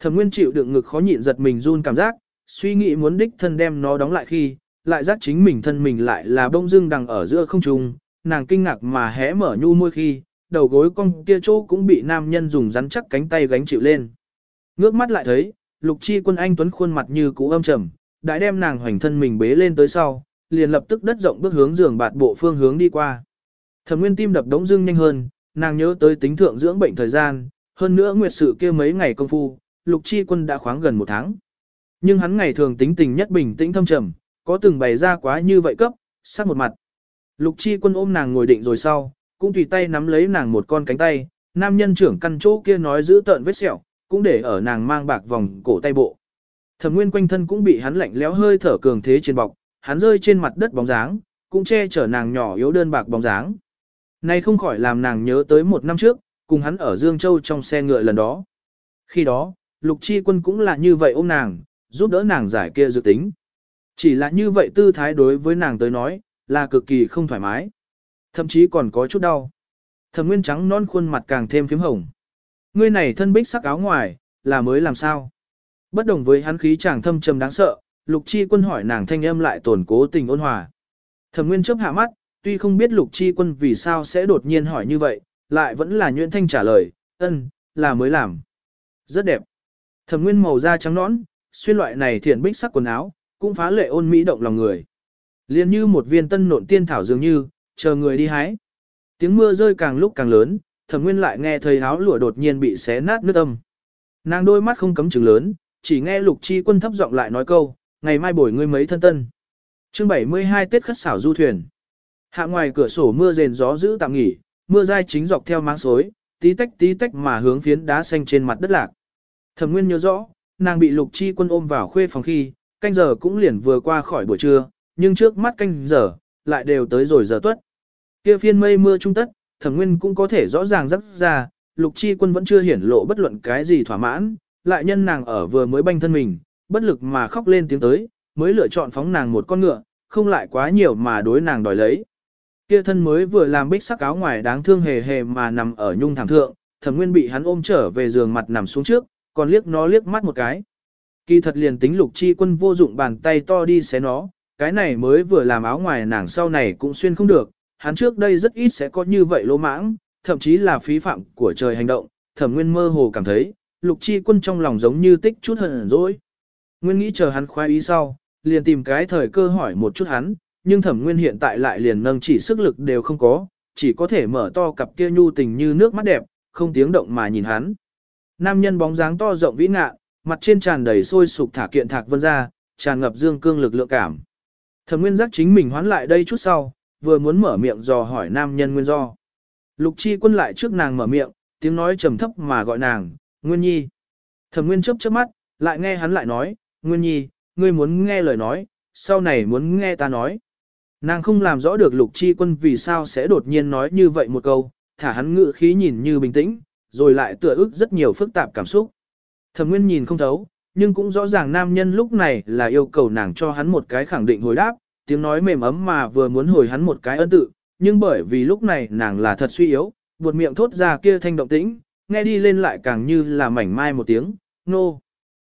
Thẩm nguyên chịu đựng ngực khó nhịn giật mình run cảm giác, suy nghĩ muốn đích thân đem nó đóng lại khi, lại giác chính mình thân mình lại là bông dưng đằng ở giữa không trung, nàng kinh ngạc mà hé mở nhu môi khi, đầu gối con kia chỗ cũng bị nam nhân dùng rắn chắc cánh tay gánh chịu lên. Ngước mắt lại thấy, lục chi quân anh tuấn khuôn mặt như cũ âm trầm, đã đem nàng hoành thân mình bế lên tới sau, liền lập tức đất rộng bước hướng giường bạt bộ phương hướng đi qua. Thẩm Nguyên tim đập đống dưng nhanh hơn, nàng nhớ tới tính thượng dưỡng bệnh thời gian, hơn nữa nguyệt sự kia mấy ngày công phu, Lục Chi Quân đã khoáng gần một tháng. Nhưng hắn ngày thường tính tình nhất bình tĩnh thâm trầm, có từng bày ra quá như vậy cấp, sát một mặt. Lục chi quân ôm nàng ngồi định rồi sau, cũng tùy tay nắm lấy nàng một con cánh tay, nam nhân trưởng căn chỗ kia nói giữ tợn vết sẹo, cũng để ở nàng mang bạc vòng cổ tay bộ. Thẩm Nguyên quanh thân cũng bị hắn lạnh lẽo hơi thở cường thế trên bọc, hắn rơi trên mặt đất bóng dáng, cũng che chở nàng nhỏ yếu đơn bạc bóng dáng. Này không khỏi làm nàng nhớ tới một năm trước, cùng hắn ở Dương Châu trong xe ngựa lần đó. Khi đó, Lục Chi Quân cũng là như vậy ôm nàng, giúp đỡ nàng giải kia dự tính. Chỉ là như vậy tư thái đối với nàng tới nói, là cực kỳ không thoải mái. Thậm chí còn có chút đau. Thẩm Nguyên trắng non khuôn mặt càng thêm phím hồng. Ngươi này thân bích sắc áo ngoài, là mới làm sao? Bất đồng với hắn khí chàng thâm trầm đáng sợ, Lục Chi Quân hỏi nàng thanh âm lại tổn cố tình ôn hòa. Thẩm Nguyên chớp hạ mắt, tuy không biết Lục Chi Quân vì sao sẽ đột nhiên hỏi như vậy, lại vẫn là nhuyễn thanh trả lời, ân, là mới làm. Rất đẹp. Thẩm Nguyên màu da trắng nõn, xuyên loại này thiện bích sắc quần áo, cũng phá lệ ôn mỹ động lòng người. Liên như một viên tân nộn tiên thảo dường như, chờ người đi hái. Tiếng mưa rơi càng lúc càng lớn, Thẩm Nguyên lại nghe thấy áo lụa đột nhiên bị xé nát nước âm. Nàng đôi mắt không cấm chừng lớn, chỉ nghe Lục Chi Quân thấp giọng lại nói câu, ngày mai bồi ngươi mấy thân tân. Chương 72 Tết khất xảo du thuyền. Hạ ngoài cửa sổ mưa rền gió giữ tạm nghỉ, mưa dai chính dọc theo máng xối, tí tách tí tách mà hướng phiến đá xanh trên mặt đất lạc. Thẩm Nguyên nhớ rõ, nàng bị Lục Chi Quân ôm vào khuê phòng khi, canh giờ cũng liền vừa qua khỏi buổi trưa, nhưng trước mắt canh giờ, lại đều tới rồi giờ tuất. Kia phiên mây mưa trung tất, Thẩm Nguyên cũng có thể rõ ràng rất ra, Lục Chi Quân vẫn chưa hiển lộ bất luận cái gì thỏa mãn, lại nhân nàng ở vừa mới banh thân mình, bất lực mà khóc lên tiếng tới, mới lựa chọn phóng nàng một con ngựa, không lại quá nhiều mà đối nàng đòi lấy. Kia thân mới vừa làm bích sắc áo ngoài đáng thương hề hề mà nằm ở nhung thảm thượng, thẩm nguyên bị hắn ôm trở về giường mặt nằm xuống trước, còn liếc nó liếc mắt một cái. Kỳ thật liền tính lục chi quân vô dụng bàn tay to đi xé nó, cái này mới vừa làm áo ngoài nàng sau này cũng xuyên không được, hắn trước đây rất ít sẽ có như vậy lỗ mãng, thậm chí là phí phạm của trời hành động, thẩm nguyên mơ hồ cảm thấy, lục chi quân trong lòng giống như tích chút hận rồi. Nguyên nghĩ chờ hắn khoái ý sau, liền tìm cái thời cơ hỏi một chút hắn, nhưng thẩm nguyên hiện tại lại liền nâng chỉ sức lực đều không có, chỉ có thể mở to cặp kia nhu tình như nước mắt đẹp, không tiếng động mà nhìn hắn. Nam nhân bóng dáng to rộng vĩ ngạ, mặt trên tràn đầy sôi sục thả kiện thạc vân ra, tràn ngập dương cương lực lượng cảm. Thẩm nguyên giác chính mình hoán lại đây chút sau, vừa muốn mở miệng dò hỏi nam nhân nguyên do. Lục chi quân lại trước nàng mở miệng, tiếng nói trầm thấp mà gọi nàng, Nguyên Nhi. Thẩm Nguyên chớp chớp mắt, lại nghe hắn lại nói, Nguyên Nhi, ngươi muốn nghe lời nói, sau này muốn nghe ta nói. Nàng không làm rõ được lục chi quân vì sao sẽ đột nhiên nói như vậy một câu, thả hắn ngự khí nhìn như bình tĩnh, rồi lại tựa ức rất nhiều phức tạp cảm xúc. Thẩm Nguyên nhìn không thấu, nhưng cũng rõ ràng nam nhân lúc này là yêu cầu nàng cho hắn một cái khẳng định hồi đáp, tiếng nói mềm ấm mà vừa muốn hồi hắn một cái ân tự, nhưng bởi vì lúc này nàng là thật suy yếu, buột miệng thốt ra kia thanh động tĩnh, nghe đi lên lại càng như là mảnh mai một tiếng, nô.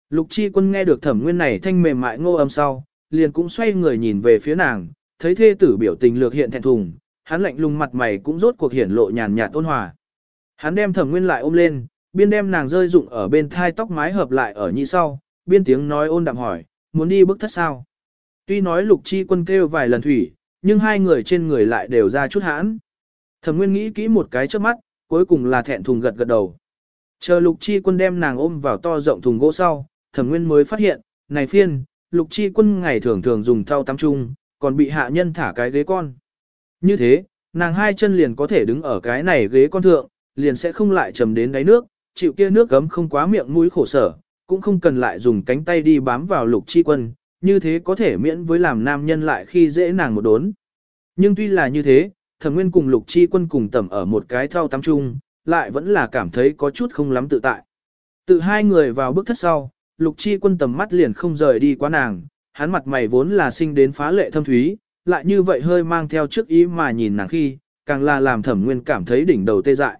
Lục chi quân nghe được thẩm nguyên này thanh mềm mại ngô âm sau, liền cũng xoay người nhìn về phía nàng, thấy thê tử biểu tình lược hiện thẹn thùng, hắn lạnh lùng mặt mày cũng rốt cuộc hiển lộ nhàn nhạt ôn hòa. Hắn đem thẩm nguyên lại ôm lên, biên đem nàng rơi rụng ở bên thai tóc mái hợp lại ở nhị sau, biên tiếng nói ôn đạm hỏi, muốn đi bức thất sao. Tuy nói lục chi quân kêu vài lần thủy, nhưng hai người trên người lại đều ra chút hãn. Thẩm nguyên nghĩ kỹ một cái trước mắt, cuối cùng là thẹn thùng gật gật đầu. Chờ lục chi quân đem nàng ôm vào to rộng thùng gỗ sau, thẩm nguyên mới phát hiện, này phiên, lục chi quân ngày thường thường dùng thau tắm chung, còn bị hạ nhân thả cái ghế con. Như thế, nàng hai chân liền có thể đứng ở cái này ghế con thượng, liền sẽ không lại trầm đến đáy nước, chịu kia nước gấm không quá miệng mũi khổ sở, cũng không cần lại dùng cánh tay đi bám vào lục chi quân, như thế có thể miễn với làm nam nhân lại khi dễ nàng một đốn. Nhưng tuy là như thế, thẩm nguyên cùng lục chi quân cùng tẩm ở một cái thao tắm chung, lại vẫn là cảm thấy có chút không lắm tự tại. Tự hai người vào bước thất sau, lục chi quân tầm mắt liền không rời đi quá nàng, hắn mặt mày vốn là sinh đến phá lệ thâm thúy, lại như vậy hơi mang theo trước ý mà nhìn nàng khi, càng là làm thẩm nguyên cảm thấy đỉnh đầu tê dại.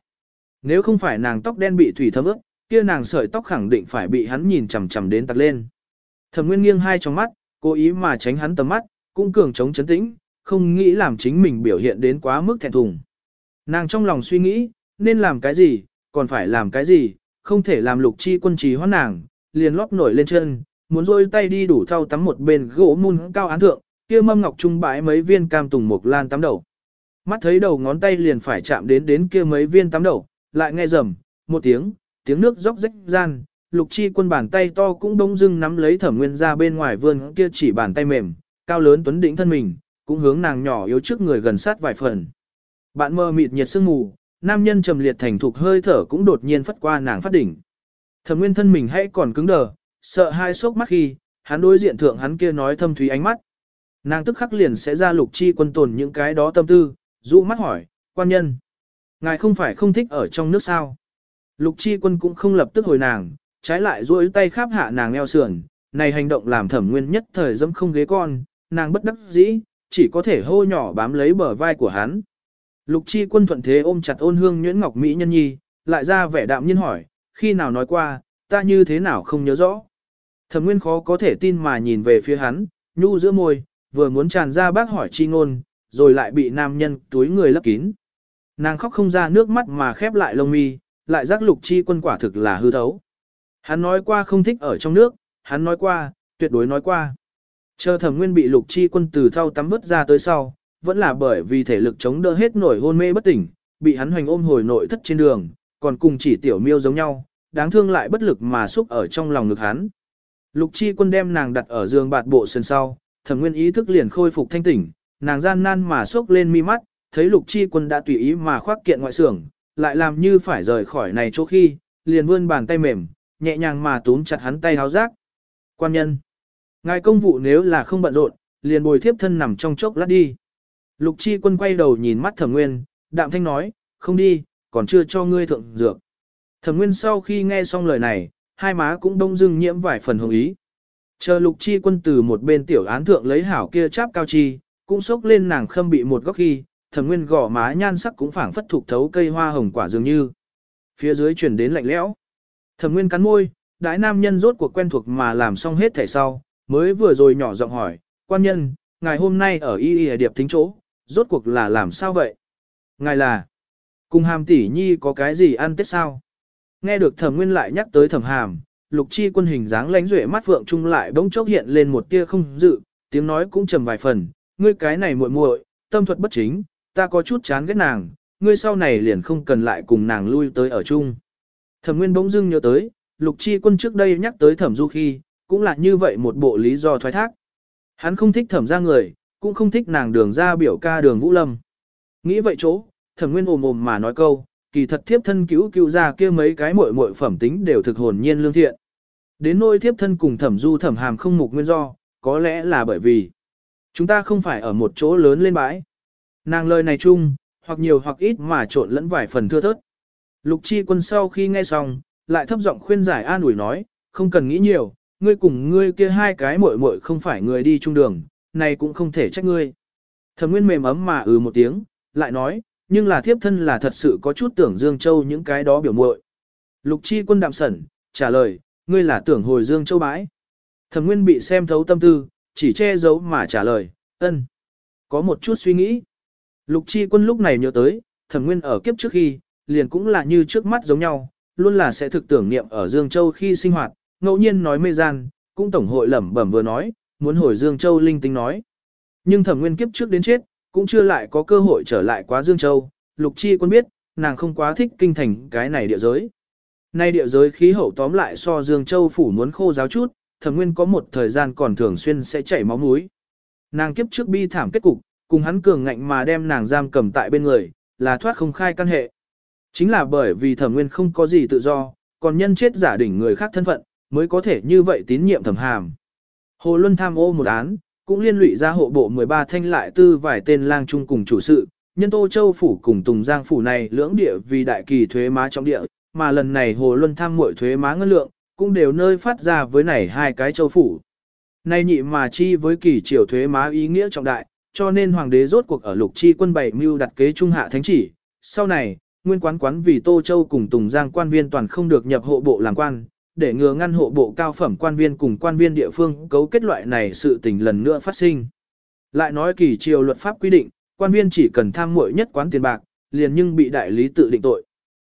Nếu không phải nàng tóc đen bị thủy thấm ướt, kia nàng sợi tóc khẳng định phải bị hắn nhìn chằm chằm đến tặc lên. Thẩm nguyên nghiêng hai trong mắt, cố ý mà tránh hắn tầm mắt, cũng cường chống chấn tĩnh, không nghĩ làm chính mình biểu hiện đến quá mức thẹn thùng. Nàng trong lòng suy nghĩ, nên làm cái gì, còn phải làm cái gì, không thể làm lục chi quân trì hoãn nàng, liền lóp nổi lên chân, muốn rôi tay đi đủ thau tắm một bên gỗ mun cao án thượng, kia mâm ngọc trung bãi mấy viên cam tùng mục lan tắm đầu. Mắt thấy đầu ngón tay liền phải chạm đến đến kia mấy viên tắm đầu, lại nghe rầm, một tiếng, tiếng nước róc rách gian, lục chi quân bàn tay to cũng đông dưng nắm lấy thẩm nguyên ra bên ngoài vườn kia chỉ bàn tay mềm, cao lớn tuấn đỉnh thân mình, cũng hướng nàng nhỏ yếu trước người gần sát vài phần. Bạn mơ mịt nhiệt sương mù, nam nhân trầm liệt thành thục hơi thở cũng đột nhiên phất qua nàng phát đỉnh. Thẩm Nguyên thân mình hãy còn cứng đờ, sợ hai sốc mắt khi, hắn đối diện thượng hắn kia nói thâm thúy ánh mắt. Nàng tức khắc liền sẽ ra lục chi quân tồn những cái đó tâm tư, dụ mắt hỏi, quan nhân. Ngài không phải không thích ở trong nước sao? Lục chi quân cũng không lập tức hồi nàng, trái lại duỗi tay kháp hạ nàng eo sườn, này hành động làm thẩm nguyên nhất thời dẫm không ghế con, nàng bất đắc dĩ, chỉ có thể hô nhỏ bám lấy bờ vai của hắn. Lục chi quân thuận thế ôm chặt ôn hương nhuyễn ngọc mỹ nhân nhi, lại ra vẻ đạm nhiên hỏi, khi nào nói qua, ta như thế nào không nhớ rõ. Thẩm nguyên khó có thể tin mà nhìn về phía hắn, nhu giữa môi, vừa muốn tràn ra bác hỏi chi ngôn, rồi lại bị nam nhân túi người lấp kín. Nàng khóc không ra nước mắt mà khép lại lông mi, lại giác lục chi quân quả thực là hư thấu. Hắn nói qua không thích ở trong nước, hắn nói qua, tuyệt đối nói qua. Chờ thẩm nguyên bị lục chi quân từ thau tắm vứt ra tới sau, vẫn là bởi vì thể lực chống đỡ hết nổi hôn mê bất tỉnh, bị hắn hoành ôm hồi nội thất trên đường, còn cùng chỉ tiểu miêu giống nhau, đáng thương lại bất lực mà xúc ở trong lòng ngực hắn. Lục chi quân đem nàng đặt ở giường bạt bộ sân sau, thẩm nguyên ý thức liền khôi phục thanh tỉnh, nàng gian nan mà xúc lên mi mắt, thấy lục chi quân đã tùy ý mà khoác kiện ngoại xưởng, lại làm như phải rời khỏi này chỗ khi, liền vươn bàn tay mềm, nhẹ nhàng mà túm chặt hắn tay háo giác. Quan nhân, ngài công vụ nếu là không bận rộn, liền bồi thiếp thân nằm trong chốc lát đi. Lục chi quân quay đầu nhìn mắt thẩm nguyên, đạm thanh nói, không đi, còn chưa cho ngươi thượng dược. Thẩm nguyên sau khi nghe xong lời này, hai má cũng đông dưng nhiễm vài phần hồng ý. Chờ lục chi quân từ một bên tiểu án thượng lấy hảo kia cháp cao chi, cũng sốc lên nàng khâm bị một góc khi, thẩm nguyên gò má nhan sắc cũng phảng phất thuộc thấu cây hoa hồng quả dường như. Phía dưới chuyển đến lạnh lẽo. Thẩm nguyên cắn môi, đại nam nhân rốt cuộc quen thuộc mà làm xong hết thể sau, mới vừa rồi nhỏ giọng hỏi, quan nhân, ngài hôm nay ở y y điệp thính chỗ, rốt cuộc là làm sao vậy? Ngài là, cùng hàm tỷ nhi có cái gì ăn tết sao? Nghe được thẩm nguyên lại nhắc tới thẩm hàm, lục chi quân hình dáng lánh duệ mắt phượng trung lại bỗng chốc hiện lên một tia không dự, tiếng nói cũng trầm vài phần, ngươi cái này muội muội, tâm thuật bất chính, ta có chút chán ghét nàng, ngươi sau này liền không cần lại cùng nàng lui tới ở chung. Thẩm Nguyên bỗng dưng nhớ tới, Lục Chi Quân trước đây nhắc tới Thẩm Du khi, cũng là như vậy một bộ lý do thoái thác. Hắn không thích Thẩm ra người, cũng không thích nàng đường ra biểu ca đường Vũ Lâm. Nghĩ vậy chỗ, Thẩm Nguyên ồm ồm mà nói câu, kỳ thật thiếp thân cứu cứu ra kia mấy cái muội muội phẩm tính đều thực hồn nhiên lương thiện. Đến nôi thiếp thân cùng Thẩm Du Thẩm Hàm không mục nguyên do, có lẽ là bởi vì chúng ta không phải ở một chỗ lớn lên bãi. Nàng lời này chung, hoặc nhiều hoặc ít mà trộn lẫn vài phần thưa thớt. Lục chi quân sau khi nghe xong, lại thấp giọng khuyên giải an ủi nói, không cần nghĩ nhiều, ngươi cùng ngươi kia hai cái muội muội không phải người đi chung đường, này cũng không thể trách ngươi. Thẩm Nguyên mềm ấm mà ừ một tiếng, lại nói, nhưng là thiếp thân là thật sự có chút tưởng Dương Châu những cái đó biểu muội. Lục Chi Quân đạm sẩn, trả lời, ngươi là tưởng hồi Dương Châu bãi. Thẩm Nguyên bị xem thấu tâm tư, chỉ che giấu mà trả lời, ân. Có một chút suy nghĩ. Lục Chi Quân lúc này nhớ tới, Thẩm Nguyên ở kiếp trước khi, liền cũng là như trước mắt giống nhau, luôn là sẽ thực tưởng niệm ở Dương Châu khi sinh hoạt, ngẫu nhiên nói mê gian, cũng tổng hội lẩm bẩm vừa nói, muốn hồi Dương Châu linh tinh nói. Nhưng thẩm nguyên kiếp trước đến chết, cũng chưa lại có cơ hội trở lại quá Dương Châu, Lục Chi quân biết, nàng không quá thích kinh thành cái này địa giới. Nay địa giới khí hậu tóm lại so Dương Châu phủ muốn khô giáo chút, thẩm nguyên có một thời gian còn thường xuyên sẽ chảy máu mũi. Nàng kiếp trước bi thảm kết cục, cùng hắn cường ngạnh mà đem nàng giam cầm tại bên người, là thoát không khai căn hệ. Chính là bởi vì thẩm nguyên không có gì tự do, còn nhân chết giả đỉnh người khác thân phận, mới có thể như vậy tín nhiệm thẩm hàm. Hồ Luân tham ô một án, cũng liên lụy ra hộ bộ 13 thanh lại tư vài tên lang trung cùng chủ sự, nhân Tô Châu phủ cùng Tùng Giang phủ này lưỡng địa vì đại kỳ thuế má trong địa, mà lần này Hồ Luân tham muội thuế má ngân lượng, cũng đều nơi phát ra với này hai cái châu phủ. Nay nhị mà chi với kỳ triều thuế má ý nghĩa trọng đại, cho nên hoàng đế rốt cuộc ở lục chi quân bảy mưu đặt kế trung hạ thánh chỉ. Sau này, nguyên quán quán vì Tô Châu cùng Tùng Giang quan viên toàn không được nhập hộ bộ làm quan, để ngừa ngăn hộ bộ cao phẩm quan viên cùng quan viên địa phương cấu kết loại này sự tình lần nữa phát sinh. Lại nói kỳ triều luật pháp quy định, quan viên chỉ cần tham muội nhất quán tiền bạc, liền nhưng bị đại lý tự định tội.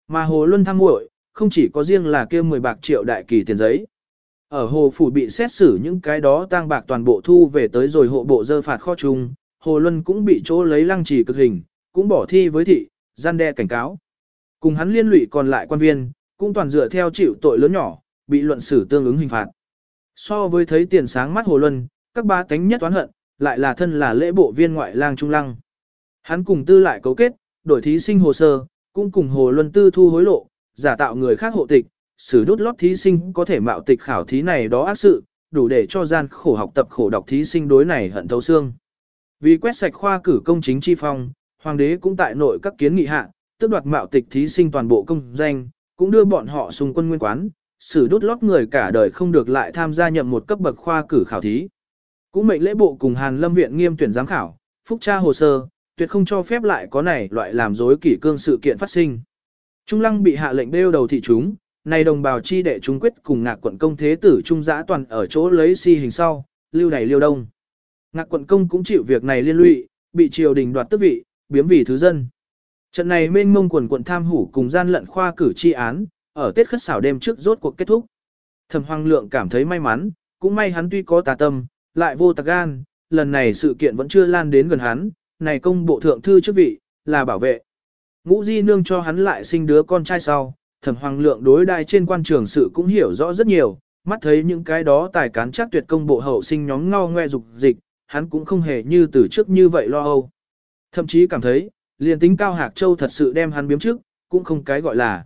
Mà Hồ Luân tham muội, không chỉ có riêng là kia 10 bạc triệu đại kỳ tiền giấy. Ở Hồ Phủ bị xét xử những cái đó tang bạc toàn bộ thu về tới rồi hộ bộ dơ phạt kho chung, Hồ Luân cũng bị chỗ lấy lăng trì cực hình, cũng bỏ thi với thị, gian đe cảnh cáo. Cùng hắn liên lụy còn lại quan viên, cũng toàn dựa theo chịu tội lớn nhỏ, bị luận xử tương ứng hình phạt. So với thấy tiền sáng mắt Hồ Luân, các ba tánh nhất toán hận, lại là thân là lễ bộ viên ngoại lang trung lăng. Hắn cùng tư lại cấu kết, đổi thí sinh hồ sơ, cũng cùng hồ luân tư thu hối lộ, giả tạo người khác hộ tịch, xử đốt lót thí sinh có thể mạo tịch khảo thí này đó ác sự, đủ để cho gian khổ học tập khổ đọc thí sinh đối này hận thấu xương. Vì quét sạch khoa cử công chính chi phong, hoàng đế cũng tại nội các kiến nghị hạ, tước đoạt mạo tịch thí sinh toàn bộ công danh, cũng đưa bọn họ xung quân nguyên quán, xử đút lót người cả đời không được lại tham gia nhậm một cấp bậc khoa cử khảo thí. Cũng mệnh lễ bộ cùng Hàn Lâm viện nghiêm tuyển giám khảo, phúc tra hồ sơ, tuyệt không cho phép lại có này loại làm dối kỷ cương sự kiện phát sinh. Trung Lăng bị hạ lệnh đeo đầu thị chúng, này đồng bào chi đệ chúng quyết cùng ngạc quận công thế tử trung giã toàn ở chỗ lấy si hình sau, lưu này liêu đông. Ngạc quận công cũng chịu việc này liên lụy, bị triều đình đoạt tước vị, biếm vì thứ dân. Trận này mênh mông quần quận tham hủ cùng gian lận khoa cử chi án, ở Tết khất xảo đêm trước rốt cuộc kết thúc. Thẩm Hoàng Lượng cảm thấy may mắn, cũng may hắn tuy có tà tâm, lại vô tà gan, lần này sự kiện vẫn chưa lan đến gần hắn, này công bộ thượng thư chức vị, là bảo vệ. Ngũ Di Nương cho hắn lại sinh đứa con trai sau, Thẩm Hoàng Lượng đối đai trên quan trường sự cũng hiểu rõ rất nhiều, mắt thấy những cái đó tài cán chắc tuyệt công bộ hậu sinh nhóm ngao ngoe dục dịch, hắn cũng không hề như từ trước như vậy lo âu. Thậm chí cảm thấy, liền tính Cao Hạc Châu thật sự đem hắn biếm trước, cũng không cái gọi là.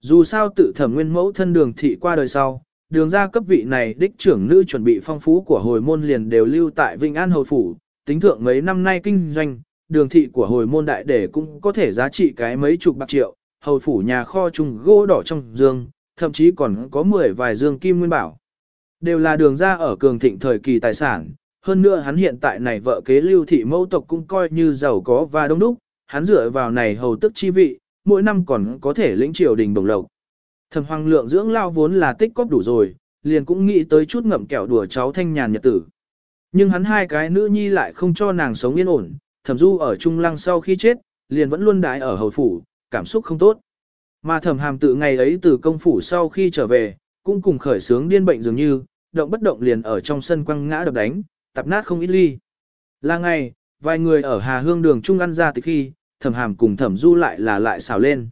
Dù sao tự thẩm nguyên mẫu thân đường thị qua đời sau, đường ra cấp vị này đích trưởng nữ chuẩn bị phong phú của hồi môn liền đều lưu tại Vinh An hồi Phủ, tính thượng mấy năm nay kinh doanh, đường thị của hồi môn đại để cũng có thể giá trị cái mấy chục bạc triệu, hầu phủ nhà kho trùng gỗ đỏ trong dương, thậm chí còn có 10 vài dương kim nguyên bảo. Đều là đường ra ở cường thịnh thời kỳ tài sản, hơn nữa hắn hiện tại này vợ kế lưu thị mẫu tộc cũng coi như giàu có và đông đúc, hắn dựa vào này hầu tức chi vị, mỗi năm còn có thể lĩnh triều đình đồng lộc. Thẩm Hoàng Lượng dưỡng lao vốn là tích cóp đủ rồi, liền cũng nghĩ tới chút ngậm kẹo đùa cháu thanh nhàn nhật tử. Nhưng hắn hai cái nữ nhi lại không cho nàng sống yên ổn, Thẩm Du ở Trung Lăng sau khi chết, liền vẫn luôn đái ở hầu phủ, cảm xúc không tốt. Mà Thẩm Hàm tự ngày ấy từ công phủ sau khi trở về, cũng cùng khởi sướng điên bệnh dường như, động bất động liền ở trong sân quăng ngã đập đánh, tập nát không ít ly. Là ngày, vài người ở Hà Hương đường Trung ăn ra từ khi, Thẩm Hàm cùng Thẩm Du lại là lại xào lên.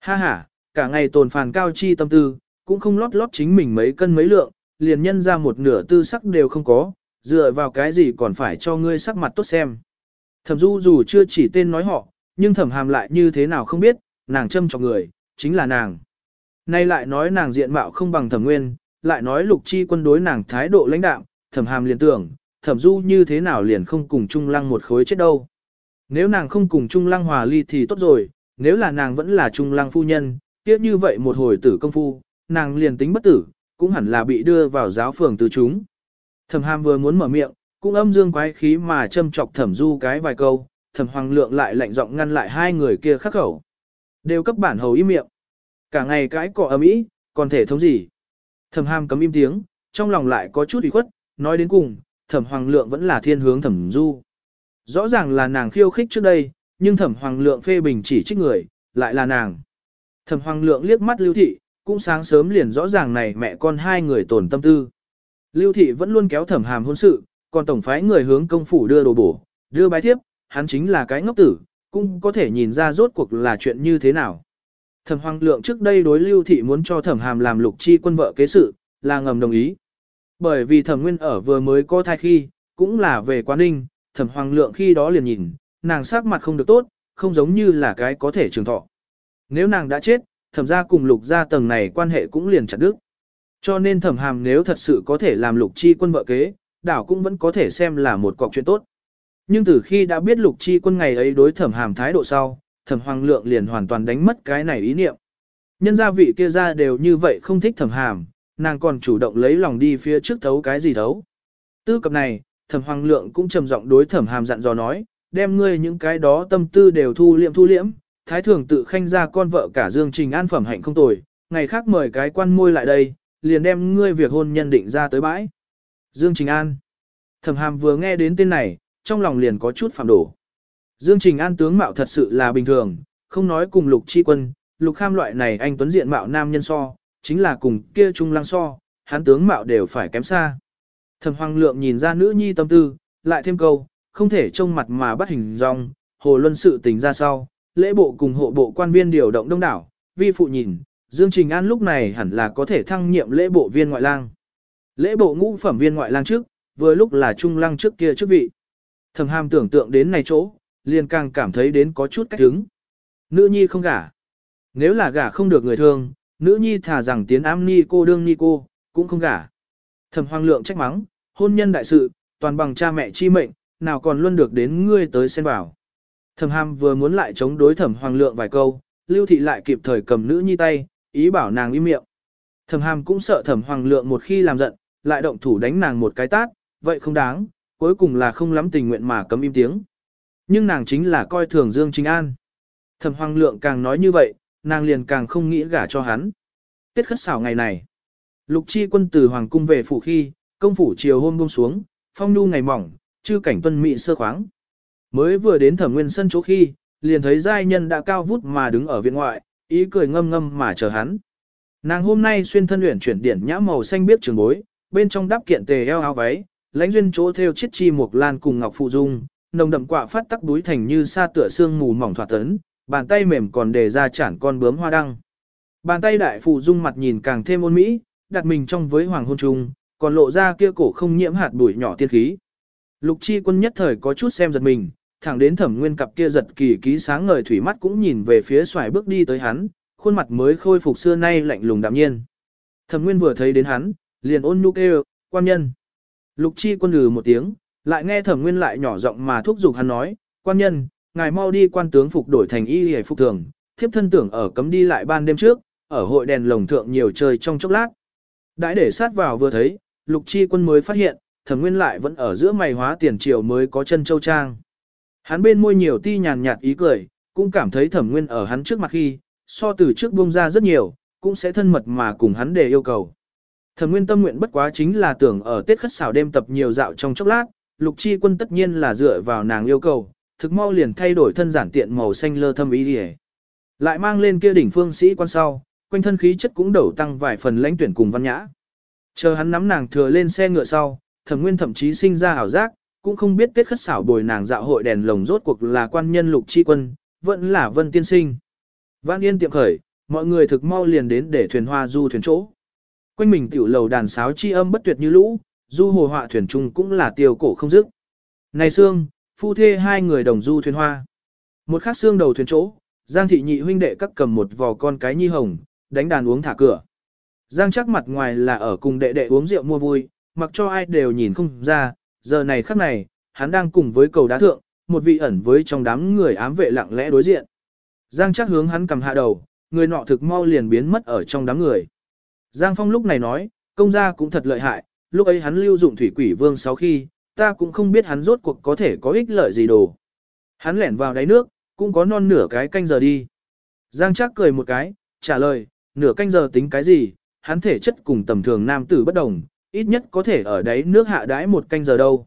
Ha ha, cả ngày tồn phàn cao chi tâm tư, cũng không lót lót chính mình mấy cân mấy lượng, liền nhân ra một nửa tư sắc đều không có, dựa vào cái gì còn phải cho ngươi sắc mặt tốt xem. Thẩm du dù chưa chỉ tên nói họ, nhưng thẩm hàm lại như thế nào không biết, nàng châm cho người, chính là nàng. Nay lại nói nàng diện mạo không bằng thẩm nguyên, lại nói lục chi quân đối nàng thái độ lãnh đạo, thẩm hàm liền tưởng, thẩm du như thế nào liền không cùng Trung Lăng một khối chết đâu. Nếu nàng không cùng Trung Lăng hòa ly thì tốt rồi, nếu là nàng vẫn là Trung Lăng phu nhân, tiếc như vậy một hồi tử công phu, nàng liền tính bất tử, cũng hẳn là bị đưa vào giáo phường từ chúng. Thẩm hàm vừa muốn mở miệng, cũng âm dương quái khí mà châm chọc thẩm du cái vài câu, thẩm hoàng lượng lại lạnh giọng ngăn lại hai người kia khắc khẩu. Đều cấp bản hầu im miệng. Cả ngày cái cọ ầm ĩ, còn thể thống gì. Thẩm hàm cấm im tiếng, trong lòng lại có chút ủy khuất, nói đến cùng, thẩm hoàng lượng vẫn là thiên hướng thẩm du. Rõ ràng là nàng khiêu khích trước đây, nhưng thẩm hoàng lượng phê bình chỉ trích người, lại là nàng. Thẩm hoàng lượng liếc mắt lưu thị, cũng sáng sớm liền rõ ràng này mẹ con hai người tổn tâm tư. Lưu thị vẫn luôn kéo thẩm hàm hôn sự, còn tổng phái người hướng công phủ đưa đồ bổ, đưa bái thiếp, hắn chính là cái ngốc tử, cũng có thể nhìn ra rốt cuộc là chuyện như thế nào. Thẩm Hoàng Lượng trước đây đối Lưu Thị muốn cho Thẩm Hàm làm lục chi quân vợ kế sự, là ngầm đồng ý. Bởi vì Thẩm Nguyên ở vừa mới có thai khi, cũng là về Quán Ninh, Thẩm Hoàng Lượng khi đó liền nhìn, nàng sắc mặt không được tốt, không giống như là cái có thể trường thọ. Nếu nàng đã chết, thẩm ra cùng lục gia tầng này quan hệ cũng liền chặt đứt. Cho nên thẩm hàm nếu thật sự có thể làm lục chi quân vợ kế, đảo cũng vẫn có thể xem là một cọc chuyện tốt. Nhưng từ khi đã biết lục chi quân ngày ấy đối thẩm hàm thái độ sau, thẩm hoàng lượng liền hoàn toàn đánh mất cái này ý niệm. Nhân gia vị kia ra đều như vậy không thích thẩm hàm, nàng còn chủ động lấy lòng đi phía trước thấu cái gì thấu. Tư cập này, thẩm hoàng lượng cũng trầm giọng đối thẩm hàm dặn dò nói, đem ngươi những cái đó tâm tư đều thu liệm thu liễm, thái thường tự khanh ra con vợ cả Dương Trình An phẩm hạnh không tồi, ngày khác mời cái quan môi lại đây, liền đem ngươi việc hôn nhân định ra tới bãi. Dương Trình An. Thẩm Hàm vừa nghe đến tên này, trong lòng liền có chút phạm đổ. Dương Trình An tướng mạo thật sự là bình thường, không nói cùng Lục Chi Quân, Lục Kham loại này anh tuấn diện mạo nam nhân so, chính là cùng kia trung Lang so, hắn tướng mạo đều phải kém xa. Thẩm Hoàng Lượng nhìn ra nữ nhi tâm tư, lại thêm câu, không thể trông mặt mà bắt hình dong, hồ luân sự tình ra sau, lễ bộ cùng hộ bộ quan viên điều động đông đảo, vi phụ nhìn, Dương Trình An lúc này hẳn là có thể thăng nhiệm lễ bộ viên ngoại lang. Lễ bộ ngũ phẩm viên ngoại lang trước, vừa lúc là trung lăng trước kia chức vị. Thẩm hàm tưởng tượng đến này chỗ, liền càng cảm thấy đến có chút cách đứng. Nữ nhi không gả. Nếu là gả không được người thương, nữ nhi thả rằng tiến Am ni cô đương ni cô, cũng không gả. Thẩm hoàng lượng trách mắng, hôn nhân đại sự, toàn bằng cha mẹ chi mệnh, nào còn luôn được đến ngươi tới xen vào. Thẩm hàm vừa muốn lại chống đối thẩm hoàng lượng vài câu, lưu thị lại kịp thời cầm nữ nhi tay, ý bảo nàng im miệng. Thẩm hàm cũng sợ thẩm hoàng lượng một khi làm giận, lại động thủ đánh nàng một cái tát, vậy không đáng, cuối cùng là không lắm tình nguyện mà cấm im tiếng. Nhưng nàng chính là coi thường Dương Chính An. Thẩm hoàng lượng càng nói như vậy, nàng liền càng không nghĩ gả cho hắn. Tiết khất xảo ngày này. Lục chi quân từ hoàng cung về phủ khi, công phủ chiều hôm buông xuống, phong nhu ngày mỏng, chư cảnh tuân mị sơ khoáng. Mới vừa đến thẩm nguyên sân chỗ khi, liền thấy giai nhân đã cao vút mà đứng ở viện ngoại, ý cười ngâm ngâm mà chờ hắn. Nàng hôm nay xuyên thân luyện chuyển điển nhã màu xanh biết trường bối, bên trong đắp kiện tề eo áo váy, lãnh duyên chỗ theo chiết chi mục lan cùng ngọc phụ dung, nồng đậm quạ phát tắc đuối thành như sa tựa xương mù mỏng thoạt tấn, bàn tay mềm còn để ra chản con bướm hoa đăng. Bàn tay đại phụ dung mặt nhìn càng thêm ôn mỹ, đặt mình trong với hoàng hôn trung, còn lộ ra kia cổ không nhiễm hạt bụi nhỏ tiên khí. Lục chi quân nhất thời có chút xem giật mình, thẳng đến thẩm nguyên cặp kia giật kỳ ký sáng ngời thủy mắt cũng nhìn về phía xoài bước đi tới hắn, khuôn mặt mới khôi phục xưa nay lạnh lùng đạm nhiên. Thẩm nguyên vừa thấy đến hắn, liền ôn nhu kêu, quan nhân. Lục chi quân lừ một tiếng, lại nghe thẩm nguyên lại nhỏ giọng mà thúc giục hắn nói, quan nhân, ngài mau đi quan tướng phục đổi thành y hề phục thường, thiếp thân tưởng ở cấm đi lại ban đêm trước, ở hội đèn lồng thượng nhiều chơi trong chốc lát. Đãi để sát vào vừa thấy, lục chi quân mới phát hiện, thẩm nguyên lại vẫn ở giữa mày hóa tiền triều mới có chân châu trang. Hắn bên môi nhiều ti nhàn nhạt ý cười, cũng cảm thấy thẩm nguyên ở hắn trước mặt khi, so từ trước buông ra rất nhiều, cũng sẽ thân mật mà cùng hắn để yêu cầu. Thẩm nguyên tâm nguyện bất quá chính là tưởng ở Tết khất xảo đêm tập nhiều dạo trong chốc lát, lục chi quân tất nhiên là dựa vào nàng yêu cầu, thực mau liền thay đổi thân giản tiện màu xanh lơ thâm ý đi Lại mang lên kia đỉnh phương sĩ quan sau, quanh thân khí chất cũng đầu tăng vài phần lãnh tuyển cùng văn nhã. Chờ hắn nắm nàng thừa lên xe ngựa sau, thẩm nguyên thậm chí sinh ra ảo giác, cũng không biết tiết khất xảo bồi nàng dạo hội đèn lồng rốt cuộc là quan nhân lục chi quân, vẫn là vân tiên sinh. Vãn yên tiệm khởi, mọi người thực mau liền đến để thuyền hoa du thuyền chỗ. Quanh mình tiểu lầu đàn sáo chi âm bất tuyệt như lũ, du hồ họa thuyền trung cũng là tiêu cổ không dứt. Này xương, phu thê hai người đồng du thuyền hoa. Một khắc xương đầu thuyền chỗ, Giang thị nhị huynh đệ các cầm một vò con cái nhi hồng, đánh đàn uống thả cửa. Giang chắc mặt ngoài là ở cùng đệ đệ uống rượu mua vui, mặc cho ai đều nhìn không ra, giờ này khắc này, hắn đang cùng với cầu đá thượng, một vị ẩn với trong đám người ám vệ lặng lẽ đối diện. Giang chắc hướng hắn cầm hạ đầu, người nọ thực mau liền biến mất ở trong đám người. Giang Phong lúc này nói, công gia cũng thật lợi hại, lúc ấy hắn lưu dụng thủy quỷ vương sáu khi, ta cũng không biết hắn rốt cuộc có thể có ích lợi gì đồ. Hắn lẻn vào đáy nước, cũng có non nửa cái canh giờ đi. Giang chắc cười một cái, trả lời, nửa canh giờ tính cái gì, hắn thể chất cùng tầm thường nam tử bất đồng, ít nhất có thể ở đáy nước hạ đái một canh giờ đâu.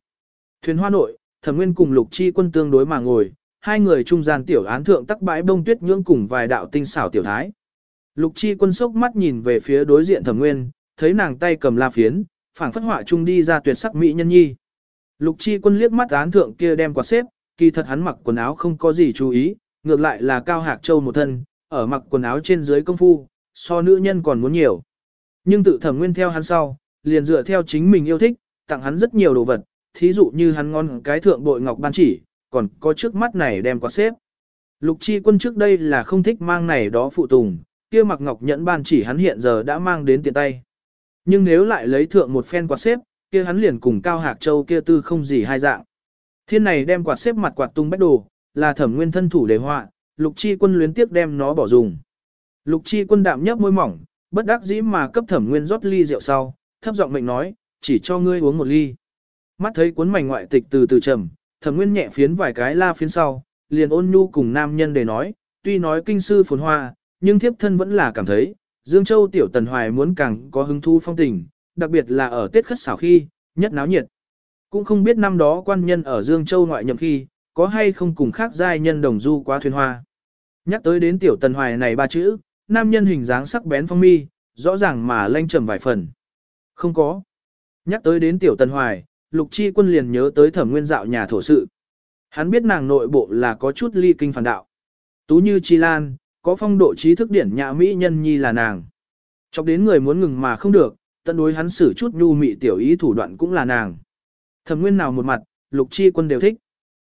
Thuyền hoa nội, thẩm nguyên cùng lục chi quân tương đối mà ngồi, hai người trung gian tiểu án thượng tắc bãi bông tuyết nhưỡng cùng vài đạo tinh xảo tiểu thái. Lục chi quân sốc mắt nhìn về phía đối diện thẩm nguyên, thấy nàng tay cầm la phiến, phảng phất họa trung đi ra tuyệt sắc mỹ nhân nhi. Lục chi quân liếc mắt án thượng kia đem quạt xếp, kỳ thật hắn mặc quần áo không có gì chú ý, ngược lại là cao hạc châu một thân, ở mặc quần áo trên dưới công phu, so nữ nhân còn muốn nhiều. Nhưng tự thẩm nguyên theo hắn sau, liền dựa theo chính mình yêu thích, tặng hắn rất nhiều đồ vật, thí dụ như hắn ngon cái thượng bội ngọc ban chỉ, còn có trước mắt này đem quạt xếp. Lục chi quân trước đây là không thích mang này đó phụ tùng, kia mặc ngọc nhẫn ban chỉ hắn hiện giờ đã mang đến tiền tay. Nhưng nếu lại lấy thượng một phen quạt xếp, kia hắn liền cùng Cao Hạc Châu kia tư không gì hai dạng. Thiên này đem quạt xếp mặt quạt tung bách đồ, là thẩm nguyên thân thủ đề họa, lục chi quân luyến tiếp đem nó bỏ dùng. Lục chi quân đạm nhấp môi mỏng, bất đắc dĩ mà cấp thẩm nguyên rót ly rượu sau, thấp giọng mệnh nói, chỉ cho ngươi uống một ly. Mắt thấy cuốn mảnh ngoại tịch từ từ trầm, thẩm nguyên nhẹ phiến vài cái la phiến sau, liền ôn nhu cùng nam nhân để nói, tuy nói kinh sư phồn hoa, nhưng thiếp thân vẫn là cảm thấy, Dương Châu tiểu tần hoài muốn càng có hứng thu phong tình, đặc biệt là ở Tết khất xảo khi, nhất náo nhiệt. Cũng không biết năm đó quan nhân ở Dương Châu ngoại nhậm khi, có hay không cùng khác giai nhân đồng du qua thuyền hoa. Nhắc tới đến tiểu tần hoài này ba chữ, nam nhân hình dáng sắc bén phong mi, rõ ràng mà lanh trầm vài phần. Không có. Nhắc tới đến tiểu tần hoài, lục chi quân liền nhớ tới thẩm nguyên dạo nhà thổ sự. Hắn biết nàng nội bộ là có chút ly kinh phản đạo. Tú như chi lan, có phong độ trí thức điển nhã mỹ nhân nhi là nàng. Chọc đến người muốn ngừng mà không được, tận đối hắn xử chút nhu mị tiểu ý thủ đoạn cũng là nàng. Thẩm nguyên nào một mặt, lục chi quân đều thích.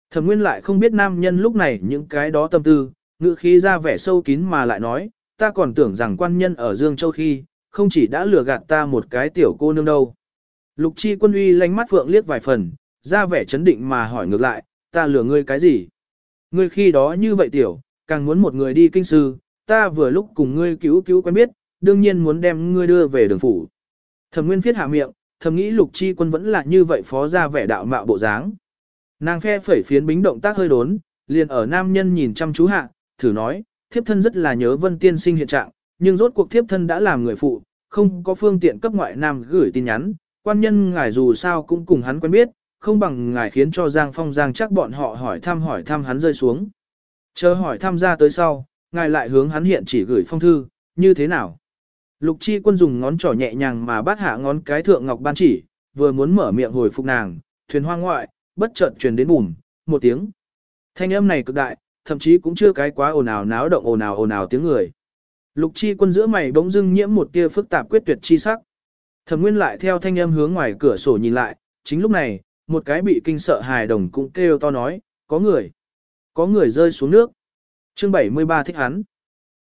Thẩm nguyên lại không biết nam nhân lúc này những cái đó tâm tư, ngữ khí ra vẻ sâu kín mà lại nói, ta còn tưởng rằng quan nhân ở Dương Châu khi, không chỉ đã lừa gạt ta một cái tiểu cô nương đâu. Lục chi quân uy lánh mắt phượng liếc vài phần, ra vẻ chấn định mà hỏi ngược lại, ta lừa ngươi cái gì? Ngươi khi đó như vậy tiểu, càng muốn một người đi kinh sư, ta vừa lúc cùng ngươi cứu cứu quen biết, đương nhiên muốn đem ngươi đưa về đường phủ. Thẩm Nguyên Phiết hạ miệng, thầm nghĩ Lục Chi Quân vẫn là như vậy phó ra vẻ đạo mạo bộ dáng. Nàng phe phẩy phiến bính động tác hơi đốn, liền ở nam nhân nhìn chăm chú hạ, thử nói, thiếp thân rất là nhớ Vân Tiên Sinh hiện trạng, nhưng rốt cuộc thiếp thân đã làm người phụ, không có phương tiện cấp ngoại nam gửi tin nhắn, quan nhân ngài dù sao cũng cùng hắn quen biết, không bằng ngài khiến cho Giang Phong Giang chắc bọn họ hỏi thăm hỏi thăm hắn rơi xuống. Chờ hỏi thăm ra tới sau, ngài lại hướng hắn hiện chỉ gửi phong thư, như thế nào? Lục chi quân dùng ngón trỏ nhẹ nhàng mà bắt hạ ngón cái thượng ngọc ban chỉ, vừa muốn mở miệng hồi phục nàng, thuyền hoa ngoại, bất chợt truyền đến bùm, một tiếng. Thanh âm này cực đại, thậm chí cũng chưa cái quá ồn ào náo động ồn ào ồn ào tiếng người. Lục chi quân giữa mày bỗng dưng nhiễm một tia phức tạp quyết tuyệt chi sắc. Thẩm Nguyên lại theo thanh âm hướng ngoài cửa sổ nhìn lại, chính lúc này, một cái bị kinh sợ hài đồng cũng kêu to nói, có người, có người rơi xuống nước. Chương 73 thích hắn.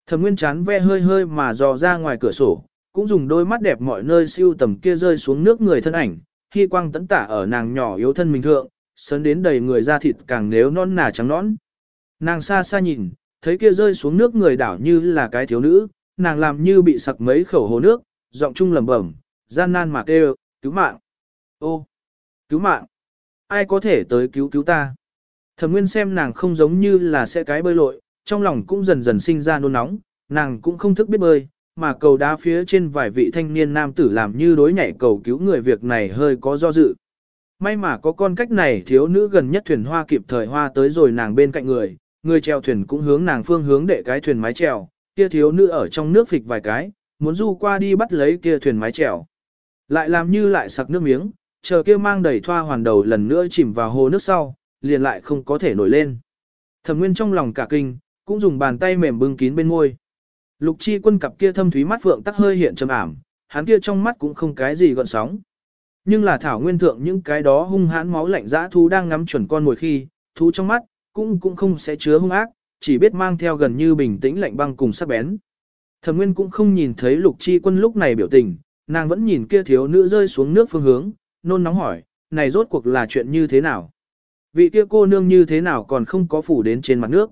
Thẩm Nguyên chán ve hơi hơi mà dò ra ngoài cửa sổ, cũng dùng đôi mắt đẹp mọi nơi siêu tầm kia rơi xuống nước người thân ảnh, khi quang tấn tả ở nàng nhỏ yếu thân mình thượng, sấn đến đầy người da thịt càng nếu non nà trắng nõn. Nàng xa xa nhìn, thấy kia rơi xuống nước người đảo như là cái thiếu nữ, nàng làm như bị sặc mấy khẩu hồ nước, giọng trung lẩm bẩm, gian nan mà kêu, cứu mạng. Ô, cứu mạng. Ai có thể tới cứu cứu ta? Thẩm Nguyên xem nàng không giống như là sẽ cái bơi lội, trong lòng cũng dần dần sinh ra nôn nóng, nàng cũng không thức biết bơi, mà cầu đá phía trên vài vị thanh niên nam tử làm như đối nhảy cầu cứu người việc này hơi có do dự. May mà có con cách này thiếu nữ gần nhất thuyền hoa kịp thời hoa tới rồi nàng bên cạnh người, người chèo thuyền cũng hướng nàng phương hướng để cái thuyền mái chèo, kia thiếu nữ ở trong nước phịch vài cái, muốn du qua đi bắt lấy kia thuyền mái chèo. Lại làm như lại sặc nước miếng, chờ kia mang đầy thoa hoàn đầu lần nữa chìm vào hồ nước sau, liền lại không có thể nổi lên. Thẩm Nguyên trong lòng cả kinh, cũng dùng bàn tay mềm bưng kín bên môi. Lục Chi Quân cặp kia thâm thúy mắt vượng tắc hơi hiện trầm ảm, hắn kia trong mắt cũng không cái gì gợn sóng. Nhưng là thảo nguyên thượng những cái đó hung hãn máu lạnh dã thú đang ngắm chuẩn con mồi khi, thú trong mắt cũng cũng không sẽ chứa hung ác, chỉ biết mang theo gần như bình tĩnh lạnh băng cùng sắc bén. Thẩm Nguyên cũng không nhìn thấy Lục Chi Quân lúc này biểu tình, nàng vẫn nhìn kia thiếu nữ rơi xuống nước phương hướng, nôn nóng hỏi, này rốt cuộc là chuyện như thế nào? Vị kia cô nương như thế nào còn không có phủ đến trên mặt nước?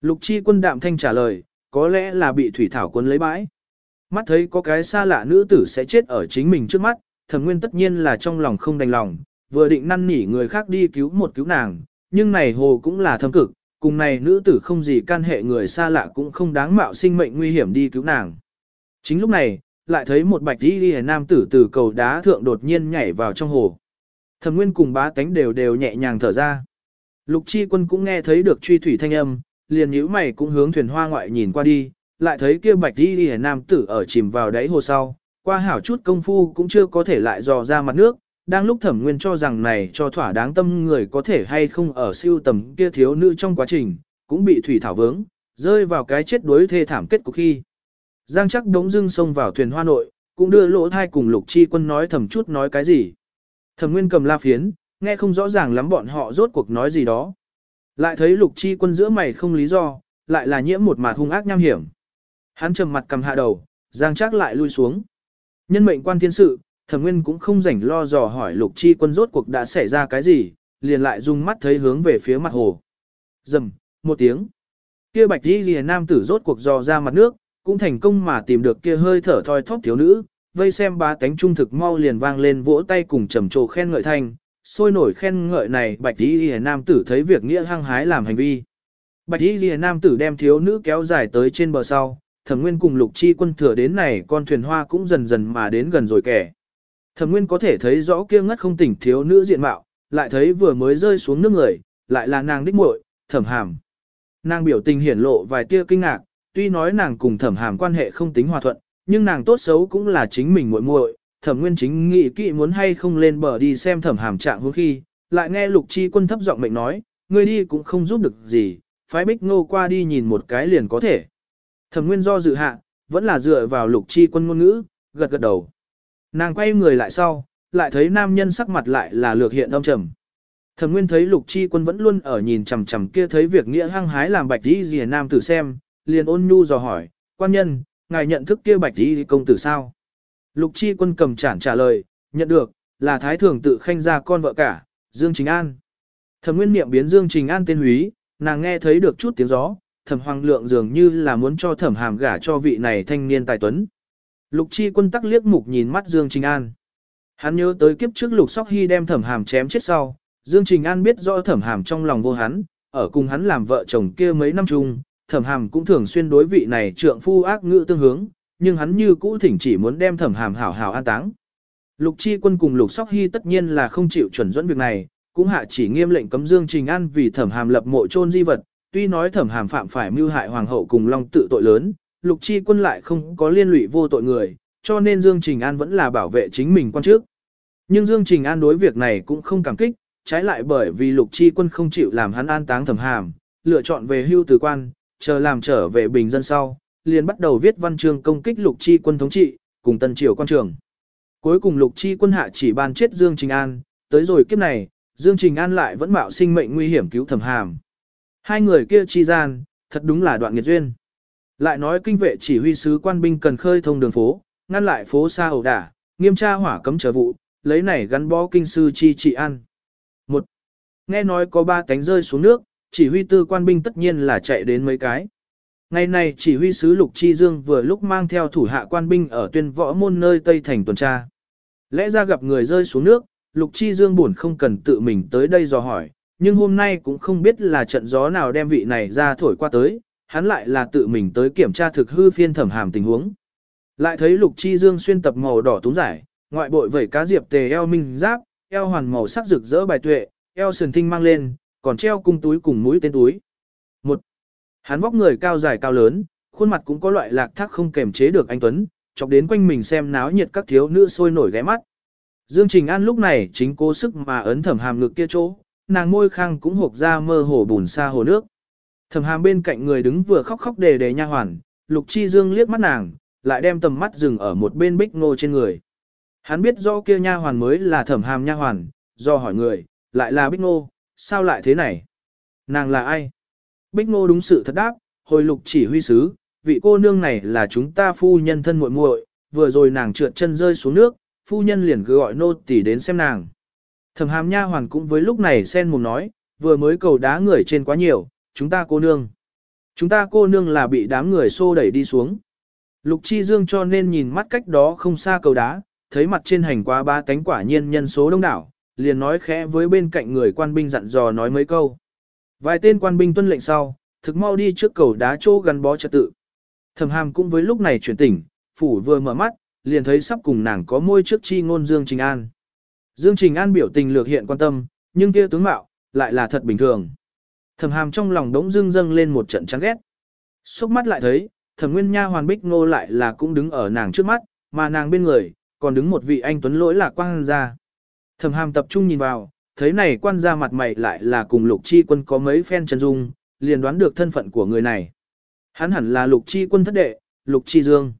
Lục chi quân đạm thanh trả lời, có lẽ là bị thủy thảo quân lấy bãi. Mắt thấy có cái xa lạ nữ tử sẽ chết ở chính mình trước mắt, thẩm nguyên tất nhiên là trong lòng không đành lòng, vừa định năn nỉ người khác đi cứu một cứu nàng, nhưng này hồ cũng là thâm cực, cùng này nữ tử không gì can hệ người xa lạ cũng không đáng mạo sinh mệnh nguy hiểm đi cứu nàng. Chính lúc này, lại thấy một bạch đi đi nam tử từ cầu đá thượng đột nhiên nhảy vào trong hồ. Thẩm nguyên cùng bá tánh đều đều nhẹ nhàng thở ra. Lục chi quân cũng nghe thấy được truy thủy thanh âm, liền nhíu mày cũng hướng thuyền hoa ngoại nhìn qua đi, lại thấy kia bạch đi đi nam tử ở chìm vào đáy hồ sau, qua hảo chút công phu cũng chưa có thể lại dò ra mặt nước, đang lúc thẩm nguyên cho rằng này cho thỏa đáng tâm người có thể hay không ở siêu tầm kia thiếu nữ trong quá trình, cũng bị thủy thảo vướng, rơi vào cái chết đuối thê thảm kết của khi. Giang chắc đống dưng xông vào thuyền hoa nội, cũng đưa lỗ thai cùng lục chi quân nói thầm chút nói cái gì. Thẩm nguyên cầm la phiến, nghe không rõ ràng lắm bọn họ rốt cuộc nói gì đó. Lại thấy lục chi quân giữa mày không lý do, lại là nhiễm một mặt hung ác nham hiểm. Hắn trầm mặt cầm hạ đầu, giang chắc lại lui xuống. Nhân mệnh quan thiên sự, thẩm nguyên cũng không rảnh lo dò hỏi lục chi quân rốt cuộc đã xảy ra cái gì, liền lại dùng mắt thấy hướng về phía mặt hồ. Dầm, một tiếng. Kia bạch đi lìa nam tử rốt cuộc dò ra mặt nước, cũng thành công mà tìm được kia hơi thở thoi thóp thiếu nữ, vây xem ba tánh trung thực mau liền vang lên vỗ tay cùng trầm trồ khen ngợi thanh, sôi nổi khen ngợi này bạch y lìa nam tử thấy việc nghĩa hăng hái làm hành vi. Bạch y lìa nam tử đem thiếu nữ kéo dài tới trên bờ sau, thẩm nguyên cùng lục chi quân thừa đến này con thuyền hoa cũng dần dần mà đến gần rồi kẻ. Thẩm nguyên có thể thấy rõ kia ngất không tỉnh thiếu nữ diện mạo, lại thấy vừa mới rơi xuống nước người, lại là nàng đích muội, thẩm hàm. Nàng biểu tình hiển lộ vài tia kinh ngạc, tuy nói nàng cùng thẩm hàm quan hệ không tính hòa thuận, nhưng nàng tốt xấu cũng là chính mình muội muội, thẩm nguyên chính nghĩ kỵ muốn hay không lên bờ đi xem thẩm hàm trạng hướng khi, lại nghe lục chi quân thấp giọng mệnh nói, người đi cũng không giúp được gì, phái bích ngô qua đi nhìn một cái liền có thể. Thẩm nguyên do dự hạ, vẫn là dựa vào lục chi quân ngôn ngữ, gật gật đầu. Nàng quay người lại sau, lại thấy nam nhân sắc mặt lại là lược hiện âm trầm. Thẩm Nguyên thấy Lục Chi Quân vẫn luôn ở nhìn chằm chằm kia thấy việc nghĩa hăng hái làm bạch y rìa nam tử xem, liền ôn nhu dò hỏi, quan nhân, ngài nhận thức kia bạch y công tử sao? Lục Chi Quân cầm chản trả lời, nhận được, là thái thường tự khanh ra con vợ cả, Dương Trình An. Thẩm Nguyên miệng biến Dương Trình An tên húy, nàng nghe thấy được chút tiếng gió, Thẩm Hoàng Lượng dường như là muốn cho Thẩm Hàm gả cho vị này thanh niên tài tuấn. Lục Chi Quân tắc liếc mục nhìn mắt Dương Trình An. Hắn nhớ tới kiếp trước Lục Sóc Hy đem Thẩm Hàm chém chết sau, Dương Trình An biết rõ Thẩm Hàm trong lòng vô hắn, ở cùng hắn làm vợ chồng kia mấy năm chung, Thẩm Hàm cũng thường xuyên đối vị này trượng phu ác ngữ tương hướng, nhưng hắn như cũ thỉnh chỉ muốn đem Thẩm Hàm hảo hảo an táng. Lục Chi Quân cùng Lục Sóc Hy tất nhiên là không chịu chuẩn dẫn việc này, cũng hạ chỉ nghiêm lệnh cấm Dương Trình An vì Thẩm Hàm lập mộ chôn di vật, tuy nói Thẩm Hàm phạm phải mưu hại hoàng hậu cùng long tự tội lớn, Lục Chi Quân lại không có liên lụy vô tội người, cho nên Dương Trình An vẫn là bảo vệ chính mình quan trước. Nhưng Dương Trình An đối việc này cũng không cảm kích, trái lại bởi vì Lục Chi Quân không chịu làm hắn an táng Thẩm Hàm, lựa chọn về hưu từ quan, chờ làm trở về bình dân sau, liền bắt đầu viết văn chương công kích Lục Chi Quân thống trị, cùng Tân Triều quan trường. Cuối cùng Lục Chi Quân hạ chỉ ban chết Dương Trình An, tới rồi kiếp này, Dương Trình An lại vẫn mạo sinh mệnh nguy hiểm cứu Thẩm Hàm. Hai người kia chi gian, thật đúng là đoạn nghiệt duyên. Lại nói kinh vệ chỉ huy sứ quan binh cần khơi thông đường phố, ngăn lại phố xa ẩu đả, nghiêm tra hỏa cấm trở vụ, lấy này gắn bó kinh sư chi trị an. Một, nghe nói có ba cánh rơi xuống nước, chỉ huy tư quan binh tất nhiên là chạy đến mấy cái. Ngày này chỉ huy sứ Lục Chi Dương vừa lúc mang theo thủ hạ quan binh ở tuyên võ môn nơi Tây Thành tuần tra. Lẽ ra gặp người rơi xuống nước, Lục Chi Dương buồn không cần tự mình tới đây dò hỏi, nhưng hôm nay cũng không biết là trận gió nào đem vị này ra thổi qua tới, hắn lại là tự mình tới kiểm tra thực hư phiên thẩm hàm tình huống. Lại thấy Lục Chi Dương xuyên tập màu đỏ túng giải, ngoại bội vẩy cá diệp tề eo minh giáp, eo hoàn màu sắc rực rỡ bài tuệ, eo sườn thinh mang lên, còn treo cung túi cùng mũi tên túi. Một, hắn vóc người cao dài cao lớn, khuôn mặt cũng có loại lạc thác không kềm chế được anh Tuấn, chọc đến quanh mình xem náo nhiệt các thiếu nữ sôi nổi ghé mắt. Dương Trình An lúc này chính cố sức mà ấn thẩm hàm ngực kia chỗ, nàng môi khang cũng hộp ra mơ hồ bùn xa hồ nước. Thẩm hàm bên cạnh người đứng vừa khóc khóc đề đề nha hoàn, Lục Chi Dương liếc mắt nàng, lại đem tầm mắt dừng ở một bên bích ngô trên người. Hắn biết rõ kia nha hoàn mới là thẩm hàm nha hoàn, do hỏi người, lại là bích ngô, sao lại thế này? Nàng là ai? Bích ngô đúng sự thật đáp, hồi lục chỉ huy sứ, vị cô nương này là chúng ta phu nhân thân muội muội, vừa rồi nàng trượt chân rơi xuống nước, phu nhân liền cứ gọi nô tỳ đến xem nàng. Thẩm hàm nha hoàn cũng với lúc này sen mồm nói, vừa mới cầu đá người trên quá nhiều, chúng ta cô nương. Chúng ta cô nương là bị đám người xô đẩy đi xuống. Lục Chi Dương cho nên nhìn mắt cách đó không xa cầu đá, thấy mặt trên hành quá ba cánh quả nhiên nhân số đông đảo, liền nói khẽ với bên cạnh người quan binh dặn dò nói mấy câu. Vài tên quan binh tuân lệnh sau, thực mau đi trước cầu đá chỗ gắn bó trật tự. Thẩm Hàm cũng với lúc này chuyển tỉnh, phủ vừa mở mắt, liền thấy sắp cùng nàng có môi trước chi ngôn Dương Trình An. Dương Trình An biểu tình lược hiện quan tâm, nhưng kia tướng mạo, lại là thật bình thường. Thẩm Hàm trong lòng đống dưng dâng lên một trận chán ghét. Xúc mắt lại thấy, Thẩm Nguyên Nha Hoàn Bích Ngô lại là cũng đứng ở nàng trước mắt, mà nàng bên người, còn đứng một vị anh tuấn lỗi là Quan gia. Thẩm Hàm tập trung nhìn vào, thấy này quan gia mặt mày lại là cùng Lục Chi Quân có mấy phen chân dung, liền đoán được thân phận của người này. Hắn hẳn là Lục Chi Quân thất đệ, Lục Chi Dương.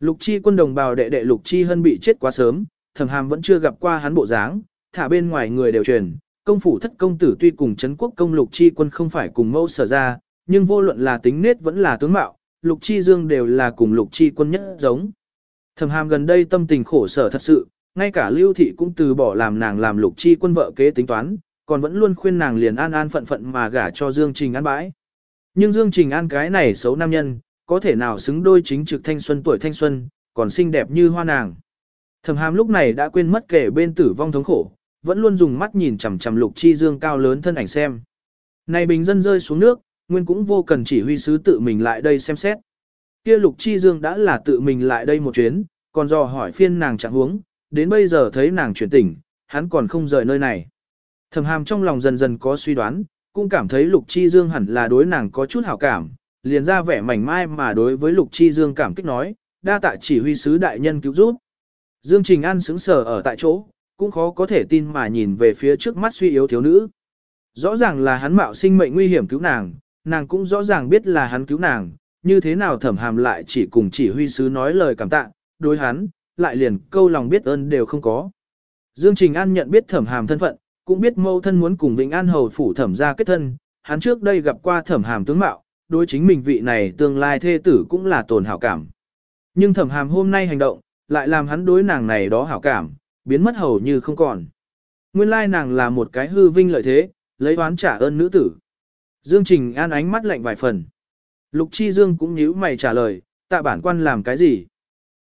Lục Chi Quân đồng bào đệ đệ Lục Chi Hân bị chết quá sớm, Thẩm Hàm vẫn chưa gặp qua hắn bộ dáng, thả bên ngoài người đều truyền, công phủ thất công tử tuy cùng Trấn quốc công Lục Chi Quân không phải cùng mẫu sở ra, nhưng vô luận là tính nết vẫn là tướng mạo, Lục Chi Dương đều là cùng Lục Chi Quân nhất giống. Thẩm Hàm gần đây tâm tình khổ sở thật sự, ngay cả Lưu Thị cũng từ bỏ làm nàng làm Lục Chi Quân vợ kế tính toán, còn vẫn luôn khuyên nàng liền an an phận phận mà gả cho Dương Trình An bãi. Nhưng Dương Trình An cái này xấu nam nhân, có thể nào xứng đôi chính trực thanh xuân tuổi thanh xuân, còn xinh đẹp như hoa nàng. Thẩm Hàm lúc này đã quên mất kể bên tử vong thống khổ, vẫn luôn dùng mắt nhìn chằm chằm Lục Chi Dương cao lớn thân ảnh xem. Này bình dân rơi xuống nước, nguyên cũng vô cần chỉ huy sứ tự mình lại đây xem xét. Kia Lục Chi Dương đã là tự mình lại đây một chuyến, còn dò hỏi phiên nàng trạng huống, đến bây giờ thấy nàng chuyển tỉnh, hắn còn không rời nơi này. Thẩm Hàm trong lòng dần dần có suy đoán, cũng cảm thấy Lục Chi Dương hẳn là đối nàng có chút hảo cảm, liền ra vẻ mảnh mai mà đối với Lục Chi Dương cảm kích nói, đa tạ chỉ huy sứ đại nhân cứu giúp. Dương Trình An sững sờ ở tại chỗ, cũng khó có thể tin mà nhìn về phía trước mắt suy yếu thiếu nữ. Rõ ràng là hắn mạo sinh mệnh nguy hiểm cứu nàng, nàng cũng rõ ràng biết là hắn cứu nàng, như thế nào thẩm hàm lại chỉ cùng chỉ huy sứ nói lời cảm tạ, đối hắn, lại liền câu lòng biết ơn đều không có. Dương Trình An nhận biết thẩm hàm thân phận, cũng biết mâu thân muốn cùng Vĩnh An Hầu phủ thẩm ra kết thân, hắn trước đây gặp qua thẩm hàm tướng mạo, đối chính mình vị này tương lai thê tử cũng là tồn hảo cảm. Nhưng thẩm hàm hôm nay hành động, lại làm hắn đối nàng này đó hảo cảm, biến mất hầu như không còn. Nguyên lai nàng là một cái hư vinh lợi thế, lấy oán trả ơn nữ tử. Dương Trình An ánh mắt lạnh vài phần. Lục Chi Dương cũng nhíu mày trả lời, tạ bản quan làm cái gì?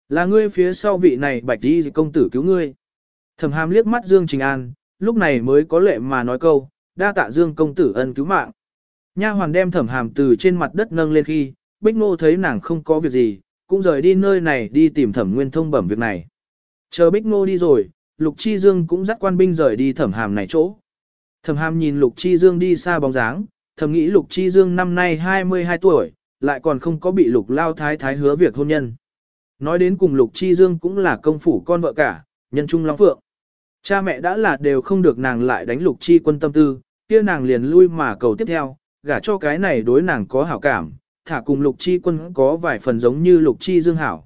Là ngươi phía sau vị này bạch đi công tử cứu ngươi. Thẩm hàm liếc mắt Dương Trình An, lúc này mới có lệ mà nói câu, đa tạ Dương công tử ân cứu mạng. Nha hoàn đem thẩm hàm từ trên mặt đất nâng lên khi, Bích Ngô thấy nàng không có việc gì, cũng rời đi nơi này đi tìm thẩm nguyên thông bẩm việc này. Chờ Bích Ngô đi rồi, Lục Chi Dương cũng dắt quan binh rời đi thẩm hàm này chỗ. Thẩm hàm nhìn Lục Chi Dương đi xa bóng dáng, thầm nghĩ Lục Chi Dương năm nay 22 tuổi, lại còn không có bị Lục Lao Thái Thái hứa việc hôn nhân. Nói đến cùng Lục Chi Dương cũng là công phủ con vợ cả, nhân trung long phượng. Cha mẹ đã là đều không được nàng lại đánh Lục Chi quân tâm tư, kia nàng liền lui mà cầu tiếp theo, gả cho cái này đối nàng có hảo cảm, thả cùng Lục Chi quân có vài phần giống như Lục Chi Dương hảo.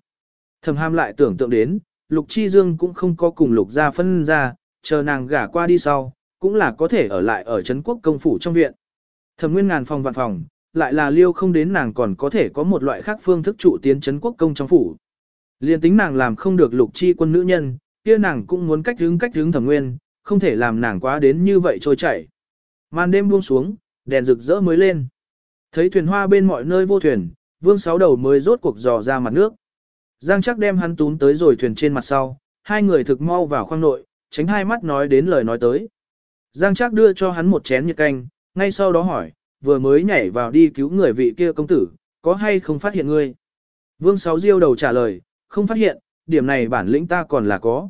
Thầm ham lại tưởng tượng đến, Lục Chi Dương cũng không có cùng Lục gia phân ra, chờ nàng gả qua đi sau, cũng là có thể ở lại ở Trấn quốc công phủ trong viện. Thẩm nguyên ngàn phòng vạn phòng, lại là liêu không đến nàng còn có thể có một loại khác phương thức trụ tiến Trấn quốc công trong phủ. Liên tính nàng làm không được Lục Chi quân nữ nhân, kia nàng cũng muốn cách hướng cách hướng thẩm nguyên, không thể làm nàng quá đến như vậy trôi chảy. Màn đêm buông xuống, đèn rực rỡ mới lên. Thấy thuyền hoa bên mọi nơi vô thuyền, vương sáu đầu mới rốt cuộc dò ra mặt nước. Giang chắc đem hắn tún tới rồi thuyền trên mặt sau, hai người thực mau vào khoang nội, tránh hai mắt nói đến lời nói tới. Giang chắc đưa cho hắn một chén nhiệt canh, ngay sau đó hỏi, vừa mới nhảy vào đi cứu người vị kia công tử, có hay không phát hiện ngươi? Vương Sáu Diêu đầu trả lời, không phát hiện, điểm này bản lĩnh ta còn là có.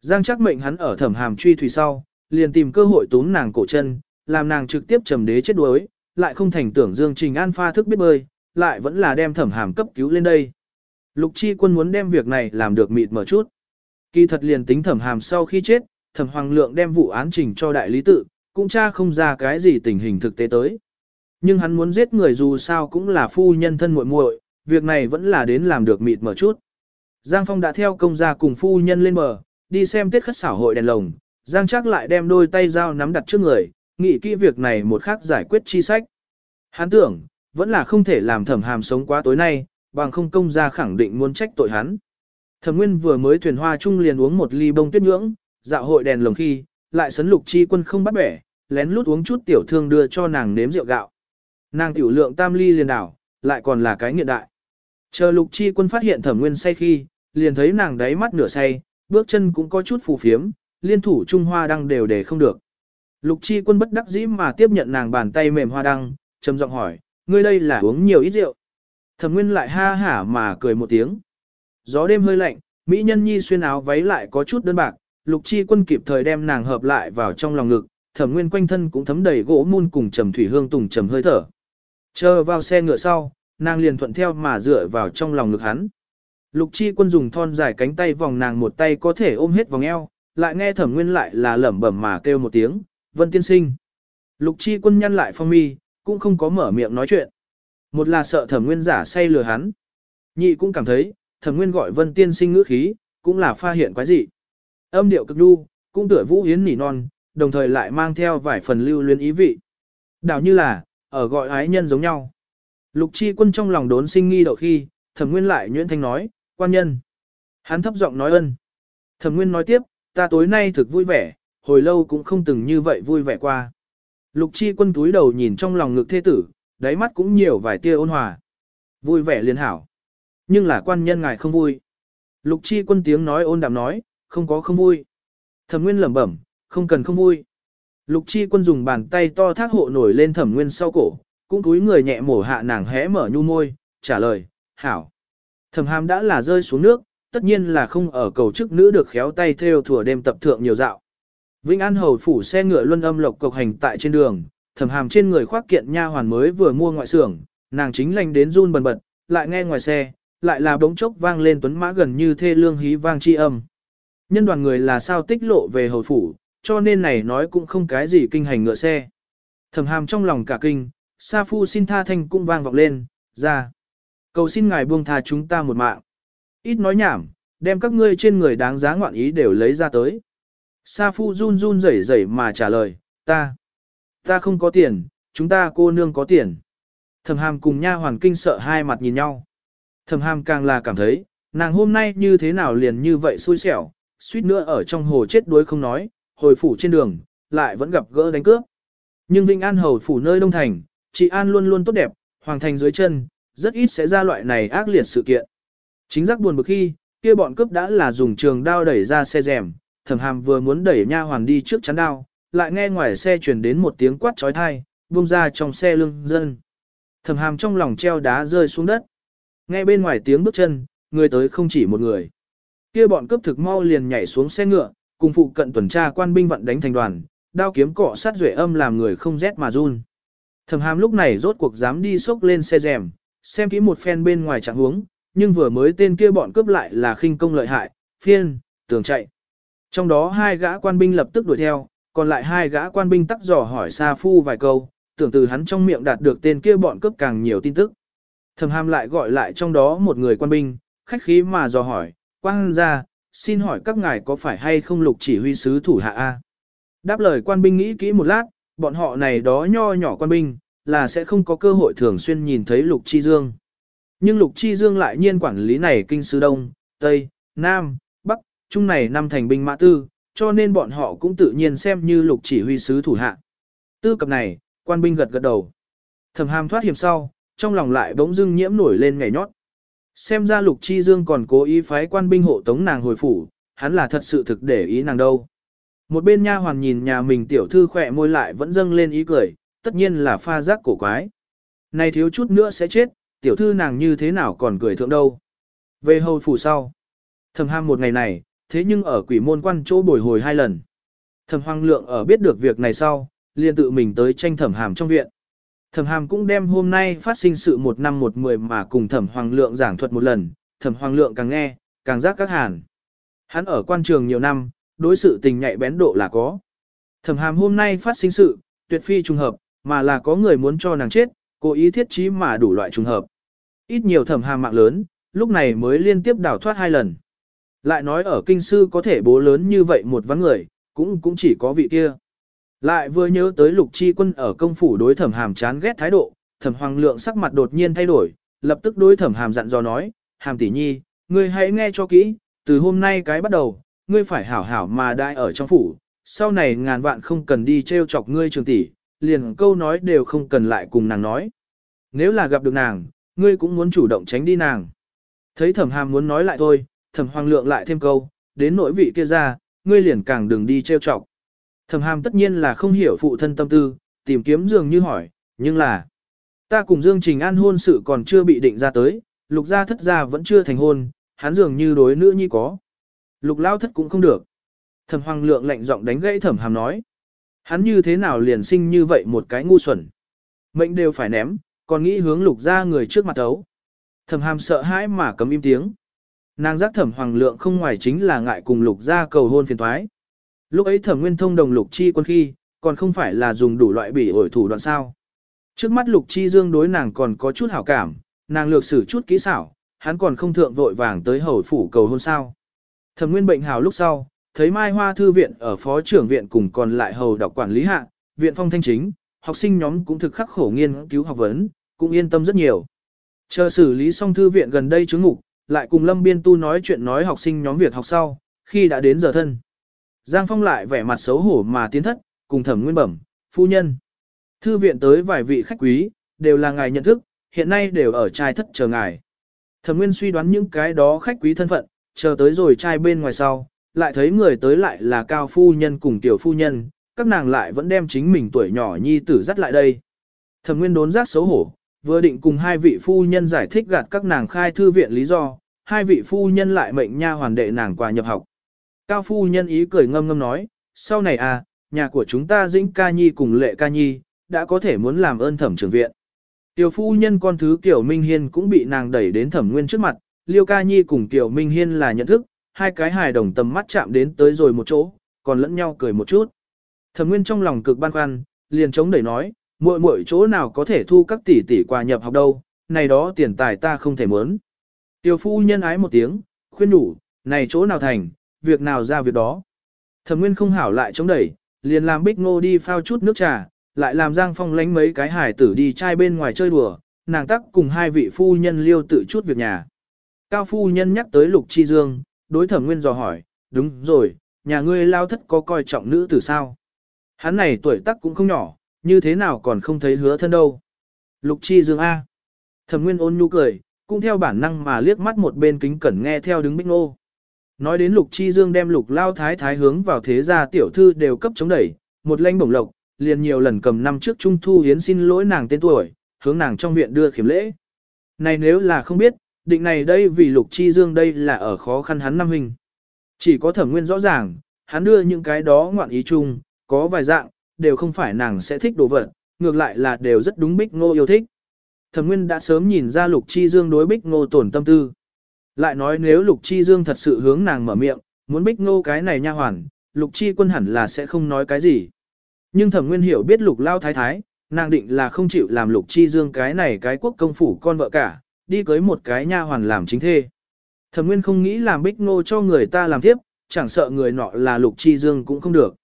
Giang chắc mệnh hắn ở thẩm hàm truy thủy sau, liền tìm cơ hội tún nàng cổ chân, làm nàng trực tiếp trầm đế chết đuối, lại không thành tưởng Dương Trình An pha thức biết bơi, lại vẫn là đem thẩm hàm cấp cứu lên đây. Lục chi quân muốn đem việc này làm được mịt mở chút. Kỳ thật liền tính thẩm hàm sau khi chết, thẩm hoàng lượng đem vụ án trình cho đại lý tự, cũng tra không ra cái gì tình hình thực tế tới. Nhưng hắn muốn giết người dù sao cũng là phu nhân thân muội muội, việc này vẫn là đến làm được mịt mở chút. Giang Phong đã theo công gia cùng phu nhân lên bờ, đi xem tiết khất xảo hội đèn lồng, Giang chắc lại đem đôi tay dao nắm đặt trước người, nghĩ kỹ việc này một khắc giải quyết chi sách. Hắn tưởng, vẫn là không thể làm thẩm hàm sống quá tối nay, bằng không công gia khẳng định muốn trách tội hắn. Thẩm Nguyên vừa mới thuyền hoa chung liền uống một ly bông tuyết nhưỡng, dạo hội đèn lồng khi, lại sấn lục chi quân không bắt bẻ, lén lút uống chút tiểu thương đưa cho nàng nếm rượu gạo. Nàng tiểu lượng tam ly liền đảo, lại còn là cái nghiện đại. Chờ lục chi quân phát hiện thẩm nguyên say khi, liền thấy nàng đáy mắt nửa say, bước chân cũng có chút phù phiếm, liên thủ Trung Hoa đăng đều để không được. Lục chi quân bất đắc dĩ mà tiếp nhận nàng bàn tay mềm hoa đăng, trầm giọng hỏi, ngươi đây là uống nhiều ít rượu. Thẩm nguyên lại ha hả mà cười một tiếng. Gió đêm hơi lạnh, Mỹ nhân nhi xuyên áo váy lại có chút đơn bạc, lục chi quân kịp thời đem nàng hợp lại vào trong lòng ngực, thẩm nguyên quanh thân cũng thấm đầy gỗ mun cùng trầm thủy hương tùng trầm hơi thở. Chờ vào xe ngựa sau, nàng liền thuận theo mà dựa vào trong lòng ngực hắn. Lục chi quân dùng thon dài cánh tay vòng nàng một tay có thể ôm hết vòng eo, lại nghe thẩm nguyên lại là lẩm bẩm mà kêu một tiếng, vân tiên sinh. Lục chi quân nhăn lại phong mi, cũng không có mở miệng nói chuyện. Một là sợ thẩm nguyên giả say lừa hắn. Nhị cũng cảm thấy, thẩm nguyên gọi vân tiên sinh ngữ khí, cũng là pha hiện quái dị. Âm điệu cực đu, cũng tựa vũ hiến nỉ non, đồng thời lại mang theo vài phần lưu luyến ý vị. Đảo như là, ở gọi ái nhân giống nhau. Lục chi quân trong lòng đốn sinh nghi đậu khi, thẩm nguyên lại nhuyễn thanh nói, quan nhân. Hắn thấp giọng nói ân. Thẩm nguyên nói tiếp, ta tối nay thực vui vẻ, hồi lâu cũng không từng như vậy vui vẻ qua. Lục chi quân túi đầu nhìn trong lòng ngực thê tử, đáy mắt cũng nhiều vài tia ôn hòa. Vui vẻ liền hảo. Nhưng là quan nhân ngài không vui. Lục chi quân tiếng nói ôn đạm nói, không có không vui. Thẩm nguyên lẩm bẩm, không cần không vui. Lục chi quân dùng bàn tay to thác hộ nổi lên thẩm nguyên sau cổ, cũng túi người nhẹ mổ hạ nàng hé mở nhu môi, trả lời, hảo. Thẩm hàm đã là rơi xuống nước, tất nhiên là không ở cầu chức nữ được khéo tay theo thủa đêm tập thượng nhiều dạo. Vĩnh An hầu phủ xe ngựa luân âm lộc cộc hành tại trên đường, thẩm hàm trên người khoác kiện nha hoàn mới vừa mua ngoại xưởng, nàng chính lành đến run bần bật, lại nghe ngoài xe, lại là bỗng chốc vang lên tuấn mã gần như thê lương hí vang chi âm. Nhân đoàn người là sao tích lộ về hầu phủ, cho nên này nói cũng không cái gì kinh hành ngựa xe. Thẩm hàm trong lòng cả kinh, Sa Phu xin tha thanh cũng vang vọng lên, ra. Cầu xin ngài buông tha chúng ta một mạng. Ít nói nhảm, đem các ngươi trên người đáng giá ngoạn ý đều lấy ra tới. Sa Phu run run rẩy rẩy mà trả lời, ta, ta không có tiền, chúng ta cô nương có tiền. Thẩm hàm cùng nha hoàn kinh sợ hai mặt nhìn nhau. Thẩm hàm càng là cảm thấy, nàng hôm nay như thế nào liền như vậy xui xẻo, suýt nữa ở trong hồ chết đuối không nói, hồi phủ trên đường, lại vẫn gặp gỡ đánh cướp. Nhưng Vinh An hầu phủ nơi Đông Thành, chị An luôn luôn tốt đẹp, hoàng thành dưới chân, rất ít sẽ ra loại này ác liệt sự kiện. Chính giác buồn bực khi, kia bọn cướp đã là dùng trường đao đẩy ra xe rèm, thẩm hàm vừa muốn đẩy nha hoàn đi trước chắn đao, lại nghe ngoài xe truyền đến một tiếng quát trói thai, vung ra trong xe lưng dân. Thẩm hàm trong lòng treo đá rơi xuống đất. Nghe bên ngoài tiếng bước chân, người tới không chỉ một người. Kia bọn cướp thực mau liền nhảy xuống xe ngựa, cùng phụ cận tuần tra quan binh vận đánh thành đoàn, đao kiếm cọ sát duệ âm làm người không rét mà run. Thẩm hàm lúc này rốt cuộc dám đi xốc lên xe rèm, xem kỹ một phen bên ngoài trạng huống, nhưng vừa mới tên kia bọn cướp lại là khinh công lợi hại, phiên, tường chạy. Trong đó hai gã quan binh lập tức đuổi theo, còn lại hai gã quan binh tắc dò hỏi Sa Phu vài câu, tưởng từ hắn trong miệng đạt được tên kia bọn cướp càng nhiều tin tức. Thẩm hàm lại gọi lại trong đó một người quan binh, khách khí mà dò hỏi, quan ra, xin hỏi các ngài có phải hay không lục chỉ huy sứ thủ hạ A. Đáp lời quan binh nghĩ kỹ một lát, bọn họ này đó nho nhỏ quan binh, là sẽ không có cơ hội thường xuyên nhìn thấy lục chi dương. Nhưng lục chi dương lại nhiên quản lý này kinh sứ Đông, Tây, Nam, Bắc, trung này năm thành binh mã tư, cho nên bọn họ cũng tự nhiên xem như lục chỉ huy sứ thủ hạ. Tư cập này, quan binh gật gật đầu. Thẩm hàm thoát hiểm sau, trong lòng lại bỗng dưng nhiễm nổi lên ngày nhót. Xem ra lục chi dương còn cố ý phái quan binh hộ tống nàng hồi phủ, hắn là thật sự thực để ý nàng đâu. Một bên nha hoàn nhìn nhà mình tiểu thư khỏe môi lại vẫn dâng lên ý cười, tất nhiên là pha giác cổ quái. Này thiếu chút nữa sẽ chết, tiểu thư nàng như thế nào còn cười thượng đâu. Về hầu phủ sau. Thẩm ham một ngày này, thế nhưng ở quỷ môn quan chỗ bồi hồi hai lần. Thẩm hoàng lượng ở biết được việc này sau, liền tự mình tới tranh thẩm hàm trong viện. Thẩm hàm cũng đem hôm nay phát sinh sự một năm một mười mà cùng thẩm hoàng lượng giảng thuật một lần, thẩm hoàng lượng càng nghe, càng giác các hàn. Hắn ở quan trường nhiều năm, đối sự tình nhạy bén độ là có. Thẩm hàm hôm nay phát sinh sự, tuyệt phi trùng hợp, mà là có người muốn cho nàng chết, cố ý thiết trí mà đủ loại trùng hợp. Ít nhiều thẩm hàm mạng lớn, lúc này mới liên tiếp đảo thoát hai lần. Lại nói ở kinh sư có thể bố lớn như vậy một vắng người, cũng cũng chỉ có vị kia. Lại vừa nhớ tới lục chi quân ở công phủ đối thẩm hàm chán ghét thái độ, thẩm hoàng lượng sắc mặt đột nhiên thay đổi, lập tức đối thẩm hàm dặn dò nói, hàm tỷ nhi, ngươi hãy nghe cho kỹ, từ hôm nay cái bắt đầu, ngươi phải hảo hảo mà đại ở trong phủ, sau này ngàn vạn không cần đi trêu chọc ngươi trường tỷ, liền câu nói đều không cần lại cùng nàng nói. Nếu là gặp được nàng, ngươi cũng muốn chủ động tránh đi nàng. Thấy thẩm hàm muốn nói lại thôi, thẩm hoàng lượng lại thêm câu, đến nỗi vị kia ra, ngươi liền càng đừng đi trêu chọc. Thẩm hàm tất nhiên là không hiểu phụ thân tâm tư, tìm kiếm dường như hỏi, nhưng là, ta cùng Dương Trình An hôn sự còn chưa bị định ra tới, lục gia thất gia vẫn chưa thành hôn, hắn dường như đối nữ nhi có. Lục lao thất cũng không được. Thẩm hoàng lượng lạnh giọng đánh gãy thẩm hàm nói. Hắn như thế nào liền sinh như vậy một cái ngu xuẩn. Mệnh đều phải ném, còn nghĩ hướng lục ra người trước mặt ấu. Thẩm hàm sợ hãi mà cấm im tiếng. Nàng giác thẩm hoàng lượng không ngoài chính là ngại cùng lục ra cầu hôn phiền thoái. Lúc ấy thẩm nguyên thông đồng lục chi quân khi, còn không phải là dùng đủ loại bỉ ổi thủ đoạn sao. Trước mắt lục chi dương đối nàng còn có chút hảo cảm, nàng lược xử chút kỹ xảo, hắn còn không thượng vội vàng tới hầu phủ cầu hôn sao. Thẩm nguyên bệnh hào lúc sau, thấy Mai Hoa Thư viện ở phó trưởng viện cùng còn lại hầu đọc quản lý hạ, viện phong thanh chính, học sinh nhóm cũng thực khắc khổ nghiên cứu học vấn, cũng yên tâm rất nhiều. Chờ xử lý xong thư viện gần đây chứng ngục, lại cùng Lâm Biên Tu nói chuyện nói học sinh nhóm việc học sau, khi đã đến giờ thân. Giang Phong lại vẻ mặt xấu hổ mà tiến thất, cùng thẩm nguyên bẩm, phu nhân. Thư viện tới vài vị khách quý, đều là ngài nhận thức, hiện nay đều ở trai thất chờ ngài. Thẩm nguyên suy đoán những cái đó khách quý thân phận, chờ tới rồi trai bên ngoài sau, lại thấy người tới lại là cao phu nhân cùng tiểu phu nhân, các nàng lại vẫn đem chính mình tuổi nhỏ nhi tử dắt lại đây. Thẩm nguyên đốn giác xấu hổ, vừa định cùng hai vị phu nhân giải thích gạt các nàng khai thư viện lý do, hai vị phu nhân lại mệnh nha hoàn đệ nàng qua nhập học. Cao phu nhân ý cười ngâm ngâm nói, sau này à, nhà của chúng ta dĩnh ca nhi cùng lệ ca nhi, đã có thể muốn làm ơn thẩm trưởng viện. Tiểu phu nhân con thứ Kiều Minh Hiên cũng bị nàng đẩy đến thẩm nguyên trước mặt, Liêu ca nhi cùng Kiều Minh Hiên là nhận thức, hai cái hài đồng tầm mắt chạm đến tới rồi một chỗ, còn lẫn nhau cười một chút. Thẩm Nguyên trong lòng cực băn khoăn, liền chống đẩy nói, muội muội chỗ nào có thể thu các tỷ tỷ quà nhập học đâu, này đó tiền tài ta không thể muốn. Tiểu phu nhân ái một tiếng, khuyên đủ, này chỗ nào thành, việc nào ra việc đó. Thẩm Nguyên không hảo lại chống đẩy, liền làm Bích Ngô đi phao chút nước trà, lại làm Giang Phong lánh mấy cái hải tử đi trai bên ngoài chơi đùa, nàng tắc cùng hai vị phu nhân liêu tự chút việc nhà. Cao phu nhân nhắc tới Lục Chi Dương, đối Thẩm Nguyên dò hỏi, đúng rồi, nhà ngươi lao thất có coi trọng nữ tử sao? Hắn này tuổi tác cũng không nhỏ, như thế nào còn không thấy hứa thân đâu. Lục Chi Dương A. Thẩm Nguyên ôn nhu cười, cũng theo bản năng mà liếc mắt một bên kính cẩn nghe theo đứng Bích Ngô. Nói đến Lục Chi Dương đem Lục Lao Thái Thái hướng vào thế gia tiểu thư đều cấp chống đẩy, một lanh bổng lộc, liền nhiều lần cầm năm trước Trung Thu Hiến xin lỗi nàng tên tuổi, hướng nàng trong viện đưa khiểm lễ. Này nếu là không biết, định này đây vì Lục Chi Dương đây là ở khó khăn hắn năm hình. Chỉ có thẩm nguyên rõ ràng, hắn đưa những cái đó ngoạn ý chung, có vài dạng, đều không phải nàng sẽ thích đồ vật, ngược lại là đều rất đúng Bích Ngô yêu thích. Thẩm Nguyên đã sớm nhìn ra Lục Chi Dương đối Bích Ngô tổn tâm tư. Lại nói nếu Lục Chi Dương thật sự hướng nàng mở miệng, muốn Bích Ngô cái này nha hoàn, Lục Chi quân hẳn là sẽ không nói cái gì. Nhưng Thẩm Nguyên hiểu biết Lục Lao Thái Thái, nàng định là không chịu làm Lục Chi Dương cái này cái quốc công phủ con vợ cả, đi cưới một cái nha hoàn làm chính thê. Thẩm Nguyên không nghĩ làm Bích Ngô cho người ta làm tiếp, chẳng sợ người nọ là Lục Chi Dương cũng không được.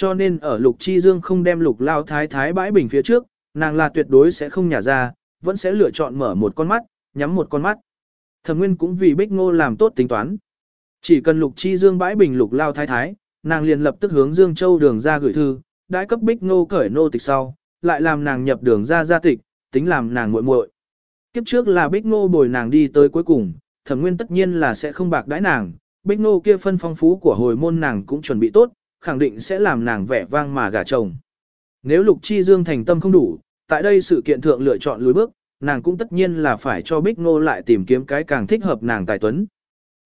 Cho nên ở Lục Chi Dương không đem Lục Lao Thái Thái bãi bình phía trước, nàng là tuyệt đối sẽ không nhả ra, vẫn sẽ lựa chọn mở một con mắt, nhắm một con mắt. Thẩm Nguyên cũng vì Bích Ngô làm tốt tính toán. Chỉ cần Lục Chi Dương bãi bình Lục Lao Thái Thái, nàng liền lập tức hướng Dương Châu đường ra gửi thư, đãi cấp Bích Ngô cởi nô tịch sau, lại làm nàng nhập đường ra gia tịch, tính làm nàng muội muội. Kiếp trước là Bích Ngô bồi nàng đi tới cuối cùng, Thẩm Nguyên tất nhiên là sẽ không bạc đãi nàng, Bích Ngô kia phân phong phú của hồi môn nàng cũng chuẩn bị tốt, khẳng định sẽ làm nàng vẻ vang mà gả chồng. Nếu Lục Chi Dương thành tâm không đủ, tại đây sự kiện thượng lựa chọn lùi bước, nàng cũng tất nhiên là phải cho Bích Ngô lại tìm kiếm cái càng thích hợp nàng tài tuấn.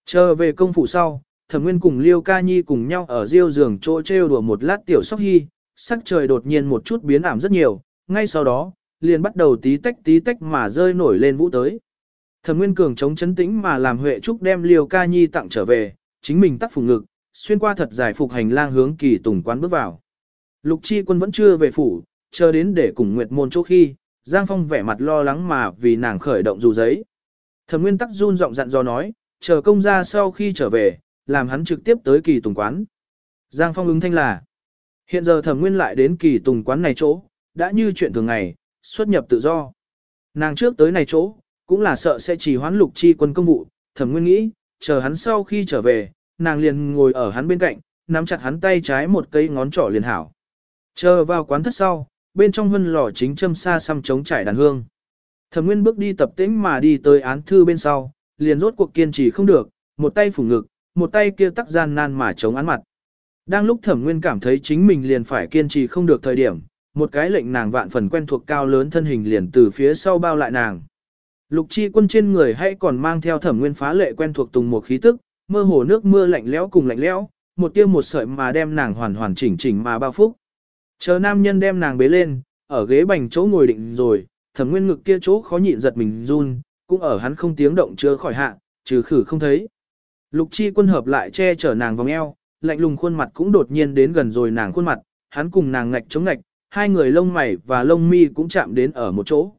Chờ về công phủ sau, Thẩm Nguyên cùng Liêu Ca Nhi cùng nhau ở riêu giường chỗ trêu đùa một lát tiểu sóc hy, sắc trời đột nhiên một chút biến ảm rất nhiều, ngay sau đó, liền bắt đầu tí tách tí tách mà rơi nổi lên vũ tới. Thẩm Nguyên Cường chống chấn tĩnh mà làm Huệ Trúc đem Liêu Ca Nhi tặng trở về, chính mình tắt phủ ngực, xuyên qua thật dài phục hành lang hướng kỳ tùng quán bước vào. Lục Chi Quân vẫn chưa về phủ, chờ đến để cùng Nguyệt Môn chỗ khi, Giang Phong vẻ mặt lo lắng mà vì nàng khởi động dù giấy. Thẩm Nguyên tắc run giọng dặn dò nói, chờ công ra sau khi trở về, làm hắn trực tiếp tới kỳ tùng quán. Giang Phong ứng thanh là, hiện giờ Thẩm Nguyên lại đến kỳ tùng quán này chỗ, đã như chuyện thường ngày, xuất nhập tự do. Nàng trước tới này chỗ, cũng là sợ sẽ chỉ hoán lục chi quân công vụ, Thẩm Nguyên nghĩ, chờ hắn sau khi trở về, nàng liền ngồi ở hắn bên cạnh, nắm chặt hắn tay trái một cây ngón trỏ liền hảo. Chờ vào quán thất sau, bên trong hân lò chính châm xa xăm chống trải đàn hương. Thẩm Nguyên bước đi tập tĩnh mà đi tới án thư bên sau, liền rốt cuộc kiên trì không được, một tay phủ ngực, một tay kia tắc gian nan mà chống án mặt. Đang lúc Thẩm Nguyên cảm thấy chính mình liền phải kiên trì không được thời điểm, một cái lệnh nàng vạn phần quen thuộc cao lớn thân hình liền từ phía sau bao lại nàng. Lục chi quân trên người hay còn mang theo Thẩm Nguyên phá lệ quen thuộc tùng một khí tức, mơ hồ nước mưa lạnh lẽo cùng lạnh lẽo, một tia một sợi mà đem nàng hoàn hoàn chỉnh chỉnh mà bao phúc. Chờ nam nhân đem nàng bế lên, ở ghế bành chỗ ngồi định rồi, thẩm nguyên ngực kia chỗ khó nhịn giật mình run, cũng ở hắn không tiếng động chưa khỏi hạ, trừ khử không thấy. Lục chi quân hợp lại che chở nàng vòng eo, lạnh lùng khuôn mặt cũng đột nhiên đến gần rồi nàng khuôn mặt, hắn cùng nàng ngạch chống ngạch, hai người lông mày và lông mi cũng chạm đến ở một chỗ.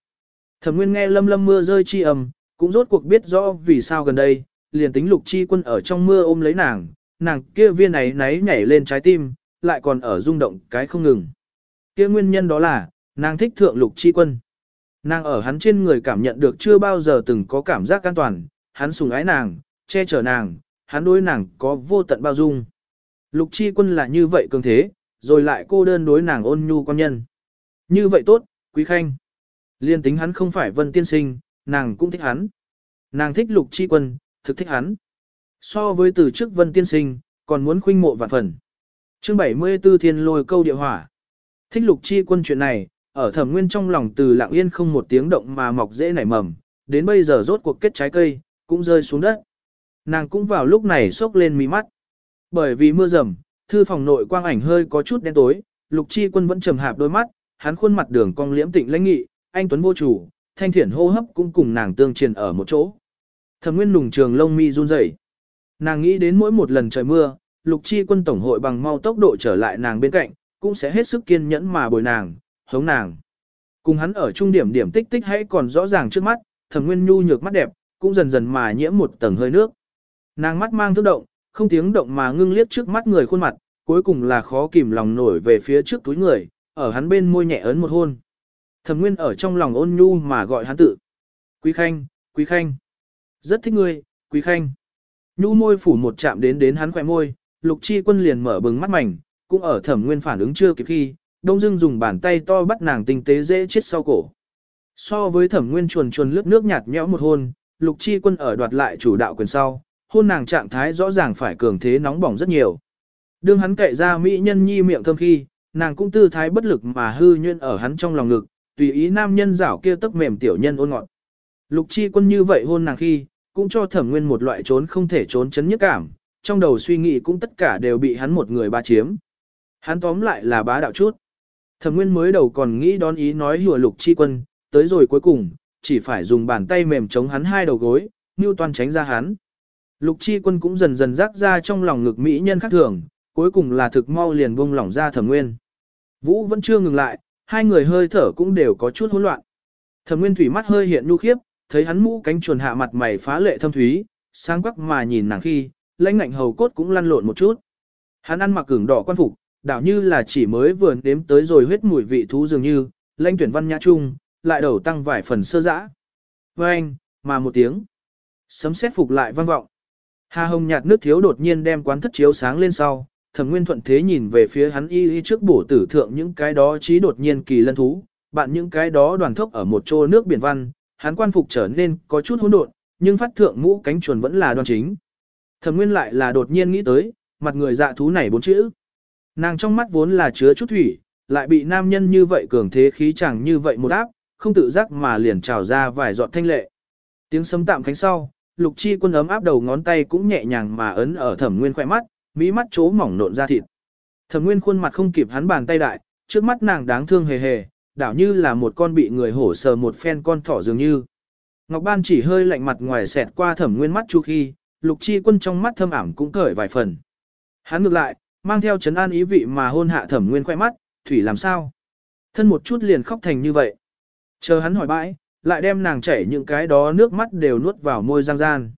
Thẩm nguyên nghe lâm lâm mưa rơi chi ầm, cũng rốt cuộc biết rõ vì sao gần đây, liền tính lục chi quân ở trong mưa ôm lấy nàng, nàng kia viên này náy nhảy lên trái tim, lại còn ở rung động cái không ngừng. Kia nguyên nhân đó là, nàng thích thượng lục chi quân. Nàng ở hắn trên người cảm nhận được chưa bao giờ từng có cảm giác an toàn, hắn sùng ái nàng, che chở nàng, hắn đối nàng có vô tận bao dung. Lục chi quân là như vậy cường thế, rồi lại cô đơn đối nàng ôn nhu quan nhân. Như vậy tốt, quý khanh. Liên tính hắn không phải vân tiên sinh, nàng cũng thích hắn. Nàng thích lục chi quân, thực thích hắn. So với từ trước vân tiên sinh, còn muốn khuynh mộ vạn phần. chương 74 thiên lôi câu địa hỏa. Thích lục chi quân chuyện này, ở thẩm nguyên trong lòng từ lặng yên không một tiếng động mà mọc dễ nảy mầm, đến bây giờ rốt cuộc kết trái cây, cũng rơi xuống đất. Nàng cũng vào lúc này sốc lên mí mắt. Bởi vì mưa rầm, thư phòng nội quang ảnh hơi có chút đen tối, lục chi quân vẫn trầm hạp đôi mắt, hắn khuôn mặt đường cong liễm tịnh lãnh nghị, anh tuấn vô chủ, thanh thiển hô hấp cũng cùng nàng tương truyền ở một chỗ. Thẩm Nguyên nùng trường lông mi run rẩy. Nàng nghĩ đến mỗi một lần trời mưa, Lục Chi Quân tổng hội bằng mau tốc độ trở lại nàng bên cạnh, cũng sẽ hết sức kiên nhẫn mà bồi nàng, hống nàng. Cùng hắn ở trung điểm điểm tích tích hãy còn rõ ràng trước mắt, Thẩm Nguyên nhu nhược mắt đẹp, cũng dần dần mà nhiễm một tầng hơi nước. Nàng mắt mang thức động, không tiếng động mà ngưng liếc trước mắt người khuôn mặt, cuối cùng là khó kìm lòng nổi về phía trước túi người, ở hắn bên môi nhẹ ấn một hôn. Thẩm Nguyên ở trong lòng ôn nhu mà gọi hắn tự. Quý Khanh, Quý Khanh. Rất thích ngươi, Quý Khanh. Nhu môi phủ một chạm đến đến hắn khỏe môi, Lục Chi Quân liền mở bừng mắt mảnh, cũng ở Thẩm Nguyên phản ứng chưa kịp khi, Đông Dương dùng bàn tay to bắt nàng tinh tế dễ chết sau cổ. So với Thẩm Nguyên chuồn chuồn lướt nước nhạt nhẽo một hôn, Lục Chi Quân ở đoạt lại chủ đạo quyền sau, hôn nàng trạng thái rõ ràng phải cường thế nóng bỏng rất nhiều. Đương hắn cậy ra mỹ nhân nhi miệng thơm khi, nàng cũng tư thái bất lực mà hư nhuyễn ở hắn trong lòng ngực, tùy ý nam nhân rảo kia tức mềm tiểu nhân ôn ngọt. Lục chi quân như vậy hôn nàng khi, cũng cho thẩm nguyên một loại trốn không thể trốn chấn nhất cảm, trong đầu suy nghĩ cũng tất cả đều bị hắn một người ba chiếm. Hắn tóm lại là bá đạo chút. Thẩm nguyên mới đầu còn nghĩ đón ý nói hùa lục chi quân, tới rồi cuối cùng, chỉ phải dùng bàn tay mềm chống hắn hai đầu gối, như toàn tránh ra hắn. Lục chi quân cũng dần dần rác ra trong lòng ngực mỹ nhân khác thường, cuối cùng là thực mau liền buông lỏng ra thẩm nguyên. Vũ vẫn chưa ngừng lại, hai người hơi thở cũng đều có chút hỗn loạn. Thẩm nguyên thủy mắt hơi hiện nhu khiếp, thấy hắn mũ cánh chuồn hạ mặt mày phá lệ thâm thúy, sáng quắc mà nhìn nàng khi, lãnh ngạnh hầu cốt cũng lăn lộn một chút. Hắn ăn mặc cường đỏ quan phục, đảo như là chỉ mới vừa nếm tới rồi huyết mùi vị thú dường như, lãnh tuyển văn nhã trung, lại đầu tăng vài phần sơ dã. Với anh, mà một tiếng, sấm sét phục lại vang vọng. Hà hồng nhạt nước thiếu đột nhiên đem quán thất chiếu sáng lên sau, thẩm nguyên thuận thế nhìn về phía hắn y y trước bổ tử thượng những cái đó trí đột nhiên kỳ lân thú, bạn những cái đó đoàn thốc ở một chỗ nước biển văn, hắn quan phục trở nên có chút hỗn độn, nhưng phát thượng mũ cánh chuồn vẫn là đoan chính. Thẩm nguyên lại là đột nhiên nghĩ tới, mặt người dạ thú này bốn chữ. Nàng trong mắt vốn là chứa chút thủy, lại bị nam nhân như vậy cường thế khí chẳng như vậy một áp, không tự giác mà liền trào ra vài giọt thanh lệ. Tiếng sấm tạm cánh sau, lục chi quân ấm áp đầu ngón tay cũng nhẹ nhàng mà ấn ở thẩm nguyên khỏe mắt, mỹ mắt chố mỏng nộn ra thịt. Thẩm Nguyên khuôn mặt không kịp hắn bàn tay đại, trước mắt nàng đáng thương hề hề, đảo như là một con bị người hổ sờ một phen con thỏ dường như. Ngọc Ban chỉ hơi lạnh mặt ngoài xẹt qua Thẩm Nguyên mắt chu khi, Lục Chi Quân trong mắt thâm ảm cũng cởi vài phần. Hắn ngược lại, mang theo chấn an ý vị mà hôn hạ Thẩm Nguyên khoe mắt, thủy làm sao? Thân một chút liền khóc thành như vậy. Chờ hắn hỏi bãi, lại đem nàng chảy những cái đó nước mắt đều nuốt vào môi giang gian.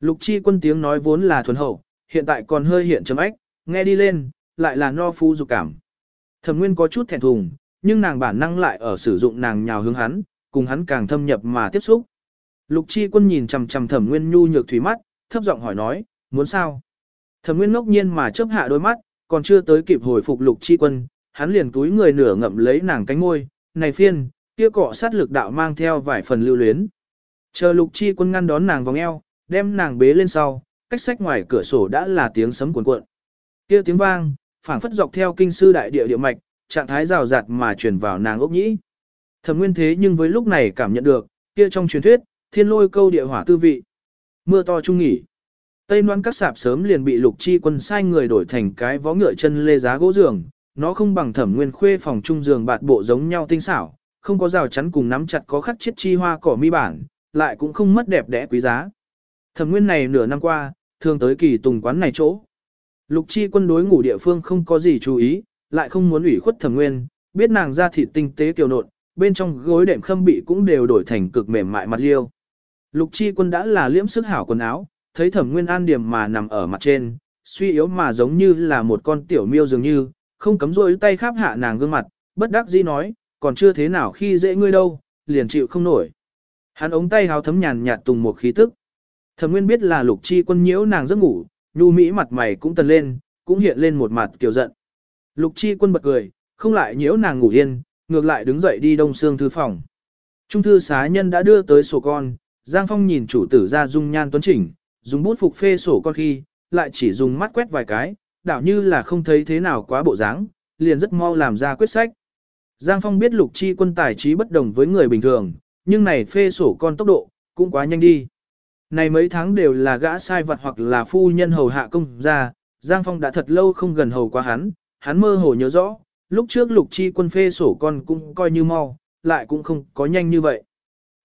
Lục Chi Quân tiếng nói vốn là thuần hậu, hiện tại còn hơi hiện chấm ếch nghe đi lên, lại là no phu dục cảm. Thẩm Nguyên có chút thẹn thùng, nhưng nàng bản năng lại ở sử dụng nàng nhào hướng hắn, cùng hắn càng thâm nhập mà tiếp xúc. Lục Chi Quân nhìn chằm chằm Thẩm Nguyên nhu nhược thủy mắt, thấp giọng hỏi nói, muốn sao? Thẩm Nguyên ngốc nhiên mà chớp hạ đôi mắt, còn chưa tới kịp hồi phục Lục Chi Quân, hắn liền túi người nửa ngậm lấy nàng cánh môi, này phiên, kia cọ sát lực đạo mang theo vài phần lưu luyến. Chờ Lục Chi Quân ngăn đón nàng vòng eo, đem nàng bế lên sau, cách sách ngoài cửa sổ đã là tiếng sấm cuồn cuộn. Kia tiếng vang, phảng phất dọc theo kinh sư đại địa địa mạch, trạng thái rào rạt mà truyền vào nàng ốc nhĩ. Thẩm Nguyên thế nhưng với lúc này cảm nhận được, kia trong truyền thuyết, thiên lôi câu địa hỏa tư vị. Mưa to trung nghỉ. Tây Loan các sạp sớm liền bị Lục Chi Quân sai người đổi thành cái vó ngựa chân lê giá gỗ giường, nó không bằng Thẩm Nguyên khuê phòng trung giường bạt bộ giống nhau tinh xảo, không có rào chắn cùng nắm chặt có khắc chiết chi hoa cỏ mi bản, lại cũng không mất đẹp đẽ quý giá. Thẩm Nguyên này nửa năm qua, thường tới kỳ tùng quán này chỗ. Lục chi quân đối ngủ địa phương không có gì chú ý, lại không muốn ủy khuất thẩm nguyên, biết nàng ra thịt tinh tế kiều nộn, bên trong gối đệm khâm bị cũng đều đổi thành cực mềm mại mặt liêu. Lục chi quân đã là liễm sức hảo quần áo, thấy thẩm nguyên an điểm mà nằm ở mặt trên, suy yếu mà giống như là một con tiểu miêu dường như, không cấm rôi tay khắp hạ nàng gương mặt, bất đắc dĩ nói, còn chưa thế nào khi dễ ngươi đâu, liền chịu không nổi. Hắn ống tay háo thấm nhàn nhạt tùng một khí tức. Thẩm Nguyên biết là Lục Chi Quân nhiễu nàng giấc ngủ, nhu mỹ mặt mày cũng tần lên, cũng hiện lên một mặt kiều giận. Lục Chi Quân bật cười, không lại nhiễu nàng ngủ yên, ngược lại đứng dậy đi đông xương thư phòng. Trung thư xá nhân đã đưa tới sổ con, Giang Phong nhìn chủ tử ra dung nhan tuấn chỉnh, dùng bút phục phê sổ con khi, lại chỉ dùng mắt quét vài cái, đảo như là không thấy thế nào quá bộ dáng, liền rất mau làm ra quyết sách. Giang Phong biết Lục Chi Quân tài trí bất đồng với người bình thường, nhưng này phê sổ con tốc độ, cũng quá nhanh đi. Này mấy tháng đều là gã sai vật hoặc là phu nhân hầu hạ công gia, Giang Phong đã thật lâu không gần hầu qua hắn, hắn mơ hồ nhớ rõ, lúc trước lục chi quân phê sổ con cũng coi như mau, lại cũng không có nhanh như vậy.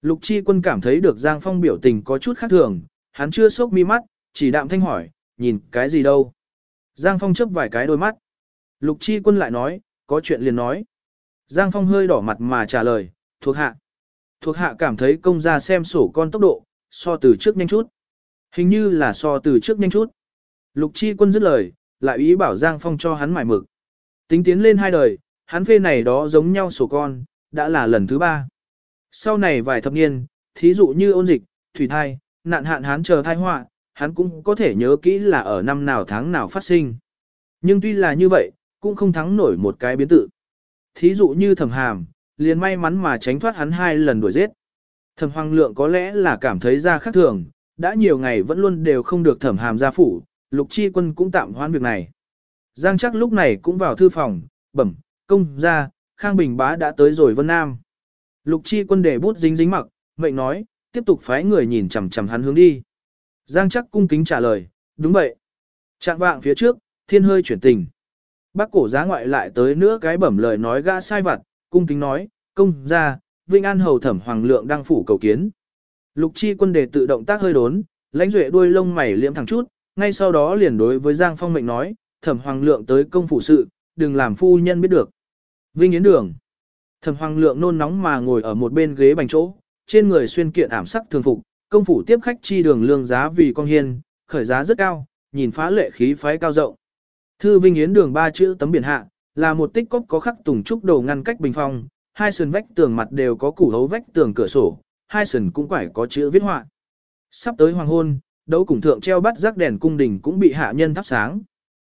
Lục chi quân cảm thấy được Giang Phong biểu tình có chút khác thường, hắn chưa sốc mi mắt, chỉ đạm thanh hỏi, nhìn cái gì đâu. Giang Phong chấp vài cái đôi mắt. Lục chi quân lại nói, có chuyện liền nói. Giang Phong hơi đỏ mặt mà trả lời, thuộc hạ. Thuộc hạ cảm thấy công gia xem sổ con tốc độ, so từ trước nhanh chút. Hình như là so từ trước nhanh chút. Lục chi quân dứt lời, lại ý bảo Giang Phong cho hắn mải mực. Tính tiến lên hai đời, hắn phê này đó giống nhau sổ con, đã là lần thứ ba. Sau này vài thập niên, thí dụ như ôn dịch, thủy thai, nạn hạn hắn chờ thai họa, hắn cũng có thể nhớ kỹ là ở năm nào tháng nào phát sinh. Nhưng tuy là như vậy, cũng không thắng nổi một cái biến tự. Thí dụ như thẩm hàm, liền may mắn mà tránh thoát hắn hai lần đuổi giết. Thẩm hoàng lượng có lẽ là cảm thấy ra khác thường, đã nhiều ngày vẫn luôn đều không được thẩm hàm ra phủ, lục chi quân cũng tạm hoãn việc này. Giang chắc lúc này cũng vào thư phòng, bẩm, công ra, Khang Bình bá đã tới rồi Vân Nam. Lục chi quân để bút dính dính mặc, mệnh nói, tiếp tục phái người nhìn chằm chằm hắn hướng đi. Giang chắc cung kính trả lời, đúng vậy. Trạng vạng phía trước, thiên hơi chuyển tình. Bác cổ giá ngoại lại tới nữa cái bẩm lời nói gã sai vặt, cung kính nói, công ra, Vinh An hầu thẩm hoàng lượng đang phủ cầu kiến. Lục chi quân đề tự động tác hơi đốn, lãnh duệ đuôi lông mày liễm thẳng chút, ngay sau đó liền đối với Giang Phong mệnh nói, thẩm hoàng lượng tới công phủ sự, đừng làm phu nhân biết được. Vinh Yến Đường. Thẩm hoàng lượng nôn nóng mà ngồi ở một bên ghế bành chỗ, trên người xuyên kiện ảm sắc thường phục, công phủ tiếp khách chi đường lương giá vì con hiên, khởi giá rất cao, nhìn phá lệ khí phái cao rộng. Thư Vinh Yến đường ba chữ tấm biển hạ, là một tích cốc có khắc tùng trúc đồ ngăn cách bình phong, hai sườn vách tường mặt đều có củ hấu vách tường cửa sổ, hai sườn cũng phải có chữ viết họa. Sắp tới hoàng hôn, đấu cùng thượng treo bắt rác đèn cung đình cũng bị hạ nhân thắp sáng.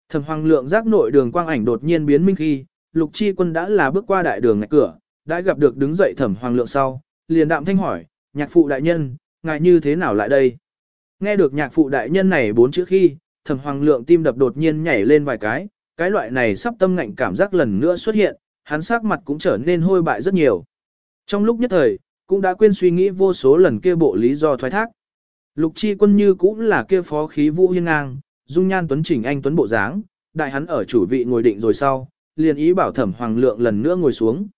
Thẩm Hoàng Lượng rác nội đường quang ảnh đột nhiên biến minh khi, Lục Chi Quân đã là bước qua đại đường ngạch cửa, đã gặp được đứng dậy Thẩm Hoàng Lượng sau, liền đạm thanh hỏi, "Nhạc phụ đại nhân, ngài như thế nào lại đây?" Nghe được nhạc phụ đại nhân này bốn chữ khi, Thẩm Hoàng Lượng tim đập đột nhiên nhảy lên vài cái, cái loại này sắp tâm ngạnh cảm giác lần nữa xuất hiện, hắn sắc mặt cũng trở nên hôi bại rất nhiều. Trong lúc nhất thời, cũng đã quên suy nghĩ vô số lần kia bộ lý do thoái thác. Lục chi quân như cũng là kia phó khí vũ hiên ngang, dung nhan tuấn chỉnh anh tuấn bộ dáng, đại hắn ở chủ vị ngồi định rồi sau, liền ý bảo thẩm hoàng lượng lần nữa ngồi xuống.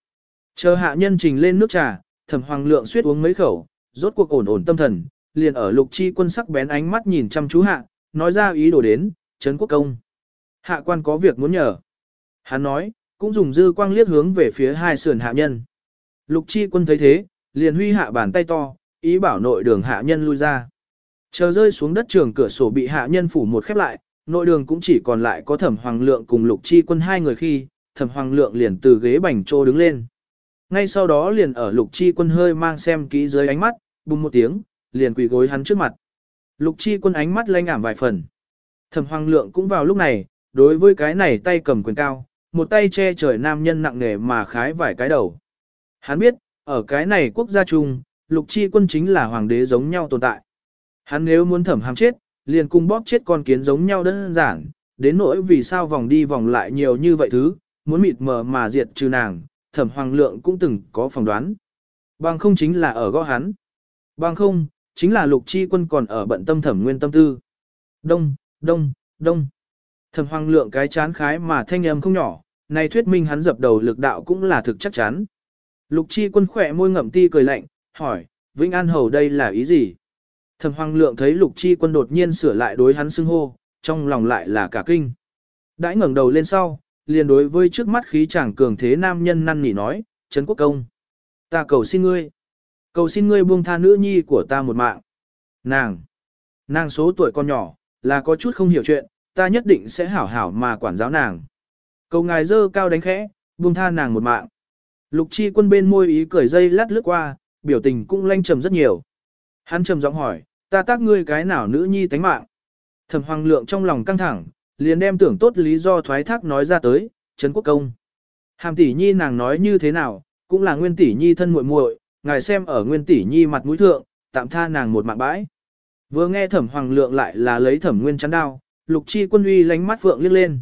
Chờ hạ nhân trình lên nước trà, thẩm hoàng lượng suýt uống mấy khẩu, rốt cuộc ổn ổn tâm thần, liền ở lục chi quân sắc bén ánh mắt nhìn chăm chú hạ, nói ra ý đồ đến, Trấn Quốc Công. Hạ quan có việc muốn nhờ. Hắn nói, cũng dùng dư quang liếc hướng về phía hai sườn hạ nhân. Lục chi quân thấy thế, liền huy hạ bàn tay to, ý bảo nội đường hạ nhân lui ra. Chờ rơi xuống đất trường cửa sổ bị hạ nhân phủ một khép lại, nội đường cũng chỉ còn lại có thẩm hoàng lượng cùng lục chi quân hai người khi, thẩm hoàng lượng liền từ ghế bành trô đứng lên. Ngay sau đó liền ở lục chi quân hơi mang xem kỹ dưới ánh mắt, bùng một tiếng, liền quỳ gối hắn trước mặt. Lục chi quân ánh mắt lanh ảm vài phần. Thẩm hoàng lượng cũng vào lúc này, đối với cái này tay cầm quyền cao, một tay che trời nam nhân nặng nề mà khái vài cái đầu. Hắn biết, ở cái này quốc gia chung, lục chi quân chính là hoàng đế giống nhau tồn tại. Hắn nếu muốn thẩm hàm chết, liền cùng bóp chết con kiến giống nhau đơn giản, đến nỗi vì sao vòng đi vòng lại nhiều như vậy thứ, muốn mịt mờ mà diệt trừ nàng, thẩm hoàng lượng cũng từng có phỏng đoán. Bằng không chính là ở gõ hắn. Bằng không, chính là lục chi quân còn ở bận tâm thẩm nguyên tâm tư. Đông, đông, đông. Thẩm hoàng lượng cái chán khái mà thanh âm không nhỏ, này thuyết minh hắn dập đầu lực đạo cũng là thực chắc chắn. Lục chi quân khỏe môi ngậm ti cười lạnh, hỏi, Vĩnh An Hầu đây là ý gì? Thẩm Hoàng Lượng thấy Lục Chi Quân đột nhiên sửa lại đối hắn xưng hô, trong lòng lại là cả kinh. Đãi ngẩng đầu lên sau, liền đối với trước mắt khí chàng cường thế nam nhân năn nỉ nói, Trấn Quốc Công. Ta cầu xin ngươi. Cầu xin ngươi buông tha nữ nhi của ta một mạng. Nàng. Nàng số tuổi còn nhỏ, là có chút không hiểu chuyện, ta nhất định sẽ hảo hảo mà quản giáo nàng. Cầu ngài dơ cao đánh khẽ, buông tha nàng một mạng. Lục chi quân bên môi ý cười dây lát lướt qua, biểu tình cũng lanh trầm rất nhiều. Hắn trầm giọng hỏi, ta tác ngươi cái nào nữ nhi tánh mạng. Thẩm hoàng lượng trong lòng căng thẳng, liền đem tưởng tốt lý do thoái thác nói ra tới, Trấn Quốc Công. Hàm tỷ nhi nàng nói như thế nào, cũng là nguyên tỷ nhi thân muội muội, ngài xem ở nguyên tỷ nhi mặt mũi thượng, tạm tha nàng một mạng bãi. Vừa nghe thẩm hoàng lượng lại là lấy thẩm nguyên chắn đao, lục chi quân uy lánh mắt phượng liếc lên.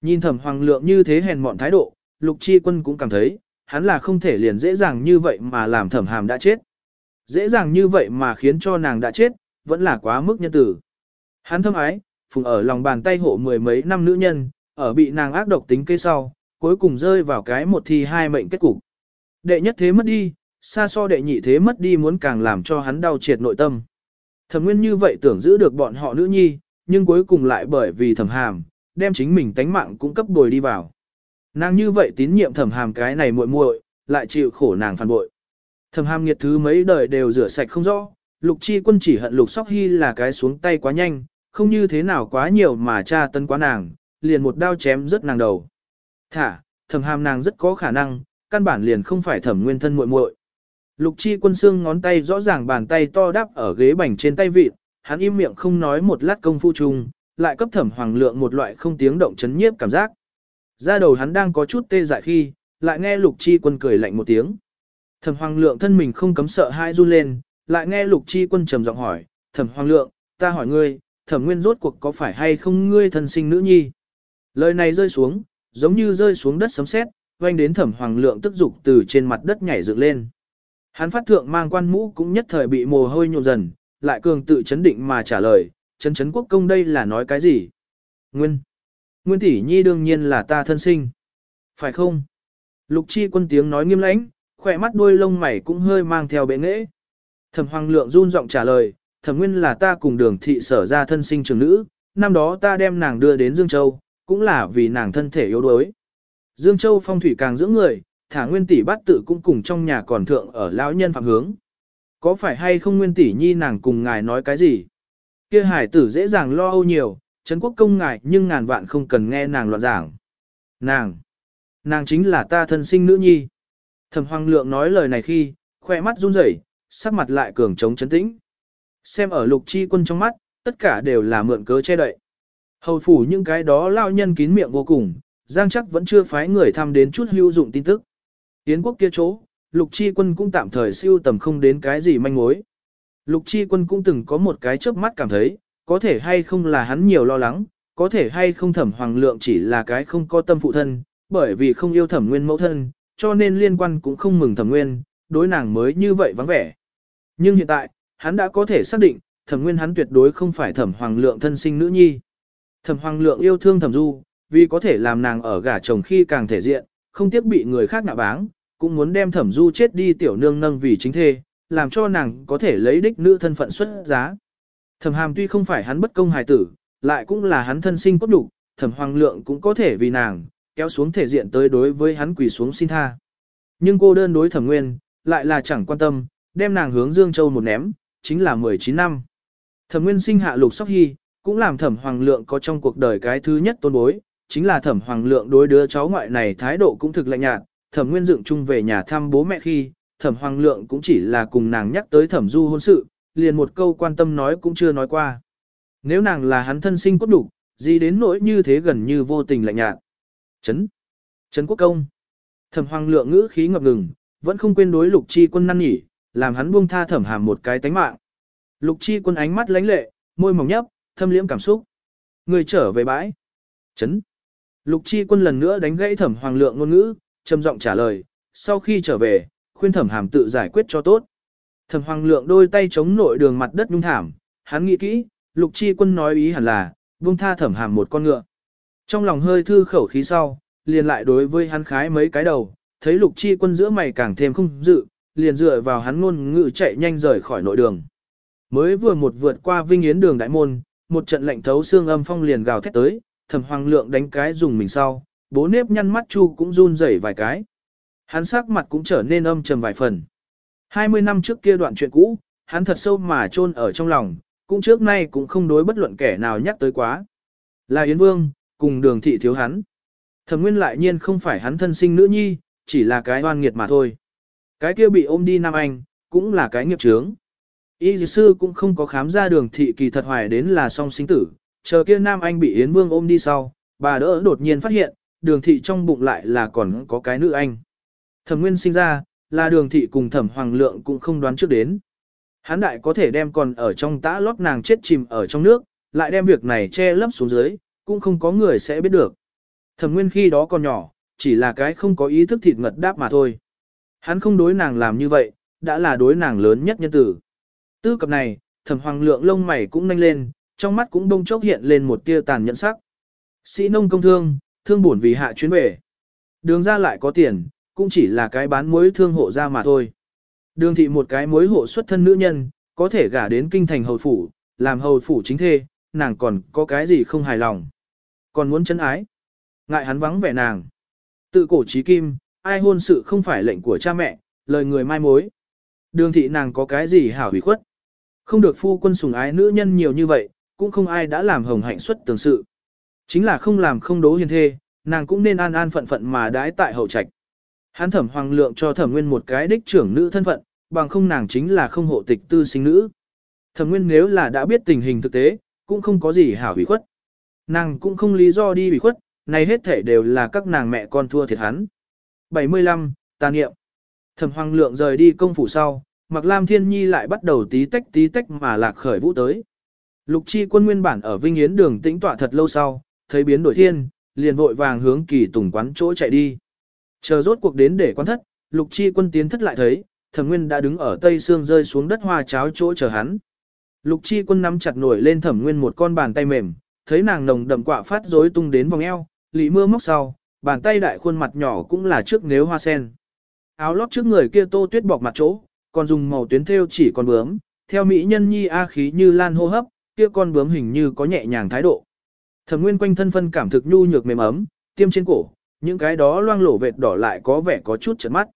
Nhìn thẩm hoàng lượng như thế hèn mọn thái độ, lục chi quân cũng cảm thấy, hắn là không thể liền dễ dàng như vậy mà làm thẩm hàm đã chết. Dễ dàng như vậy mà khiến cho nàng đã chết, vẫn là quá mức nhân tử. Hắn thâm ái, phùng ở lòng bàn tay hộ mười mấy năm nữ nhân, ở bị nàng ác độc tính kế sau, cuối cùng rơi vào cái một thi hai mệnh kết cục. Đệ nhất thế mất đi, xa so đệ nhị thế mất đi muốn càng làm cho hắn đau triệt nội tâm. Thẩm nguyên như vậy tưởng giữ được bọn họ nữ nhi, nhưng cuối cùng lại bởi vì thẩm hàm, đem chính mình tánh mạng cũng cấp bồi đi vào. Nàng như vậy tín nhiệm thẩm hàm cái này muội muội, lại chịu khổ nàng phản bội. Thẩm hàm nghiệt thứ mấy đời đều rửa sạch không rõ, lục chi quân chỉ hận lục sóc hy là cái xuống tay quá nhanh, không như thế nào quá nhiều mà cha tân quá nàng, liền một đao chém rất nàng đầu. Thả, thẩm hàm nàng rất có khả năng, căn bản liền không phải thẩm nguyên thân muội muội. Lục chi quân xương ngón tay rõ ràng bàn tay to đắp ở ghế bành trên tay vịt, hắn im miệng không nói một lát công phu chung, lại cấp thẩm hoàng lượng một loại không tiếng động chấn nhiếp cảm giác. Ra đầu hắn đang có chút tê dại khi, lại nghe lục chi quân cười lạnh một tiếng. Thẩm hoàng lượng thân mình không cấm sợ hai run lên, lại nghe lục chi quân trầm giọng hỏi, thẩm hoàng lượng, ta hỏi ngươi, thẩm nguyên rốt cuộc có phải hay không ngươi thân sinh nữ nhi? Lời này rơi xuống, giống như rơi xuống đất sấm sét, vang đến thẩm hoàng lượng tức dục từ trên mặt đất nhảy dựng lên. Hắn phát thượng mang quan mũ cũng nhất thời bị mồ hôi nhộn dần, lại cường tự chấn định mà trả lời, chấn chấn quốc công đây là nói cái gì? Nguyên. Nguyên tỷ nhi đương nhiên là ta thân sinh. Phải không? Lục chi quân tiếng nói nghiêm lãnh, khỏe mắt đuôi lông mày cũng hơi mang theo bệ nghễ. Thẩm hoàng lượng run giọng trả lời, thẩm nguyên là ta cùng đường thị sở ra thân sinh trường nữ, năm đó ta đem nàng đưa đến Dương Châu, cũng là vì nàng thân thể yếu đuối. Dương Châu phong thủy càng dưỡng người, thả nguyên tỷ bát tự cũng cùng trong nhà còn thượng ở lão nhân phạm hướng. Có phải hay không nguyên tỷ nhi nàng cùng ngài nói cái gì? Kia hải tử dễ dàng lo âu nhiều, Trấn quốc công ngài nhưng ngàn vạn không cần nghe nàng loạn giảng. Nàng, nàng chính là ta thân sinh nữ nhi. Thẩm Hoàng Lượng nói lời này khi, khoe mắt run rẩy, sắc mặt lại cường trống chấn tĩnh. Xem ở lục chi quân trong mắt, tất cả đều là mượn cớ che đậy. Hầu phủ những cái đó lao nhân kín miệng vô cùng, Giang chắc vẫn chưa phái người thăm đến chút hữu dụng tin tức. Tiến quốc kia chỗ, lục chi quân cũng tạm thời siêu tầm không đến cái gì manh mối. Lục chi quân cũng từng có một cái chớp mắt cảm thấy, có thể hay không là hắn nhiều lo lắng, có thể hay không thẩm hoàng lượng chỉ là cái không có tâm phụ thân, bởi vì không yêu thẩm nguyên mẫu thân, cho nên liên quan cũng không mừng thẩm nguyên, đối nàng mới như vậy vắng vẻ. Nhưng hiện tại, hắn đã có thể xác định, thẩm nguyên hắn tuyệt đối không phải thẩm hoàng lượng thân sinh nữ nhi. Thẩm hoàng lượng yêu thương thẩm du, vì có thể làm nàng ở gả chồng khi càng thể diện, không tiếc bị người khác ngạ báng, cũng muốn đem thẩm du chết đi tiểu nương nâng vì chính thê, làm cho nàng có thể lấy đích nữ thân phận xuất giá. Thẩm hàm tuy không phải hắn bất công hài tử, lại cũng là hắn thân sinh cốt đủ, thẩm hoàng lượng cũng có thể vì nàng, kéo xuống thể diện tới đối với hắn quỳ xuống xin tha. Nhưng cô đơn đối thẩm nguyên, lại là chẳng quan tâm, đem nàng hướng Dương Châu một ném, chính là 19 năm. Thẩm nguyên sinh hạ lục sóc hy, cũng làm thẩm hoàng lượng có trong cuộc đời cái thứ nhất tôn bối, chính là thẩm hoàng lượng đối đứa cháu ngoại này thái độ cũng thực lạnh nhạt, thẩm nguyên dựng chung về nhà thăm bố mẹ khi, thẩm hoàng lượng cũng chỉ là cùng nàng nhắc tới thẩm du hôn sự, liền một câu quan tâm nói cũng chưa nói qua. Nếu nàng là hắn thân sinh cốt đủ, gì đến nỗi như thế gần như vô tình lạnh nhạt. Chấn. Chấn quốc công. Thẩm hoàng lượng ngữ khí ngập ngừng, vẫn không quên đối lục chi quân năn nhỉ, làm hắn buông tha thẩm hàm một cái tánh mạng. Lục chi quân ánh mắt lánh lệ, môi mỏng nhấp, thâm liễm cảm xúc. Người trở về bãi. Chấn. Lục chi quân lần nữa đánh gãy thẩm hoàng lượng ngôn ngữ, trầm giọng trả lời, sau khi trở về, khuyên thẩm hàm tự giải quyết cho tốt. Thẩm hoàng lượng đôi tay chống nội đường mặt đất nhung thảm, hắn nghĩ kỹ, lục chi quân nói ý hẳn là, buông tha thẩm hàm một con ngựa. Trong lòng hơi thư khẩu khí sau, liền lại đối với hắn khái mấy cái đầu, thấy lục chi quân giữa mày càng thêm không dự, liền dựa vào hắn ngôn ngự chạy nhanh rời khỏi nội đường. Mới vừa một vượt qua vinh yến đường đại môn, một trận lạnh thấu xương âm phong liền gào thét tới, thẩm hoàng lượng đánh cái dùng mình sau, bố nếp nhăn mắt chu cũng run rẩy vài cái. Hắn sắc mặt cũng trở nên âm trầm vài phần. 20 năm trước kia đoạn chuyện cũ, hắn thật sâu mà chôn ở trong lòng, cũng trước nay cũng không đối bất luận kẻ nào nhắc tới quá. Là Yến Vương, cùng đường thị thiếu hắn. Thẩm nguyên lại nhiên không phải hắn thân sinh nữ nhi, chỉ là cái oan nghiệt mà thôi. Cái kia bị ôm đi Nam Anh, cũng là cái nghiệp trướng. Y dì sư cũng không có khám ra đường thị kỳ thật hoài đến là song sinh tử, chờ kia Nam Anh bị Yến Vương ôm đi sau, bà đỡ đột nhiên phát hiện, đường thị trong bụng lại là còn có cái nữ anh. Thẩm nguyên sinh ra, là đường thị cùng thẩm hoàng lượng cũng không đoán trước đến. Hán đại có thể đem còn ở trong tã lót nàng chết chìm ở trong nước, lại đem việc này che lấp xuống dưới, cũng không có người sẽ biết được. Thẩm nguyên khi đó còn nhỏ, chỉ là cái không có ý thức thịt ngật đáp mà thôi. Hắn không đối nàng làm như vậy, đã là đối nàng lớn nhất nhân tử. Tư cập này, thẩm hoàng lượng lông mày cũng nanh lên, trong mắt cũng đông chốc hiện lên một tia tàn nhẫn sắc. Sĩ nông công thương, thương buồn vì hạ chuyến về. Đường ra lại có tiền, cũng chỉ là cái bán muối thương hộ ra mà thôi. Đường thị một cái mối hộ xuất thân nữ nhân, có thể gả đến kinh thành hầu phủ, làm hầu phủ chính thê, nàng còn có cái gì không hài lòng. Còn muốn chân ái. Ngại hắn vắng vẻ nàng. Tự cổ trí kim, ai hôn sự không phải lệnh của cha mẹ, lời người mai mối. Đường thị nàng có cái gì hảo hủy khuất. Không được phu quân sùng ái nữ nhân nhiều như vậy, cũng không ai đã làm hồng hạnh xuất tường sự. Chính là không làm không đố hiền thê, nàng cũng nên an an phận phận mà đãi tại hậu trạch. Hắn thẩm hoàng lượng cho thẩm nguyên một cái đích trưởng nữ thân phận, bằng không nàng chính là không hộ tịch tư sinh nữ. Thẩm nguyên nếu là đã biết tình hình thực tế, cũng không có gì hảo hủy khuất. Nàng cũng không lý do đi bị khuất, này hết thể đều là các nàng mẹ con thua thiệt hắn. 75. Tà niệm Thẩm hoàng lượng rời đi công phủ sau, Mặc Lam Thiên Nhi lại bắt đầu tí tách tí tách mà lạc khởi vũ tới. Lục chi quân nguyên bản ở Vinh Yến đường tĩnh tọa thật lâu sau, thấy biến đổi thiên, liền vội vàng hướng kỳ tùng quán chỗ chạy đi. Chờ rốt cuộc đến để quan thất, lục chi quân tiến thất lại thấy, thẩm nguyên đã đứng ở tây xương rơi xuống đất hoa cháo chỗ chờ hắn. Lục chi quân nắm chặt nổi lên thẩm nguyên một con bàn tay mềm, thấy nàng nồng đậm quạ phát rối tung đến vòng eo, lị mưa móc sau, bàn tay đại khuôn mặt nhỏ cũng là trước nếu hoa sen. Áo lót trước người kia tô tuyết bọc mặt chỗ, còn dùng màu tuyến thêu chỉ con bướm, theo mỹ nhân nhi a khí như lan hô hấp, kia con bướm hình như có nhẹ nhàng thái độ. Thẩm Nguyên quanh thân phân cảm thực nhu nhược mềm ấm, tiêm trên cổ, những cái đó loang lổ vệt đỏ lại có vẻ có chút chợt mắt.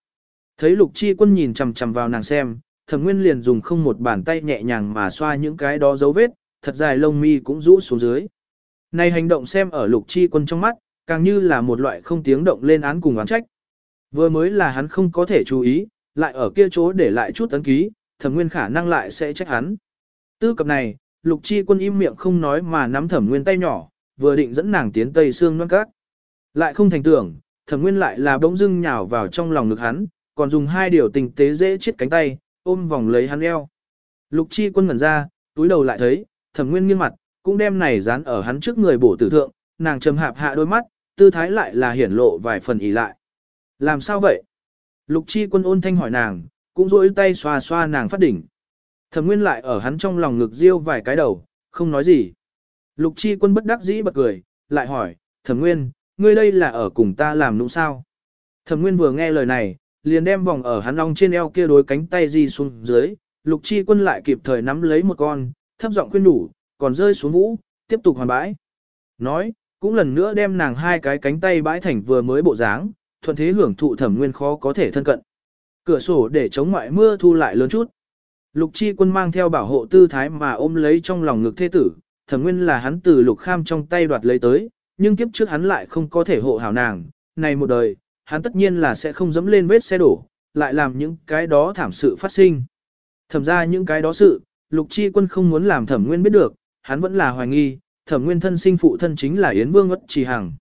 Thấy Lục Chi Quân nhìn chằm chằm vào nàng xem, Thẩm Nguyên liền dùng không một bàn tay nhẹ nhàng mà xoa những cái đó dấu vết, thật dài lông mi cũng rũ xuống dưới. Này hành động xem ở Lục Chi Quân trong mắt, càng như là một loại không tiếng động lên án cùng oán trách. Vừa mới là hắn không có thể chú ý, lại ở kia chỗ để lại chút tấn ký, Thẩm Nguyên khả năng lại sẽ trách hắn. Tư cập này, Lục Chi Quân im miệng không nói mà nắm Thẩm Nguyên tay nhỏ, vừa định dẫn nàng tiến Tây xương non cát. Lại không thành tưởng, Thẩm Nguyên lại là bỗng dưng nhào vào trong lòng ngực hắn, còn dùng hai điều tình tế dễ chết cánh tay, ôm vòng lấy hắn eo. Lục Chi Quân ngẩn ra, túi đầu lại thấy, Thẩm Nguyên nghiêng mặt, cũng đem này dán ở hắn trước người bổ tử thượng, nàng trầm hạp hạ đôi mắt, tư thái lại là hiển lộ vài phần ý lại. Làm sao vậy? Lục Chi Quân ôn thanh hỏi nàng, cũng duỗi tay xoa xoa nàng phát đỉnh. Thẩm Nguyên lại ở hắn trong lòng ngực riêu vài cái đầu, không nói gì. Lục Chi Quân bất đắc dĩ bật cười, lại hỏi, Thẩm Nguyên, ngươi đây là ở cùng ta làm nũng sao? Thẩm Nguyên vừa nghe lời này, liền đem vòng ở hắn ong trên eo kia đối cánh tay di xuống dưới, Lục Chi Quân lại kịp thời nắm lấy một con, thấp giọng khuyên đủ, còn rơi xuống vũ, tiếp tục hoàn bãi. Nói, cũng lần nữa đem nàng hai cái cánh tay bãi thành vừa mới bộ dáng, thuận thế hưởng thụ Thẩm Nguyên khó có thể thân cận. Cửa sổ để chống ngoại mưa thu lại lớn chút. Lục Chi Quân mang theo bảo hộ tư thái mà ôm lấy trong lòng ngực thế tử, thẩm nguyên là hắn từ lục kham trong tay đoạt lấy tới, nhưng kiếp trước hắn lại không có thể hộ hảo nàng, này một đời, hắn tất nhiên là sẽ không dẫm lên vết xe đổ, lại làm những cái đó thảm sự phát sinh. Thẩm ra những cái đó sự, lục chi quân không muốn làm thẩm nguyên biết được, hắn vẫn là hoài nghi, thẩm nguyên thân sinh phụ thân chính là Yến Vương ất trì hằng.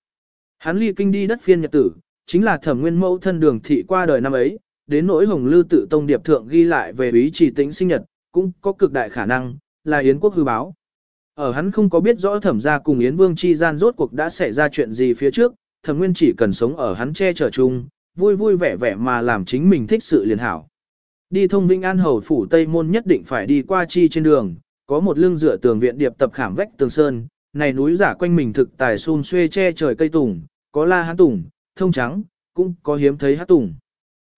Hắn ly kinh đi đất phiên nhật tử, chính là thẩm nguyên mẫu thân đường thị qua đời năm ấy, đến nỗi hồng lư tự tông điệp thượng ghi lại về ý trì tĩnh sinh nhật, cũng có cực đại khả năng, là Yến quốc hư báo. Ở hắn không có biết rõ thẩm gia cùng Yến Vương chi gian rốt cuộc đã xảy ra chuyện gì phía trước, thẩm nguyên chỉ cần sống ở hắn che chở chung, vui vui vẻ vẻ mà làm chính mình thích sự liền hảo. Đi thông Vĩnh An Hầu Phủ Tây Môn nhất định phải đi qua chi trên đường, có một lưng dựa tường viện điệp tập khảm vách tường sơn, này núi giả quanh mình thực tài xun xuê che trời cây tùng, có la hán tùng, thông trắng, cũng có hiếm thấy hát tùng.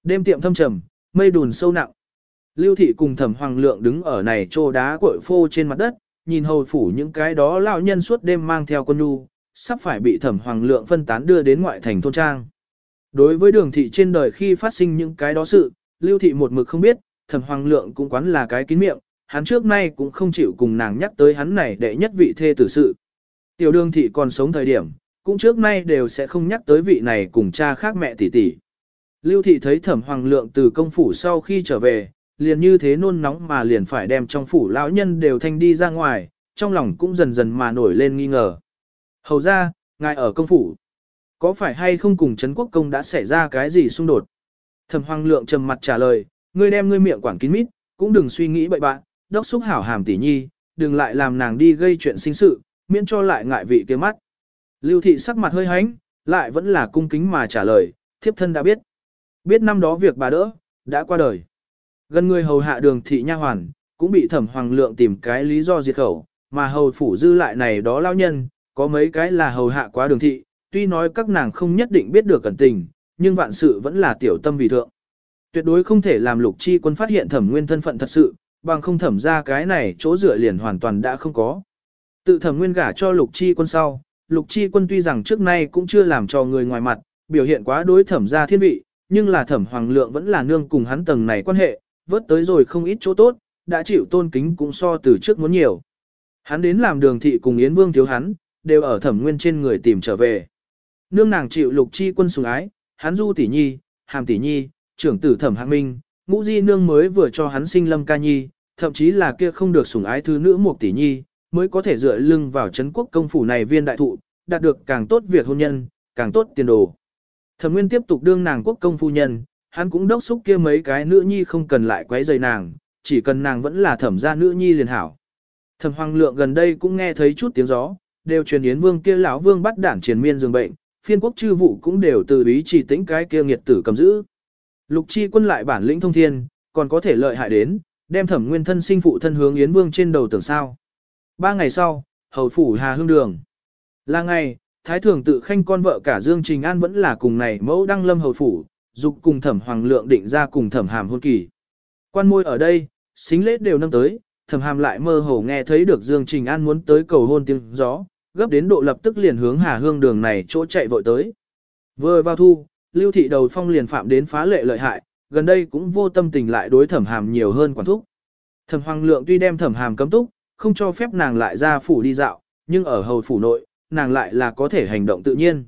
Đêm tiệm thâm trầm, mây đùn sâu nặng. Lưu thị cùng thẩm hoàng lượng đứng ở này trô đá cội phô trên mặt đất, nhìn hầu phủ những cái đó lão nhân suốt đêm mang theo quân nu, sắp phải bị thẩm hoàng lượng phân tán đưa đến ngoại thành thôn trang. Đối với đường thị trên đời khi phát sinh những cái đó sự, lưu thị một mực không biết, thẩm hoàng lượng cũng quán là cái kín miệng, hắn trước nay cũng không chịu cùng nàng nhắc tới hắn này đệ nhất vị thê tử sự. Tiểu đường thị còn sống thời điểm, cũng trước nay đều sẽ không nhắc tới vị này cùng cha khác mẹ tỷ tỷ. Lưu thị thấy thẩm hoàng lượng từ công phủ sau khi trở về, liền như thế nôn nóng mà liền phải đem trong phủ lão nhân đều thanh đi ra ngoài, trong lòng cũng dần dần mà nổi lên nghi ngờ. Hầu ra, ngài ở công phủ, có phải hay không cùng Trấn Quốc Công đã xảy ra cái gì xung đột? Thẩm Hoàng Lượng trầm mặt trả lời, ngươi đem ngươi miệng quản kín mít, cũng đừng suy nghĩ bậy bạn, đốc xúc hảo hàm tỷ nhi, đừng lại làm nàng đi gây chuyện sinh sự, miễn cho lại ngại vị kia mắt. Lưu thị sắc mặt hơi hánh, lại vẫn là cung kính mà trả lời, thiếp thân đã biết. Biết năm đó việc bà đỡ, đã qua đời. Gần người hầu hạ đường thị nha hoàn, cũng bị thẩm hoàng lượng tìm cái lý do diệt khẩu, mà hầu phủ dư lại này đó lao nhân, có mấy cái là hầu hạ quá đường thị, tuy nói các nàng không nhất định biết được cẩn tình, nhưng vạn sự vẫn là tiểu tâm vì thượng. Tuyệt đối không thể làm lục chi quân phát hiện thẩm nguyên thân phận thật sự, bằng không thẩm ra cái này chỗ dựa liền hoàn toàn đã không có. Tự thẩm nguyên gả cho lục chi quân sau, lục chi quân tuy rằng trước nay cũng chưa làm cho người ngoài mặt, biểu hiện quá đối thẩm ra thiên vị, nhưng là thẩm hoàng lượng vẫn là nương cùng hắn tầng này quan hệ, vớt tới rồi không ít chỗ tốt, đã chịu tôn kính cũng so từ trước muốn nhiều. Hắn đến làm đường thị cùng Yến Vương thiếu hắn, đều ở thẩm nguyên trên người tìm trở về. Nương nàng chịu lục chi quân sủng ái, hắn du tỷ nhi, hàm tỷ nhi, trưởng tử thẩm hạng minh, ngũ di nương mới vừa cho hắn sinh lâm ca nhi, thậm chí là kia không được sủng ái thứ nữ một tỷ nhi, mới có thể dựa lưng vào chấn quốc công phủ này viên đại thụ, đạt được càng tốt việc hôn nhân, càng tốt tiền đồ. Thẩm Nguyên tiếp tục đương nàng quốc công phu nhân, hắn cũng đốc xúc kia mấy cái nữ nhi không cần lại quấy rầy nàng, chỉ cần nàng vẫn là thẩm gia nữ nhi liền hảo. Thẩm Hoàng Lượng gần đây cũng nghe thấy chút tiếng gió, đều truyền yến vương kia lão vương bắt đảng triền miên giường bệnh, phiên quốc chư vụ cũng đều từ ý chỉ tính cái kia nghiệt tử cầm giữ. Lục chi quân lại bản lĩnh thông thiên, còn có thể lợi hại đến, đem thẩm nguyên thân sinh phụ thân hướng yến vương trên đầu tưởng sao. Ba ngày sau, hầu phủ hà hương đường. Là ngày, thái thường tự khanh con vợ cả Dương Trình An vẫn là cùng này mẫu đăng lâm hầu phủ, dục cùng thẩm hoàng lượng định ra cùng thẩm hàm hôn kỳ. Quan môi ở đây, xính lễ đều nâng tới, thẩm hàm lại mơ hồ nghe thấy được Dương Trình An muốn tới cầu hôn tiếng gió, gấp đến độ lập tức liền hướng Hà Hương đường này chỗ chạy vội tới. Vừa vào thu, lưu thị đầu phong liền phạm đến phá lệ lợi hại, gần đây cũng vô tâm tình lại đối thẩm hàm nhiều hơn quản thúc. Thẩm hoàng lượng tuy đem thẩm hàm cấm túc, không cho phép nàng lại ra phủ đi dạo, nhưng ở hầu phủ nội, nàng lại là có thể hành động tự nhiên.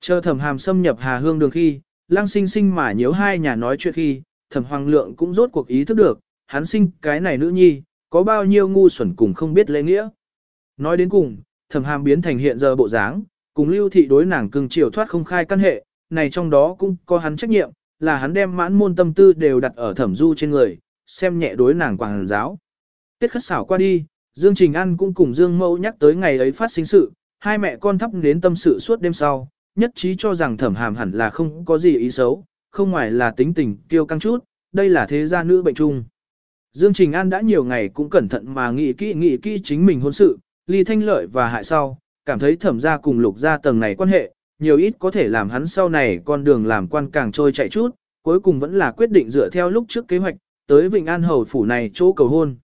Chờ thẩm hàm xâm nhập Hà Hương đường khi, lang sinh sinh mà nhớ hai nhà nói chuyện khi, thẩm hoàng lượng cũng rốt cuộc ý thức được, hắn sinh cái này nữ nhi, có bao nhiêu ngu xuẩn cùng không biết lễ nghĩa. Nói đến cùng, thẩm hàm biến thành hiện giờ bộ dáng, cùng lưu thị đối nàng cưng chiều thoát không khai căn hệ, này trong đó cũng có hắn trách nhiệm, là hắn đem mãn môn tâm tư đều đặt ở thẩm du trên người, xem nhẹ đối nàng quảng giáo. Tiết khất xảo qua đi, Dương Trình An cũng cùng Dương Mẫu nhắc tới ngày ấy phát sinh sự, hai mẹ con thắp đến tâm sự suốt đêm sau, nhất trí cho rằng thẩm hàm hẳn là không có gì ý xấu, không ngoài là tính tình kiêu căng chút, đây là thế gia nữ bệnh chung. Dương Trình An đã nhiều ngày cũng cẩn thận mà nghĩ kỹ nghĩ kỹ chính mình hôn sự, ly thanh lợi và hại sau, cảm thấy thẩm gia cùng lục gia tầng này quan hệ, nhiều ít có thể làm hắn sau này con đường làm quan càng trôi chạy chút, cuối cùng vẫn là quyết định dựa theo lúc trước kế hoạch, tới Vịnh An Hầu phủ này chỗ cầu hôn.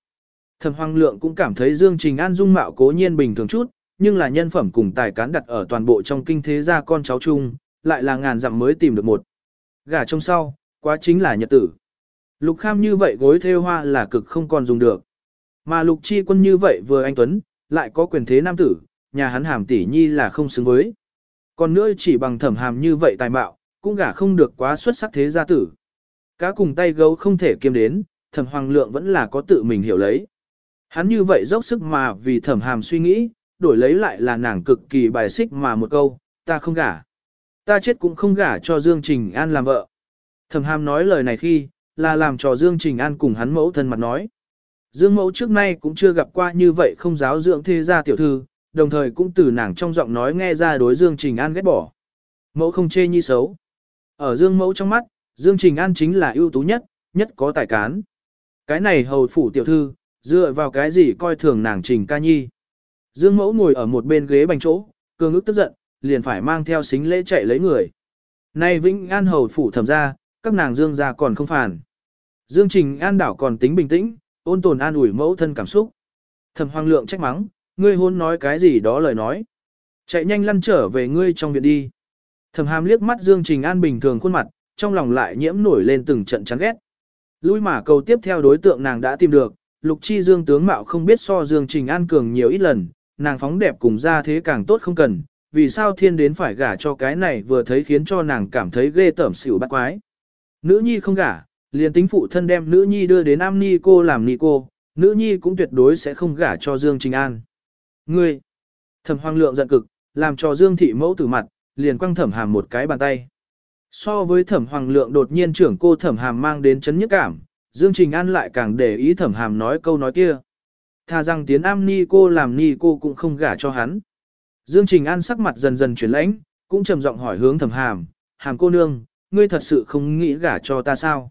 Thẩm Hoàng Lượng cũng cảm thấy Dương Trình An dung mạo cố nhiên bình thường chút, nhưng là nhân phẩm cùng tài cán đặt ở toàn bộ trong kinh thế gia con cháu chung, lại là ngàn dặm mới tìm được một. Gả trong sau, quá chính là nhật tử. Lục Kham như vậy gối theo hoa là cực không còn dùng được. Mà Lục Chi Quân như vậy vừa anh Tuấn, lại có quyền thế nam tử, nhà hắn hàm tỷ nhi là không xứng với. Còn nữa chỉ bằng thẩm hàm như vậy tài mạo, cũng gả không được quá xuất sắc thế gia tử. Cá cùng tay gấu không thể kiêm đến, thẩm hoàng lượng vẫn là có tự mình hiểu lấy. Hắn như vậy dốc sức mà vì thẩm hàm suy nghĩ, đổi lấy lại là nàng cực kỳ bài xích mà một câu, ta không gả. Ta chết cũng không gả cho Dương Trình An làm vợ. Thẩm hàm nói lời này khi, là làm cho Dương Trình An cùng hắn mẫu thân mặt nói. Dương mẫu trước nay cũng chưa gặp qua như vậy không giáo dưỡng thế gia tiểu thư, đồng thời cũng từ nàng trong giọng nói nghe ra đối Dương Trình An ghét bỏ. Mẫu không chê nhi xấu. Ở Dương mẫu trong mắt, Dương Trình An chính là ưu tú nhất, nhất có tài cán. Cái này hầu phủ tiểu thư, dựa vào cái gì coi thường nàng Trình ca nhi. Dương mẫu ngồi ở một bên ghế bành chỗ, cường ức tức giận, liền phải mang theo xính lễ chạy lấy người. Nay Vĩnh An hầu phủ thẩm ra, các nàng Dương gia còn không phản. Dương Trình An đảo còn tính bình tĩnh, ôn tồn an ủi mẫu thân cảm xúc. Thẩm Hoàng Lượng trách mắng, ngươi hôn nói cái gì đó lời nói. Chạy nhanh lăn trở về ngươi trong viện đi. Thẩm Hàm liếc mắt Dương Trình An bình thường khuôn mặt, trong lòng lại nhiễm nổi lên từng trận chán ghét. Lui mà cầu tiếp theo đối tượng nàng đã tìm được, Lục Chi Dương tướng mạo không biết so Dương Trình An cường nhiều ít lần, nàng phóng đẹp cùng ra thế càng tốt không cần, vì sao thiên đến phải gả cho cái này vừa thấy khiến cho nàng cảm thấy ghê tởm xỉu bắt quái. Nữ nhi không gả, liền tính phụ thân đem nữ nhi đưa đến am ni cô làm ni cô, nữ nhi cũng tuyệt đối sẽ không gả cho Dương Trình An. Ngươi! Thẩm Hoàng Lượng giận cực, làm cho Dương Thị mẫu tử mặt, liền quăng thẩm hàm một cái bàn tay. So với thẩm Hoàng Lượng đột nhiên trưởng cô thẩm hàm mang đến chấn nhức cảm, Dương Trình An lại càng để ý thẩm hàm nói câu nói kia. Thà rằng tiến am ni cô làm ni cô cũng không gả cho hắn. Dương Trình An sắc mặt dần dần chuyển lãnh, cũng trầm giọng hỏi hướng thẩm hàm, hàm cô nương, ngươi thật sự không nghĩ gả cho ta sao?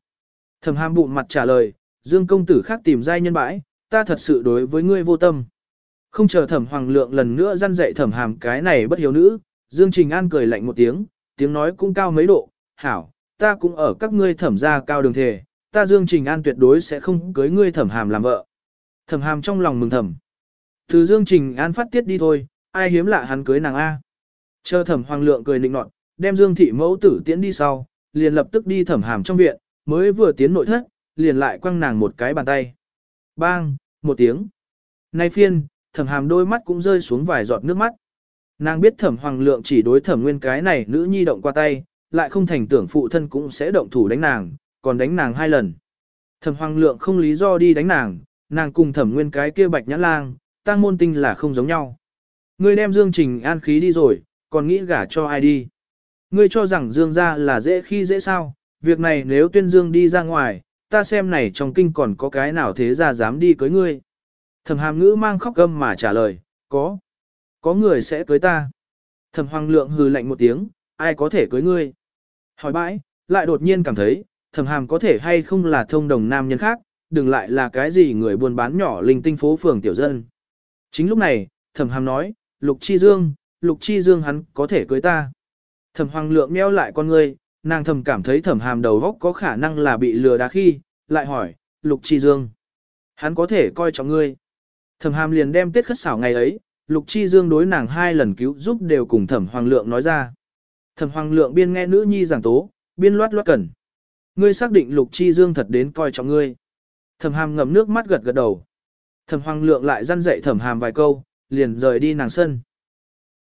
Thẩm hàm bụng mặt trả lời, Dương công tử khác tìm giai nhân bãi, ta thật sự đối với ngươi vô tâm. Không chờ thẩm hoàng lượng lần nữa răn dạy thẩm hàm cái này bất hiếu nữ, Dương Trình An cười lạnh một tiếng, tiếng nói cũng cao mấy độ, hảo, ta cũng ở các ngươi thẩm gia cao đường thể, ta Dương Trình An tuyệt đối sẽ không cưới ngươi thẩm hàm làm vợ. Thẩm hàm trong lòng mừng thầm. Từ Dương Trình An phát tiết đi thôi, ai hiếm lạ hắn cưới nàng A. Chờ thẩm hoàng lượng cười nịnh nọt, đem Dương thị mẫu tử tiễn đi sau, liền lập tức đi thẩm hàm trong viện, mới vừa tiến nội thất, liền lại quăng nàng một cái bàn tay. Bang, một tiếng. Nay phiên, thẩm hàm đôi mắt cũng rơi xuống vài giọt nước mắt. Nàng biết thẩm hoàng lượng chỉ đối thẩm nguyên cái này nữ nhi động qua tay, lại không thành tưởng phụ thân cũng sẽ động thủ đánh nàng, còn đánh nàng hai lần. Thẩm hoàng lượng không lý do đi đánh nàng, nàng cùng thẩm nguyên cái kia bạch nhã lang, tang môn tinh là không giống nhau. Ngươi đem Dương Trình an khí đi rồi, còn nghĩ gả cho ai đi. Ngươi cho rằng Dương ra là dễ khi dễ sao, việc này nếu tuyên Dương đi ra ngoài, ta xem này trong kinh còn có cái nào thế ra dám đi cưới ngươi. Thẩm hàm ngữ mang khóc gâm mà trả lời, có. Có người sẽ cưới ta. Thẩm hoàng lượng hừ lạnh một tiếng, ai có thể cưới ngươi. Hỏi bãi, lại đột nhiên cảm thấy, thẩm hàm có thể hay không là thông đồng nam nhân khác, đừng lại là cái gì người buôn bán nhỏ linh tinh phố phường tiểu dân. Chính lúc này, thẩm hàm nói, lục chi dương, lục chi dương hắn có thể cưới ta. Thẩm hoàng lượng meo lại con ngươi, nàng thầm cảm thấy thẩm hàm đầu góc có khả năng là bị lừa đá khi, lại hỏi, lục chi dương. Hắn có thể coi trọng ngươi. Thẩm hàm liền đem tiết khất xảo ngày ấy, lục chi dương đối nàng hai lần cứu giúp đều cùng thẩm hoàng lượng nói ra. Thẩm hoàng lượng biên nghe nữ nhi giảng tố, biên loát loát cần. Ngươi xác định lục chi dương thật đến coi trọng ngươi. Thẩm hàm ngậm nước mắt gật gật đầu. Thẩm hoàng lượng lại răn dạy thẩm hàm vài câu, liền rời đi nàng sân.